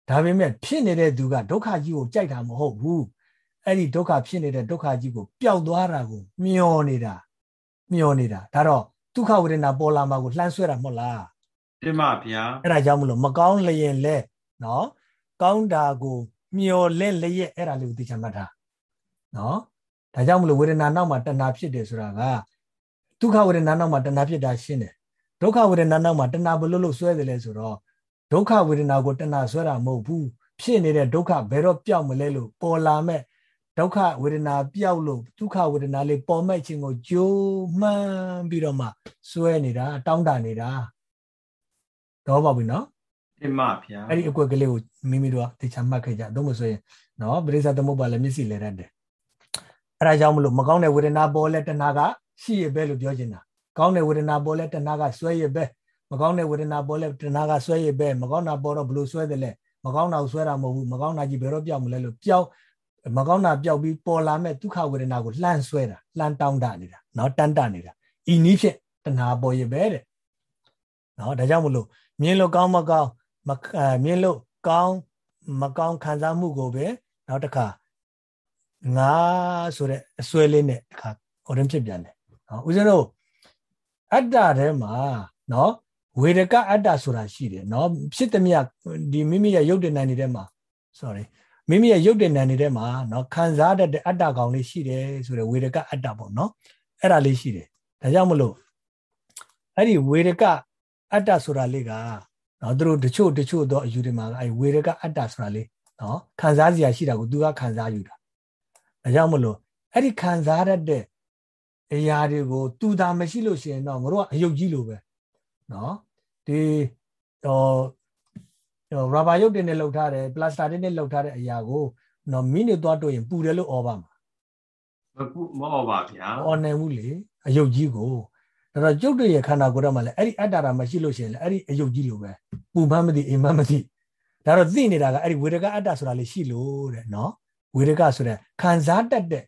ဒါပေမဲ့ဖြစ်နေတဲ့သူကဒုက္ခကြီးကိုကြိုက်တာမဟုတ်ဘူးအဲ့ဒီဒုက္ခဖြစ်နေတဲ့ဒုက္ခကြီးကိုပျောက်သွားတာကိုမျောနေတာမျောနေတာဒါတော့ဒုက္ခဝေဒနာပေါ်လာမှာကိုလှမ်းဆွဲတာမဟုတ်လား တင်ပါဗျာအဲ့ဒါကြောင့်မလို့မကောင်းလျင်လဲနော်ကောင်းတာကိုမျောလဲလျက်အဲ့ဒါလေးကိုသိချင်မှတ်တာနော်ဒါကြောင့်မလို့ဝေဒနာနောက်မှာတဏှာဖြစ်တယ်ဆိုတာကဒုက္ခဝေဒနာနောက်မှာတဏှာဖြစ်တာရှင်းတယ်ဒုက္ခဝေဒနာနောက်မှာတဏှာဘလို့လို့ဆွဲတယ်လဲဆိုတော့ဒုက္ခဝေဒနာကိုတဏှာဆွဲတာမဟုတ်ဘူးဖြစ်နေတဲ့ဒုက္ခဘယ်တော့ပျောက်မလဲလို့ပေါ်လာမဲ့ဒုက္ခဝေဒနာပျောက်လို့ဒုက္ခဝေဒနာလေးပေါ်မဲ့ခြင်းကိုကြိုးမှန်းပြီးတော့မှစွဲနေတာတောင်းတနေတာ တော့ပါပြီနော်တင်ပါဗျာအဲ့ဒီအကွက်ကလေးကိုမိမိတို့ကတေချာမှတ်ခဲ့ကြတော့မဆိုရင်နော်ပရိသတ်သမုပ္ပါလည်းမျက်စိလဲတတ်တယ်အဲ့ဒါကြောင့်မလို့မကောင်းတဲ့ဝေဒနာပေါ်လဲတဏှာကရှိရပဲလို့ပြောချင်တာကောင်းတဲ့ဝေဒနာပေါ်လဲတဏှာကစွဲရပဲမကောင်းတဲ့ဝေဒနာပေါ်လဲတဏှာကဆွဲရပဲမကောင်းတာပေါ်တော့ဘလို့ဆွဲတယ်လဲမကောင်းတာကိုဆွဲတာမဟုတ်ဘူးမကောင်းတာကြီးဘယ်တော့ပြောက်မလဲလို့ပြောက်မကောင်းတာပြောက်ပြီးပေါ်လာမဲ့ဒုက္ခဝေဒနာကိုလှမ်းဆွဲတာလှမ်းတောင်းတနေတာနော်တန်တနေတာဤနည်းဖြင့်တဏှာပေါ်ရပဲတဲ့နော်ဒါကြောင့်မလို့ မြင်လို့ကောင်းမကောင်းမမြင်လို့ကောင်းမကောင်းခံစားမှုကိုပဲနောက်တစ်ခါငါဆိုတဲ့အစွဲလေးနဲ့တစ်ခါ order ဖြစ်ပြန်တယ်နော်ဦးဇင်းတို့အတ္တထဲမှာနော်ဝေဒကအတ္တဆိုတာရှိတယ်နော်ဖြစ်သည်မြဒီမိမိရဲ့ရုပ်တဏ္ဍာနေထဲမှာ sorry မိမိရဲ့ရုပ်တဏ္ဍာနေထဲမှာနော်ခံစားတတ်တဲ့အတ္တကောင်လေးရှိတယ်ဆိုတဲ့ဝေဒကအတ္တပေါ့နော်အဲ့ဒါလေးရှိတယ်ဒါကြောင့်မလို့အဲ့ဒီဝေဒက အတ္တဆိုတာလေးကနော်သူတို့တချို့တချို့သောအယူတွေမှာအဲ့ဝေရကအတ္တဆိုတာလေးနော်ခံစားစရာရှိတာကိုသူကခံစားယူတာဒါကြောင့်မလို့အဲ့ဒီခံစားရတဲ့အရာတွေကိုသူသာမရှိလို့ရှိရင်တော့ငါတို့ကအယုတ်ကြီးလိုပဲနော်ဒီဟောရဘာရုပ်တွေနဲ့လှုပ်ထားတယ်ပလတ်စတာတွေနဲ့လှုပ်ထားတဲ့အရာကိုနော်မိနစ်သွားတွေ့ရင်ပူတယ်လို့ဩပါမှာမပူမဩပါဗျာဩနိုင်ဘူးလေအယုတ်ကြီးကို ဒါတော့ကျုပ်တို့ရဲ့ခန္ဓာကိုယ်တော့မှလည်းအဲ့ဒီအတ္တရာမရှိလို့ရှိရင်လည်းအဲ့ဒီအယုတ်ကြီးလိုပဲပူမှန်းမသိအိမ်မှန်းမသိဒါတော့သိနေတာကအဲ့ဒီဝေဒကအတ္တဆိုတာလေးရှိလို့တဲ့နော်ဝေဒကဆိုတဲ့ခံစားတတ်တဲ့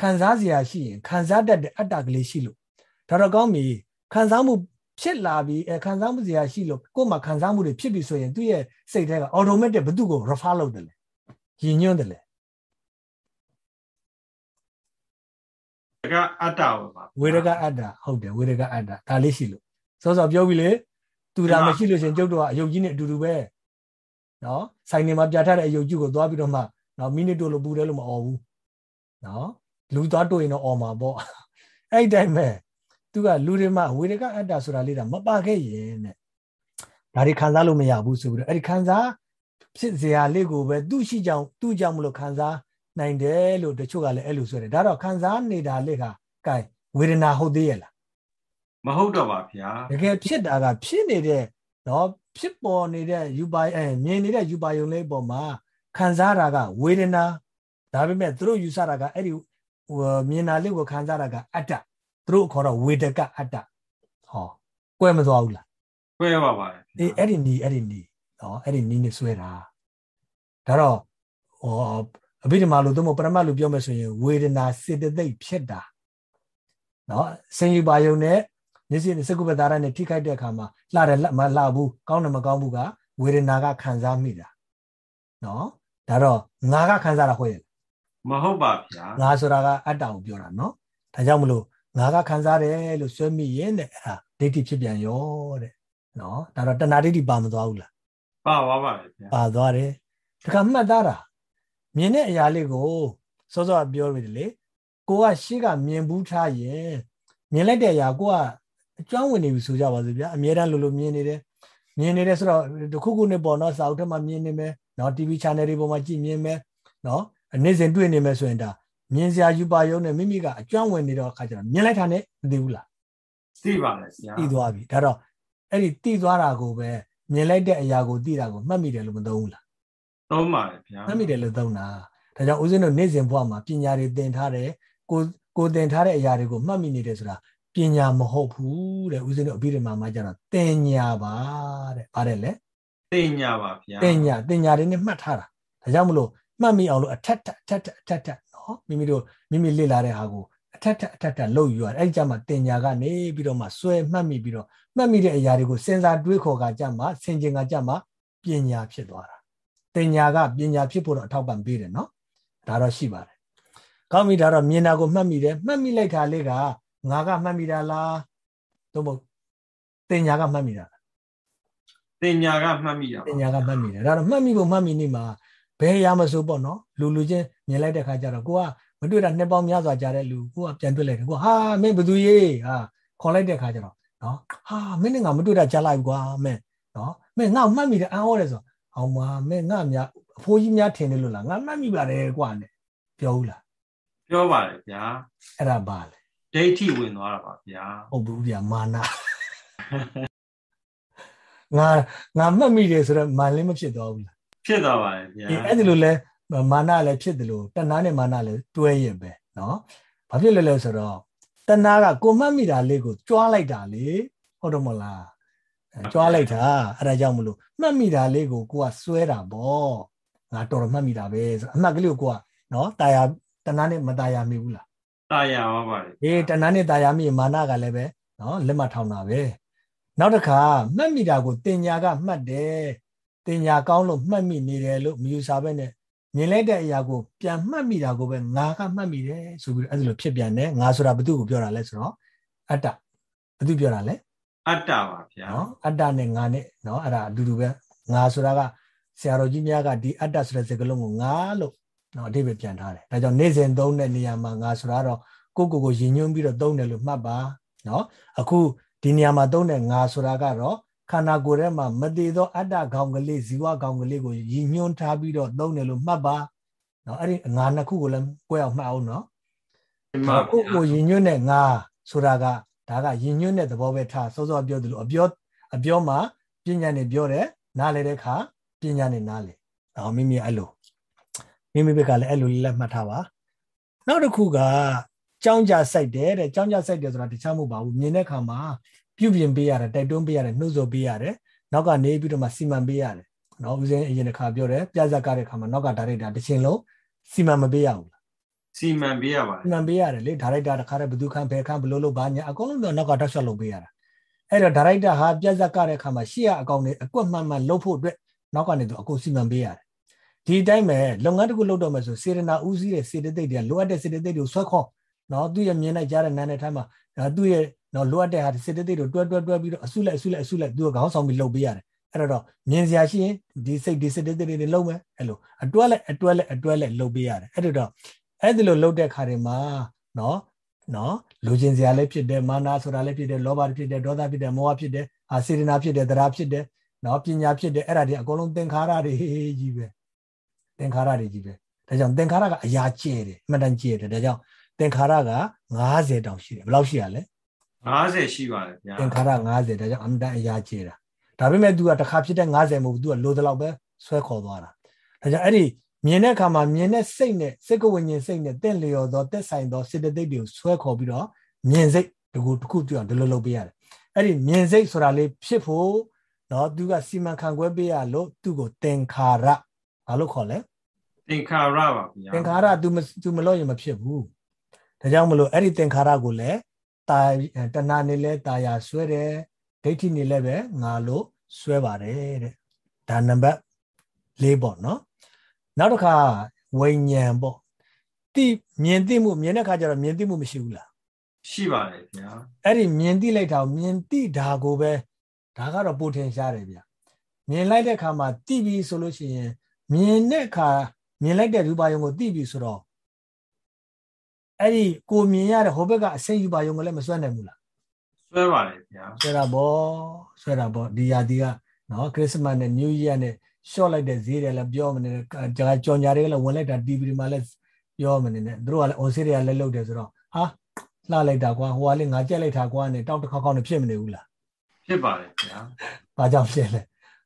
ခံစားစရာရှိရင်ခံစားတတ်တဲ့အတ္တကလေးရှိလို့ဒါတော့ကောင်းပြီခံစားမှုဖြစ်လာပြီးအဲခံစားမှုစရာရှိလို့ကိုယ်မှာခံစားမှုတွေဖြစ်ပြီဆိုရင်သူ့ရဲ့စိတ်ထဲက automatic ဘသူ့ကို refer လုပ်တယ်လေရည်ညွှန်းတယ်လေ ကအတ္တပါဝေရကအတ္တဟုတ်တယ်ဝေရကအတ္တဒါလေးရှိလို့စောစောပြောပြီလေသူဒါမရှိလို့ရှင်ကျုပ်တို့ကအယုတ်ကြီးနဲ့အတူတူပဲနော်ဆိုင်နေမှာပြထားတဲ့အယုတ်ကြီးကိုသွားပြီးတော့မှနော်မိနစ်တိုလို့ပူတယ်လို့မអော်ဘူးနော်လူသွားတွေ့ရင်တော့អော်မှာပေါ့အဲ့တိုင်းပဲသူကလူတွေမှာဝေဒကအတ္တဆိုတာလေးတာမပါခဲ့ရင်တဲ့ဒါတွေခံစားလို့မရဘူးဆိုပြီးတော့အဲ့ဒီခံစားဖြစ်စရာလေးကိုပဲသူ့ရှိကြောင်သူ့ကြောင့်မလို့ခံစား နိုင်တယ်လို့တချို့ကလည်းအဲ့လိုဆိုတယ်ဒါတော့ခံစားနေတာလေးကကဲဝေဒနာဟုတ်သေးရဲ့လားမဟုတ်တော့ပါဗျာတကယ်ဖြစ်တာကဖြစ်နေတဲ့နော်ဖြစ်ပေါ်နေတဲ့ယူပါအဲမြင်နေတဲ့ယူပါယုံလေးပေါ်မှာခံစားတာကဝေဒနာဒါပေမဲ့သူတို့ယူဆတာကအဲ့ဒီမြင်တာလေးကိုခံစားတာကအတ္တသူတို့ခေါ်တော့ဝေဒကအတ္တဟောကွဲမသွားဘူးလားကွဲပါပါတယ်အေးအဲ့ဒီနီအဲ့ဒီနီနော်အဲ့ဒီနီနဲ့ဆွဲတာဒါတော့ဟော အဘိဓမ္မာလို့သို့မဟုတ်ပရမတ်လို့ပြောမယ်ဆိုရင်ဝေဒနာစေတသိက်ဖြစ်တာနော်စင်ယူပါယုံနဲ့မျက်စိနဲ့စကုပ္ပတာရနဲ့ထိခိုက်တဲ့အခါမှာလှတယ်မလှဘူးကောင်းတယ်မကောင်းဘူးကဝေဒနာကခံစားမိတာနော်ဒါတော့ငါကခံစားတာဟုတ်ရဲ့မဟုတ်ပါဗျာငါဆိုတာကအတ္တကိုပြောတာနော်ဒါကြောင့်မလို့ငါကခံစားတယ်လို့ဆွဲမိရင်တဲ့အဲ့ဒါဒိဋ္ဌိဖြစ်ပြန်ရောတဲ့နော်ဒါတော့တဏှာဒိဋ္ဌိပါမသွားဘူးလားပါသွားပါတယ်ဗျာပါသွားတယ်တခါမှတ်သားတာ မြင်တဲ့အရာလေးကိုစောစောပြောရတယ်လေကိုကရှေ့ကမြင်ဘူးထားရင်မြင်လိုက်တဲ့အရာကိုကအကျွမ်းဝင်နေပြီဆိုကြပါစို့ဗျာအမြဲတမ်းလိုလိုမြင်နေတယ်မြင်နေတယ်ဆိုတော့တခုခုနဲ့ပေါ့နော်စာအုပ်ထဲမှာမြင်နေမယ်နော် TV channel တွေပေါ်မှာကြည့်မြင်မယ်နော်နေ့စဉ်တွေ့နေမယ်ဆိုရင်ဒါမြင်စရာယူပါယုံနဲ့မိမိကအကျွမ်းဝင်နေတော့အခါကျတော့မြင်လိုက်တာနဲ့မသိဘူးလားသိပါတယ်ဆရာသိသွားပြီဒါတော့အဲ့ဒီသိသွားတာကိုပဲမြင်လိုက်တဲ့အရာကိုသိတာကိုမှတ်မိတယ်လို့မသုံးဘူးလား သုံးပါတယ်ဗျာမှတ်မိတယ်လို့သုံးတာဒါကြောင့်ဦးဇင်းတို့နေ့စဉ်ဘဝမှာပညာတွေသင်ထားတယ်ကိုကိုသင်ထားတဲ့အရာတွေကိုမှတ်မိနေတယ်ဆိုတာပညာမဟုတ်ဘူးတဲ့ဦးဇင်းတို့အဘိဓမ္မာမှာကျတော့တင်ညာပါတဲ့ပါတယ်လေတင်ညာပါဗျာတင်ညာတင်ညာတွေနဲ့မှတ်ထားတာဒါကြောင့်မလို့မှတ်မိအောင်လို့အထက်ထက်အထက်ထက်အထက်ထက်နော်မိမိတို့မိမိလေ့လာတဲ့ဟာကိုအထက်ထက်အထက်ထက်လှုပ်ယူရတယ်အဲ့ဒီကြမှာတင်ညာကနေပြီးတော့မှစွဲမှတ်မိပြီးတော့မှတ်မိတဲ့အရာတွေကိုစဉ်းစားတွေးခေါ်ကကြမှာဆင်ခြင်ကကြမှာပညာဖြစ်သွားတာ တင်ညာကပညာဖြစ်ဖို့တော့အထောက်ပံ့ပေးတယ်နော်ဒါတော့ရှိပါတယ်ကောင်းပြီဒါတော့မြင်တာကိုမှတ်မိတယ်မှတ်မိလိုက်တာလေးကငါကမှတ်မိတာလားသို့မဟုတ်တင်ညာကမှတ်မိတာလားတင်ညာကမှတ်မိတာတင်ညာကမှတ်မိတယ်ဒါတော့မှတ်မိဖို့မှတ်မိနေမှာဘယ်ရမဆိုပေါ့နော်လူလူချင်းမြင်လိုက်တဲ့ခါကျတော့ကိုကမတွေ့တာနှစ်ပေါင်းများစွာကြာတဲ့လူကိုကပြန်တွေ့လိုက်တယ်ကိုဟာမင်းဘသူရေးဟာခေါ်လိုက်တဲ့ခါကျတော့နော်ဟာမင်းနဲ့ငါမတွေ့တာကြာလိုက်ကွာမင်းနော်မင်းငါ့မှတ်မိတယ်အံ့ဩတယ်ဆို အောင်ပါမင်းငါများအဖိုးကြီးများထင်တယ်လို့လားငါမှတ်မိပါတယ်ကွာနဲ့ပြောဘူးလားပြောပါတယ်ဗျာအဲ့ဒါပါလေဒိဋ္ဌိဝင်သွားတာပါဗျာဟုတ်ဘူးဗျာမာနငါငါမှတ်မိတယ်ဆိုတော့မာလည်းမဖြစ်သွားဘူးလားဖြစ်သွားပါတယ်ဗျာဒီအဲ့ဒီလိုလဲမာနလည်းဖြစ်တယ်လို့တဏှာနဲ့မာနလည်းတွဲရင်ပဲเนาะဘာဖြစ်လဲလဲဆိုတော့တဏှာကကိုမှတ်မိတာလေးကိုကြွားလိုက်တာလေဟုတ်တော့မလား ကြွားလိုက်တာအဲ့ဒါကြောင့်မလို့မှတ်မိတာလေးကိုကိုကစွဲတာပေါ့ငါတော်တော်မှတ်မိတာပဲဆိုအမှတ်ကလေးကိုကိုကနော်တာယာတဏှာနဲ့မတာယာမိဘူးလားတာယာပါပါလေအေးတဏှာနဲ့တာယာမိမာနကလည်းပဲနော်လက်မထောင်တာပဲနောက်တစ်ခါမှတ်မိတာကိုတင်ညာကမှတ်တယ်တင်ညာကောင်းလို့မှတ်မိနေတယ်လို့မယူဆဘဲနဲ့မြင်လိုက်တဲ့အရာကိုပြန်မှတ်မိတာကိုပဲငါကမှတ်မိတယ်ဆိုပြီးအဲ့ဒါလိုဖြစ်ပြန်တယ်ငါဆိုတာဘု து ကိုပြောတာလဲဆိုတော့အတ္တဘု து ပြောတာလဲ အတ္တပါဗျာနော်အတ္တနဲ့ငါနဲ့နော်အဲ့ဒါအတူတူပဲငါဆိုတာကဆရာတော်ကြီးများကဒီအတ္တဆိုတဲ့စကားလုံးကိုငါလို့နော်အဓိပ္ပာယ်ပြန်ထားတယ်ဒါကြောင့်နေ့စဉ်သုံးတဲ့နေရာမှာငါဆိုတာတော့ကိုကိုကိုယဉ်ညွှန်းပြီးတော့သုံးတယ်လို့မှတ်ပါနော်အခုဒီနေရာမှာသုံးတဲ့ငါဆိုတာကတော့ခန္ဓာကိုယ်ထဲမှာမတည်သောအတ္တကောင်ကလေးဇီဝကောင်ကလေးကိုရည်ညွှန်းထားပြီးတော့သုံးတယ်လို့မှတ်ပါနော်အဲ့ဒီငါနှစ်ခုကိုလည်းကိုယ်အောင်မှတ်အောင်နော်အခုကိုရည်ညွှန်းတဲ့ငါဆိုတာက ဒါကရည်ညွှန်းတဲ့သဘောပဲထားစောစောပြောသလိုအပြောအပြောမှာပညာနဲ့ပြောတယ်နားလေတဲ့အခါပညာနဲ့နားလေအော်မိမိအဲ့လိုမိမိဘက်ကလည်းအဲ့လိုလက်မှတ်ထားပါနောက်တစ်ခုကကြောင်းကြစိုက်တယ်တဲ့ကြောင်းကြစိုက်တယ်ဆိုတာတခြားမဟုတ်ပါဘူးမြင်တဲ့အခါမှာပြုပြင်ပေးရတယ်တိုက်တွန်းပေးရတယ်နှုတ်ဆော်ပေးရတယ်နောက်ကနေပြီးတော့မှစီမံပေးရတယ်နော်ဦးစင်းအရင်တစ်ခါပြောတယ်ပြဇက်ကတဲ့အခါမှာနောက်ကဒါရိုက်တာတစ်ချိန်လုံးစီမံမပေးရဘူးလား စီမံပေးရပါစီမံပေးရတယ်လေဒါရိုက်တာတစ်ခါတည်းဘယ်သူခံဖယ်ခံဘလို့လို့ဘာညာအကုန်လုံးတော့နောက်ကတက်ဆက်လုပ်ပေးရတာအဲ့တော့ဒါရိုက်တာဟာပြဇက်ကတဲ့အခါမှာရှေ့ကအကောင်တွေအကွက်မှန်မှန်လုပ်ဖို့အတွက်နောက်ကနေသူအကုန်စီမံပေးရတယ်ဒီအတိုင်းပဲလုပ်ငန်းတစ်ခုလုပ်တော့မယ်ဆိုစေရနာဦးစီးတဲ့စေတသိက်တွေကလိုအပ်တဲ့စေတသိက်တွေကိုဆွဲခေါ်နော်သူ့ရဲ့မြင်လိုက်ကြတဲ့နာနဲ့ထိုင်းမှာသူ့ရဲ့နော်လိုအပ်တဲ့ဟာစေတသိက်တွေတွဲတွဲတွဲပြီးတော့အစုလိုက်အစုလိုက်အစုလိုက်သူကခေါင်းဆောင်ပြီးလုပ်ပေးရတယ်အဲ့တော့မြင်စရာရှိရင်ဒီစိတ်ဒီစေတသိက်တွေလုပ်မယ်အဲ့လိုအတွဲလိုက်အတွဲလိုက်အတွဲလိုက်လုပ်ပေးရတယ်အဲ့တော့ အဲ့ဒီလိုလုပ်တဲ့ခါတွေမှာနော်နော်လူချင်းစရာလည်းဖြစ်တယ်မာနာဆိုတာလည်းဖြစ်တယ်လောဘဖြစ်တယ်ဒေါသဖြစ်တယ်မောဟဖြစ်တယ်အာစေတနာဖြစ်တယ်တရားဖြစ်တယ်နော်ပညာဖြစ်တယ်အဲ့ဒါတွေအကုန်လုံးသင်္ခါရတွေကြီးပဲသင်္ခါရတွေကြီးပဲဒါကြောင့်သင်္ခါရကအရာကျဲတယ်အမှန်တန်ကျဲတယ်ဒါကြောင့်သင်္ခါရက90တောင်ရှိတယ်ဘယ်လောက်ရှိရလဲ50ရှိပါတယ်ဗျာသင်္ခါရ50ဒါကြောင့်အမှန်တန်အရာကျဲတာဒါပေမဲ့ तू ကတစ်ခါဖြစ်တဲ့90မဟုတ်ဘူး तू ကလိုတဲ့လောက်ပဲဆွဲခေါ်သွားတာဒါကြောင့်အဲ့ဒီ မြင်တဲ့အခါမှာမြင်တဲ့စိတ်နဲ့စိတ်ကဝိညာဉ်စိတ်နဲ့တင့်လျော်သောတက်ဆိုင်သောစေတသိက်တွေကိုဆွဲခေါ်ပြီးတော့မြင်စိတ်တကူတစ်ခုပြောင်းဒီလိုလုပ်ပေးရတယ်အဲ့ဒီမြင်စိတ်ဆိုတာလေးဖြစ်ဖို့နော်သူကစီမံခန့်ခွဲပေးရလို့သူ့ကိုသင်္ခါရဘာလို့ခေါ်လဲသင်္ခါရပါဗျာသင်္ခါရ तू မ तू မလို့ရင်မဖြစ်ဘူးဒါကြောင့်မလို့အဲ့ဒီသင်္ခါရကိုလည်းတာတဏှာနေလဲတာယာဆွဲတယ်ဒိဋ္ဌိနေလဲပဲငါလို့ဆွဲပါတယ်တဲ့ဒါနံပါတ်၄ပေါ့နော် နောက်တစ်ခါဝိညာဉ်ပေါ့တိမြင်သိမှုမြင်တဲ့ခါကျတော့မြင်သိမှုမရှိဘူးလားရှိပါတယ်ဗျာအဲ့ဒီမြင်သိလိုက်တာမြင်သိတာကိုပဲဒါကတော့ပိုထင်ရှားတယ်ဗျမြင်လိုက်တဲ့ခါမှာသိပြီဆိုလို့ရှိရင်မြင်တဲ့ခါမြင်လိုက်တဲ့ရူပါယုံကိုသိပြီဆိုတော့အဲ့ဒီကိုမြင်ရတဲ့ဟိုဘက်ကအစိမ့်ယူပါယုံကလည်းမစွဲနိုင်ဘူးလားစွဲပါတယ်ဗျာစွဲတာပေါ့စွဲတာပေါ့ဒီရာဒီကနော်ခရစ်စမတ်နဲ့နယူးရီးယားနဲ့ ရှော့လိုက်တဲ့ဈေးတွေလည်းပြောမနေနဲ့ကြော်ညာတွေကလည်းဝင်လိုက်တာ TV တွေမှာလည်းပြောမနေနဲ့သူတို့ကလည်းအော်စတြေးလျလည်းလုပ်တယ်ဆိုတော့ဟာလှလိုက်တာကွာဟိုကလည်းငါကြက်လိုက်တာကွာနဲ့တောက်တစ်ခေါက်ခေါက်နဲ့ဖြစ်မနေဘူးလားဖြစ်ပါတယ်ဗျာဘာကြောင့်ဖြစ်လဲ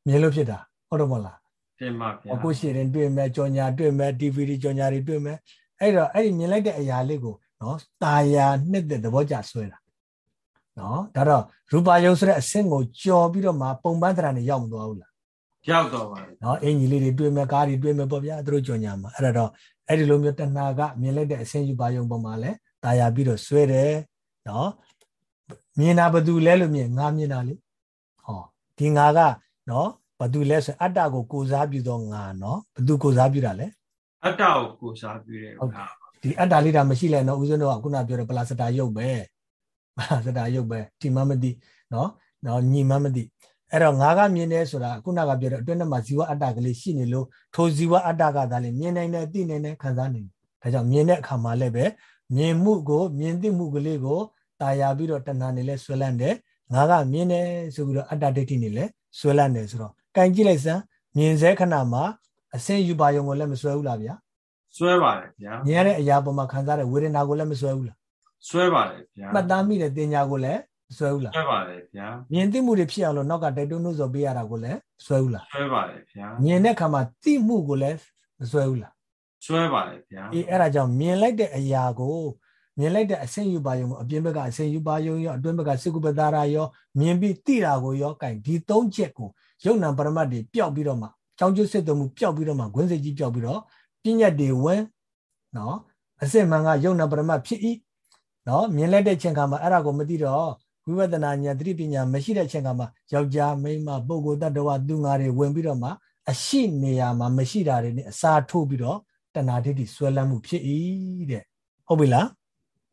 မြင်လို့ဖြစ်တာဟုတ်တော့မလားဖြစ်ပါဗျာအခုရှိရင်တွေ့မယ်ကြော်ညာတွေ့မယ် TV တွေကြော်ညာတွေတွေ့မယ်အဲ့တော့အဲ့ဒီမြင်လိုက်တဲ့အရာလေးကိုနော်ตาယာနှစ်တဲ့သဘောကြဆွဲတာနော်ဒါတော့ရူပါယုံဆိုတဲ့အဆင့်ကိုကြော်ပြီးတော့မှပုံပန်းတရာနေရောက်မသွားဘူးလား ရောက်တော့ပါတယ်နော်အင်ကြီးလေးတွေတွေ့မယ်ကားတွေတွေ့မယ်ပေါ့ဗျာသူတို့ကြော်ညာမှာအဲ့ဒါတော့အဲ့ဒီလိုမျိုးတဏှာကမြင်လိုက်တဲ့အဆင့်ယူပါယုံပေါ်မှာလဲตาယာပြီးတော့ဆွဲတယ်နော်မြင်တာဘသူလဲလို့မြင်ငါမြင်တာလေဟောဒီငါကနော်ဘသူလဲဆိုအတ္တကိုကိုစားပြုသောငါနော်ဘသူကိုစားပြုတာလဲအတ္တကိုကိုစားပြုတယ်ဟုတ်ဒီအတ္တလေးတာမရှိလဲနော်ဦးဇင်းတို့ကခုနပြောတဲ့ပလာစတာရုပ်ပဲပလာစတာရုပ်ပဲဒီမမသိနော်နော်ညီမမသိ အဲ့တော့ငါကမြင်တယ်ဆိုတာခုနကပြောတဲ့အတွင်းထဲမှာဇီဝအတ္တကလေးရှိနေလို့ထိုဇီဝအတ္တကသာလေမြင်နိုင်တယ်သိနိုင်တယ်ခံစားနိုင်တယ်ဒါကြောင့်မြင်တဲ့အခါမှာလည်းပဲမြင်မှုကိုမြင်သိမှုကလေးကိုတာယာပြီးတော့တဏှာနေလဲဆွဲလန်းတယ်ငါကမြင်တယ်ဆိုပြီးတော့အတ္တဒိဋ္ဌိနေလဲဆွဲလန်းတယ်ဆိုတော့ကင်ကြည့်လိုက်စမ်းမြင်စေခဏမှာအစင်းယူပါယုံကိုလည်းမဆွဲဘူးလားဗျာဆွဲပါတယ်ဗျာမြင်ရတဲ့အရာပေါ်မှာခံစားတဲ့ဝေဒနာကိုလည်းမဆွဲဘူးလားဆွဲပါတယ်ဗျာမှတ်သားမိတဲ့တင်ညာကိုလည်း ဆွဲဘူးလားဆွဲပါတယ်ဗျာမြင်သိမှုတွေဖြစ်အောင်လို့နောက်ကတိုက်တွန်းလို့ဆိုပေးရတာကိုလည်းဆွဲဘူးလားဆွဲပါတယ်ဗျာမြင်တဲ့အခါမှာသိမှုကိုလည်းမဆွဲဘူးလားဆွဲပါတယ်ဗျာအေးအဲ့ဒါကြောင့်မြင်လိုက်တဲ့အရာကိုမြင်လိုက်တဲ့အဆင့်ယူပါယုံအပြင်ဘက်ကအဆင့်ယူပါယုံရောအတွင်းဘက်ကစေကုပတာရာရောမြင်ပြီးသိတာကိုရောကင်ဒီသုံးချက်ကိုယုံနံပရမတ်တွေပျောက်ပြီးတော့မှကြောင်းကျစစ်တော်မူပျောက်ပြီးတော့မှဂွင်းစိတ်ကြီးပျောက်ပြီးတော့ပြညတ်တွေဝင်နော်အစစ်မှန်ကယုံနံပရမတ်ဖြစ်ဤနော်မြင်လိုက်တဲ့ချိန်ခါမှာအဲ့ဒါကိုမသိတော့ ဝိပဿနာဉာဏ်သတိပညာမရှိတဲ့အချိန်ကမှယောက်ျားမိန်းမပုဂ္ဂိုလ်တ attva သူငါတွေဝင်ပြီးတော့မှအရှိနေရာမှာမရှိတာတွေနဲ့အစာထိုးပြီးတော့တဏှာဒိဋ္ဌိဆွဲလန်းမှုဖြစ်၏တဲ့ဟုတ်ပြီလား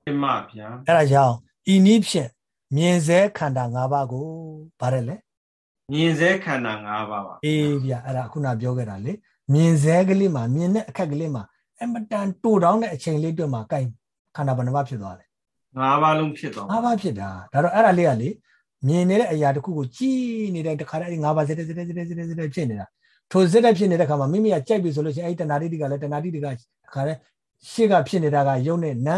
မှန်ပါဗျာအဲ့ဒါကြောင့်ဤနည်းဖြင့်မြင်စေခန္ဓာ၅ပါးကိုဗါတယ်လေမြင်စေခန္ဓာ၅ပါးပါအေးဗျအဲ့ဒါခုနပြောခဲ့တာလေမြင်စေကလေးမှာမြင်တဲ့အခက်ကလေးမှာအမတန်တိုတောင်းတဲ့အချိန်လေးတွက်မှာကိုင်ခန္ဓာဘဏ္ဍမဖြစ်သွားတယ် ၅ပါးလုံးဖြစ်သွား၅ပါးဖြစ်တာဒါတော့အဲ့ဒါလေးကလေမြင်နေတဲ့အရာတစ်ခုကိုကြည်နေတဲ့တခါတည်း၅ပါးစက်တဲ့စက်တဲ့စက်တဲ့စက်တဲ့စက်တဲ့ဖြစ်နေတာထိုစက်တဲ့ဖြစ်နေတဲ့ခါမှာမိမိကကြိုက်ပြီဆိုလို့ရှိရင်အဲ့တဏှာတိတိကလည်းတဏှာတိတိကတခါတည်းရှေ့ကဖြစ်နေတာကယုံနဲ့နံ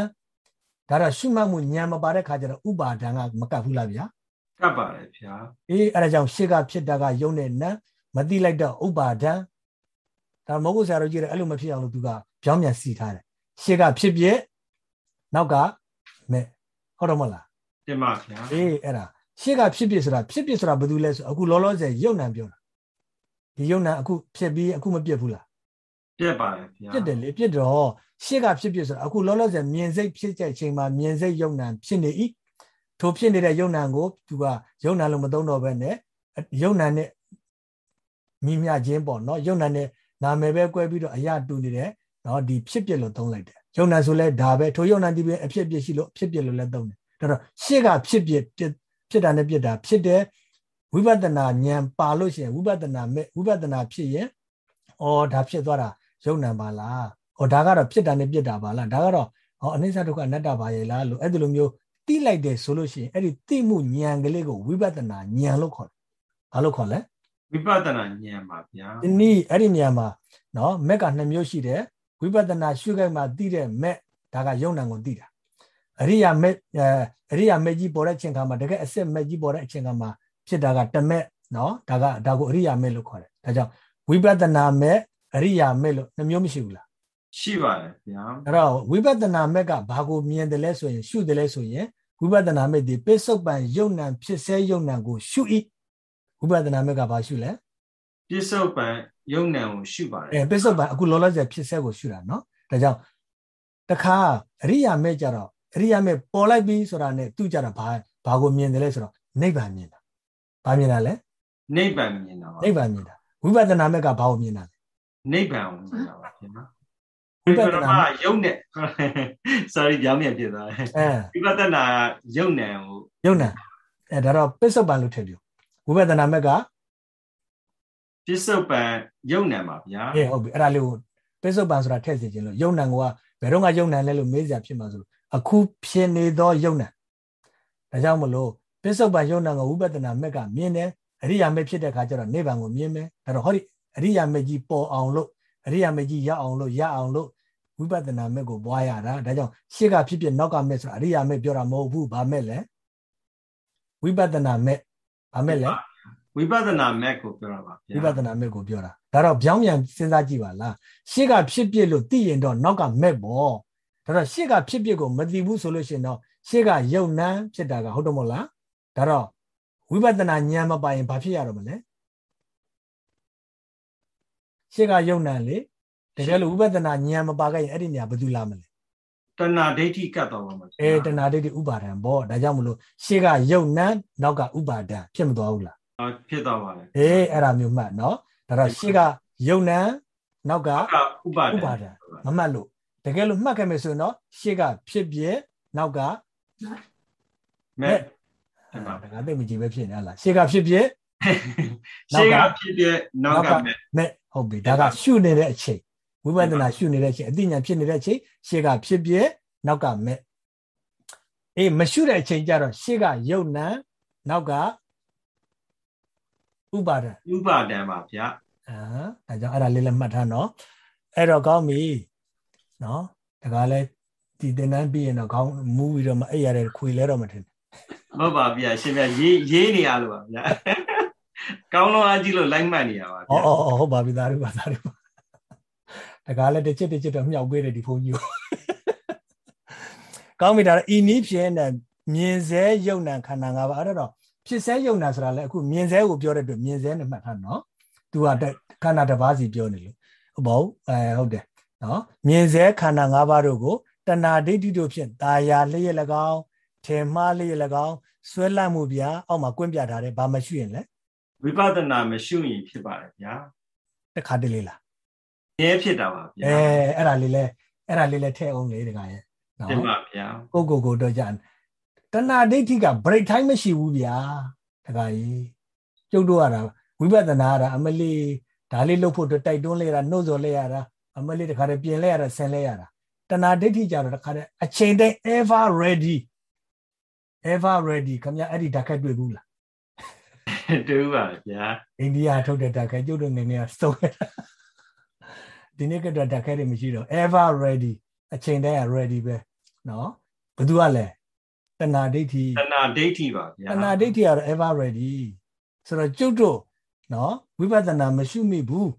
ဒါတော့ရှုမှတ်မှုဉာဏ်မပါတဲ့ခါကျတော့ဥပါဒံကမကပ်ဘူးလားဗျာကပ်ပါတယ်ဗျာအေးအဲ့ဒါကြောင့်ရှေ့ကဖြစ်တာကယုံနဲ့နံမတိလိုက်တော့ဥပါဒံဒါမဟုတ်ဆရာတို့ကြည့်တယ်အဲ့လိုမဖြစ်အောင်လို့သူကပြောင်းပြန်စီထားတယ်ရှေ့ကဖြစ်ဖြစ်နောက်က ဟုတ်တော့မလားတင်ပါဗျာအေးအဲ့ဒါရှေ့ကဖြစ်ဖြစ်ဆိုတာဖြစ်ဖြစ်ဆိုတာဘာလို့လဲဆိုအခုလောလောဆယ်ယုံနံပြောတာဒီယုံနံအခုဖြစ်ပြီးအခုမပြတ်ဘူးလားပြက်ပါတယ်ဗျာပြတ်တယ်လေပြတ်တော့ရှေ့ကဖြစ်ဖြစ်ဆိုတာအခုလောလောဆယ်မြင်စိတ်ဖြစ်တဲ့အချိန်မှာမြင်စိတ်ယုံနံဖြစ်နေ၏ထိုဖြစ်နေတဲ့ယုံနံကိုသူကယုံနံလို့မသုံးတော့ဘဲနဲ့ယုံနံနဲ့မိမြချင်းပေါ့နော်ယုံနံနဲ့နာမည်ပဲ꿰ပြီးတော့အရာတူနေတယ်နော်ဒီဖြစ်ပြလို့သုံးလိုက်တယ် ယုံနံဆိုလဲဒါပဲထိုယုံနံဒီပဲအဖြစ်ပြရှိလို့ဖြစ်ပြလို့လည်းသုံးတယ်ဒါတော့ရှေ့ကဖြစ်ပြဖြစ်ဖြစ်တာနဲ့ပြစ်တာဖြစ်တယ်ဝိပဿနာဉာဏ်ပါလို့ရှိရင်ဝိပဿနာမဲ့ဝိပဿနာဖြစ်ရင်အော်ဒါဖြစ်သွားတာယုံနံပါလားဟောဒါကတော့ဖြစ်တာနဲ့ပြစ်တာပါလားဒါကတော့ဟောအနိစ္စဒုက္ခအနတ္တပါရဲ့လားလို့အဲ့ဒီလိုမျိုးတိလိုက်တယ်ဆိုလို့ရှိရင်အဲ့ဒီတိမှုဉာဏ်ကလေးကိုဝိပဿနာဉာဏ်လို့ခေါ်တယ်ဘာလို့ခေါ်လဲဝိပဿနာဉာဏ်ပါဗျာဒီနည်းအဲ့ဒီနေရာမှာနော်မက်ကနှစ်မျိုးရှိတယ် ဝိပဿနာရှုခိုက်မှာသိတဲ့မက်ဒါကယုံနံကိုသိတာအရိယာမက်အဲအရိယာမက်ကြီးပေါ်တဲ့အချိန်ခါမှာတကယ်အစစ်မက်ကြီးပေါ်တဲ့အချိန်ခါမှာဖြစ်တာကတမက်နော်ဒါကဒါကိုအရိယာမက်လို့ခေါ်တယ်ဒါကြောင့်ဝိပဿနာမက်အရိယာမက်လို့နှစ်မျိုးမရှိဘူးလားရှိပါတယ်ဗျာအဲ့တော့ဝိပဿနာမက်ကဘာကိုမြင်တယ်လဲဆိုရင်ရှုတယ်လဲဆိုရင်ဝိပဿနာမက်ဒီပိစုတ်ပံယုံနံဖြစ်စေယုံနံကိုရှုဤဝိပဿနာမက်ကဘာရှုလဲပြစ္ဆုတ်ပံ ယုံနံကိုရှုပါတယ်အဲပိစုတ်ပံအခုလောလောဆယ်ဖြစ်စေကိုရှုတာနော်ဒါကြောင့်တခါအရိယာမက်ကြတော့အရိယာမက်ပေါ်လိုက်ပြီဆိုတာနဲ့သူကြတာဘာဘာကိုမြင်တယ်လဲဆိုတော့နိဗ္ဗာန်မြင်တာဘာမြင်တာလဲနိဗ္ဗာန်မြင်တာပါနိဗ္ဗာန်မြင်တာဝိပဿနာမက်ကဘာကိုမြင်တာလဲနိဗ္ဗာန်ကိုမြင်တာပါဗျာဝိဝိပပဿဿနာနာယုံနဲ့ sorry ကြောင်းမြန်ဖြစ်သွားတယ်အဲဝိပဿနာယုံနံကိုယုံနံအဲဒါတော့ပိစုတ်ပံလို့ထည့်ပြဝိပဿနာမက်က ပြစ္ဆုတ်ပံယုံနံပါဗျာအေးဟုတ်ပြီအဲ့ဒါလေးကိုပိစုတ်ပံဆိုတာထည့်စီခြင်းလို့ယုံနံကဘယ်တော့မှယုံနံလဲလို့မေးစရာဖြစ်မှာဆိုလို့အခုဖြစ်နေသောယုံနံဒါကြောင့်မလို့ပိစုတ်ပံယုံနံကိုဝိပဿနာမက်ကမြင်တယ်အရိယာမက်ဖြစ်တဲ့ခါကျတော့နိဗ္ဗာန်ကိုမြင်မယ်ဒါတော့ဟောဒီအရိယာမက်ကြီးပေါ်အောင်လို့အရိယာမက်ကြီးရအောင်လို့ရအောင်လို့ဝိပဿနာမက်ကိုပွားရတာဒါကြောင့်ရှေ့ကဖြစ်ဖြစ်နောက်ကမက်ဆိုတာအရိယာမက်ပြောတာမဟုတ်ဘူးဗာမက်လဲဝိပဿနာမက်ဗာမက်လဲ ဝိပဿနာမက်ကိုပြောတာပါဗျာဝိပဿနာမဲ့ကိုပြောတာဒါတော့ဗျောင်းမြန်စဉ်းစားကြည့်ပါလားရှေ့ကဖြစ်ပြလို့သိရင်တော့နောက်ကမဲ့ပေါ့ဒါတော့ရှေ့ကဖြစ်ပြကိုမသိဘူးဆိုလို့ရှိရင်တော့ရှေ့ကယုံနံဖြစ်တာကဟုတ်တော့မဟုတ်လားဒါတော့ဝိပဿနာဉာဏ်မပါရင်ဘာဖြစ်ရတော့မလဲရှေ့ကယုံနံလေတကယ်လို့ဝိပဿနာဉာဏ်မပါခဲ့ရင်အဲ့ဒီနေရာဘယ်သူလာမလဲတဏှာဒိဋ္ဌိကတ်တော်ပါမှာဗျာအဲတဏှာဒိဋ္ဌိဥပါဒံပေါ့ဒါကြောင့်မလို့ရှေ့ကယုံနံနောက်ကဥပါဒံဖြစ်မသွားဘူးလားအာ ဖြစ်သွားပါတယ်အေးအဲ့ဒါမျိုးမှတ်နော်ဒါတော့ရှေ့ကယုံနံနောက်ကဥပဥပါဒဒံမမှတ်လို့တကယ်လို့မှတ်ခဲ့မယ်ဆိုရင်တော့ရှေ့ကဖြစ်ပြနောက်ကမက်ဒီဒါမှာကသိမကြည့်ပဲဖြစ်နေဟလားရှေ့ကဖြစ်ပြရှေ့ကဖြစ်ပြနောက်ကမက်မဲ့ဟုတ်ပြီဒါကရှုနေတဲ့အချိန်ဝိပဿနာရှုနေတဲ့အချိန်အသိဉာဏ်ဖြစ်နေတဲ့အချိန်ရှေ့ကဖြစ်ပြနောက်ကမဲ့အေးမရှုတဲ့အချိန်ကျတော့ရှေ့ကယုတ်နံနောက်က ဥပါဒံဥပါဒံပါဗျာအာဒါကြောင့်အဲ့ဒါလေးလည်းမှတ်ထားနော်အဲ့တော့ကောင်းပြီနော်ဒါကလည်းဒီသင်တန်းပြီးရင်တော့ခေါင်းမူးပြီးတော့မအိပ်ရတဲ့ခွေလဲတော့မထင်ဘူးဟုတ်ပါဗျာရှင်ဗျာရေးရေးနေရလို့ပါဗျာကောင်းလုံးအားကြီးလို့လိုက်မှတ်နေရပါဩဗျာဩဩဟုတ်ပါပြီသားတို့ပါသားတို့ပါဒါကလည်းတစ်ချက်တစ်ချက်တော့မြောက်ပေးတယ်ဒီဖုန်းကြီးကိုကောင်းပြီဒါတော့ဤနည်းဖြင့်နဲ့မြင်စဲယုံနံခန္ဓာ၅ပါးအဲ့တော့ ဖြစ်စဲယုံနံဆိုတာလည်းအခုမြင်စဲကိုပြောတဲ့အတွက်မြင်စဲနဲ့မှတ်ထားနော်သူကခန္ဓာတစ်ပါးစီပြောနေလို့ဟုတ်ပါဘူးအဲဟုတ်တယ်နော်မြင်စဲခန္ဓာ၅ပါးတို့ကိုတဏှာဒိဋ္ဌိတို့ဖြင့်ตาယာလျက်၎င်းထေမှားလျက်၎င်းဆွဲလန့်မှုဗျာအောက်မှာကွင့်ပြထားတယ်ဘာမရှိရင်လဲဝိပဿနာမရှိရင်ဖြစ်ပါတယ်ဗျာတခါတလေလားရဲဖြစ်တာပါဗျာအဲအဲ့ဒါလေးလဲအဲ့ဒါလေးလဲထည့်အောင်လေတခါရဲ့နော်တင်ပါဗျာကိုကိုကိုတော့ကြာ တဏှာဒိဋ္ဌိက break time မရှိဘူးဗျာတခါကြီးကျုပ်တို့ရတာဝိပဿနာရတာအမလီဒါလေးလုပ်ဖို့အတွက်တိုက်တွန်းလိုက်ရတာနှုတ်ဆော်လိုက်ရတာအမလီတခါတည်းပြင်လိုက်ရတာဆင်လိုက်ရတာတဏှာဒိဋ္ဌိကြတော့တခါတည်းအချိန်တိုင်း ever ready ever ready ခင်ဗျအဲ့ဒီဓာတ်ခက်တွေ့ဘူးလား တူပါဗျာ အိန္ဒိယထုတ်တဲ့ဓာတ်ခက်ကျုပ်တို့နေနေစုံနေတာဒီနေ့ကတော့ဓာတ်ခက်တွေမရှိတော့ ever ready အချိန်တိုင်းက ready ပဲเนาะဘယ်သူကလဲ တဏှာဒိဋ္ဌိတဏှာဒိဋ္ဌိပါဗျာတဏှာဒိဋ္ဌိကတော့ ever ready ဆိုတော့ကျုပ်တို့နော်ဝိပဿနာမရှိမိဘူး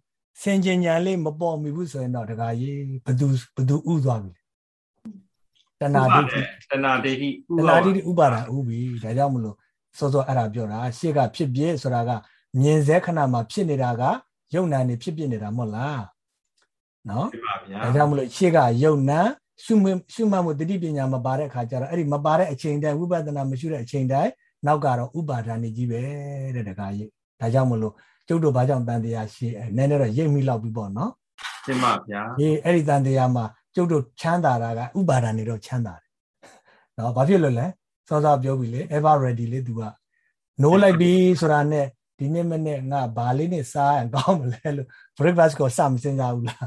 စင်ကြင်ညာလေးမပေါ်မိဘူးဆိုရင်တော့တခါကြီးဘသူဘသူဥသွားပြီတဏှာဒိဋ္ဌိတဏှာဒိဋ္ဌိတဏှာဒိဋ္ဌိဥပါဒာဥပြီဒါကြောင့်မလို့စောစောအဲ့ဒါပြောတာရှေ့ကဖြစ်ပြဆိုတာကမြင်စဲခဏမှာဖြစ်နေတာကယုံနာနေဖြစ်ပြနေတာမဟုတ်လားနော်ဒါကြောင့်မလို့ရှေ့ကယုံနာ ရှုမရှုမှတ်မှုတတိပညာမပါတဲ့အခါကျတော့အဲ့ဒီမပါတဲ့အချိန်တိုင်းဝိပဿနာမရှိတဲ့အချိန်တိုင်းနောက်ကတော့ဥပါဒာနေကြီးပဲတဲ့တခါကြီးဒါကြောင့်မလို့ကျုပ်တို့ဘာကြောင့်တန်တရားရှိအဲနည်းနည်းတော့ရိပ်မိလောက်ပြီပေါ့နော်ဒီပါဗျာဒီအဲ့ဒီတန်တရားမှာကျုပ်တို့ချမ်းသာတာကဥပါဒာနေတော့ချမ်းသာတယ်နော်ဘာဖြစ်လို့လဲစောစောပြောပြီလေ ever ready လေ तू ကနိုးလိုက်ပြီဆိုတာနဲ့ဒီနေ့မနေ့ငါဘာလေးနဲ့စားရင်ကောင်းမလဲလို့ breakfast ကိုစမစဉ်းစားဘူးလား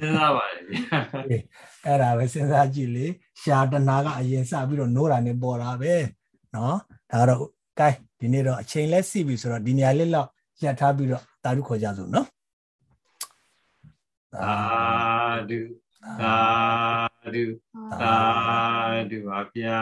စဉ်းစားပါတယ်ဗျာ အဲ့ဒါပဲစဉ်းစားကြည့်လေရှာတနာကအရင်စပြီးတော့နိုးတာနေပေါ်တာပဲเนาะဒါတော့ gain ဒီနေ့တော့အချိန်လဲစီပြီဆိုတော့ဒီနေရာလေးလောက်ရပ်ထားပြီးတော့တာရုခေါ်ကြစို့เนาะ သာဓုသာဓုသာဓုပါဗျာ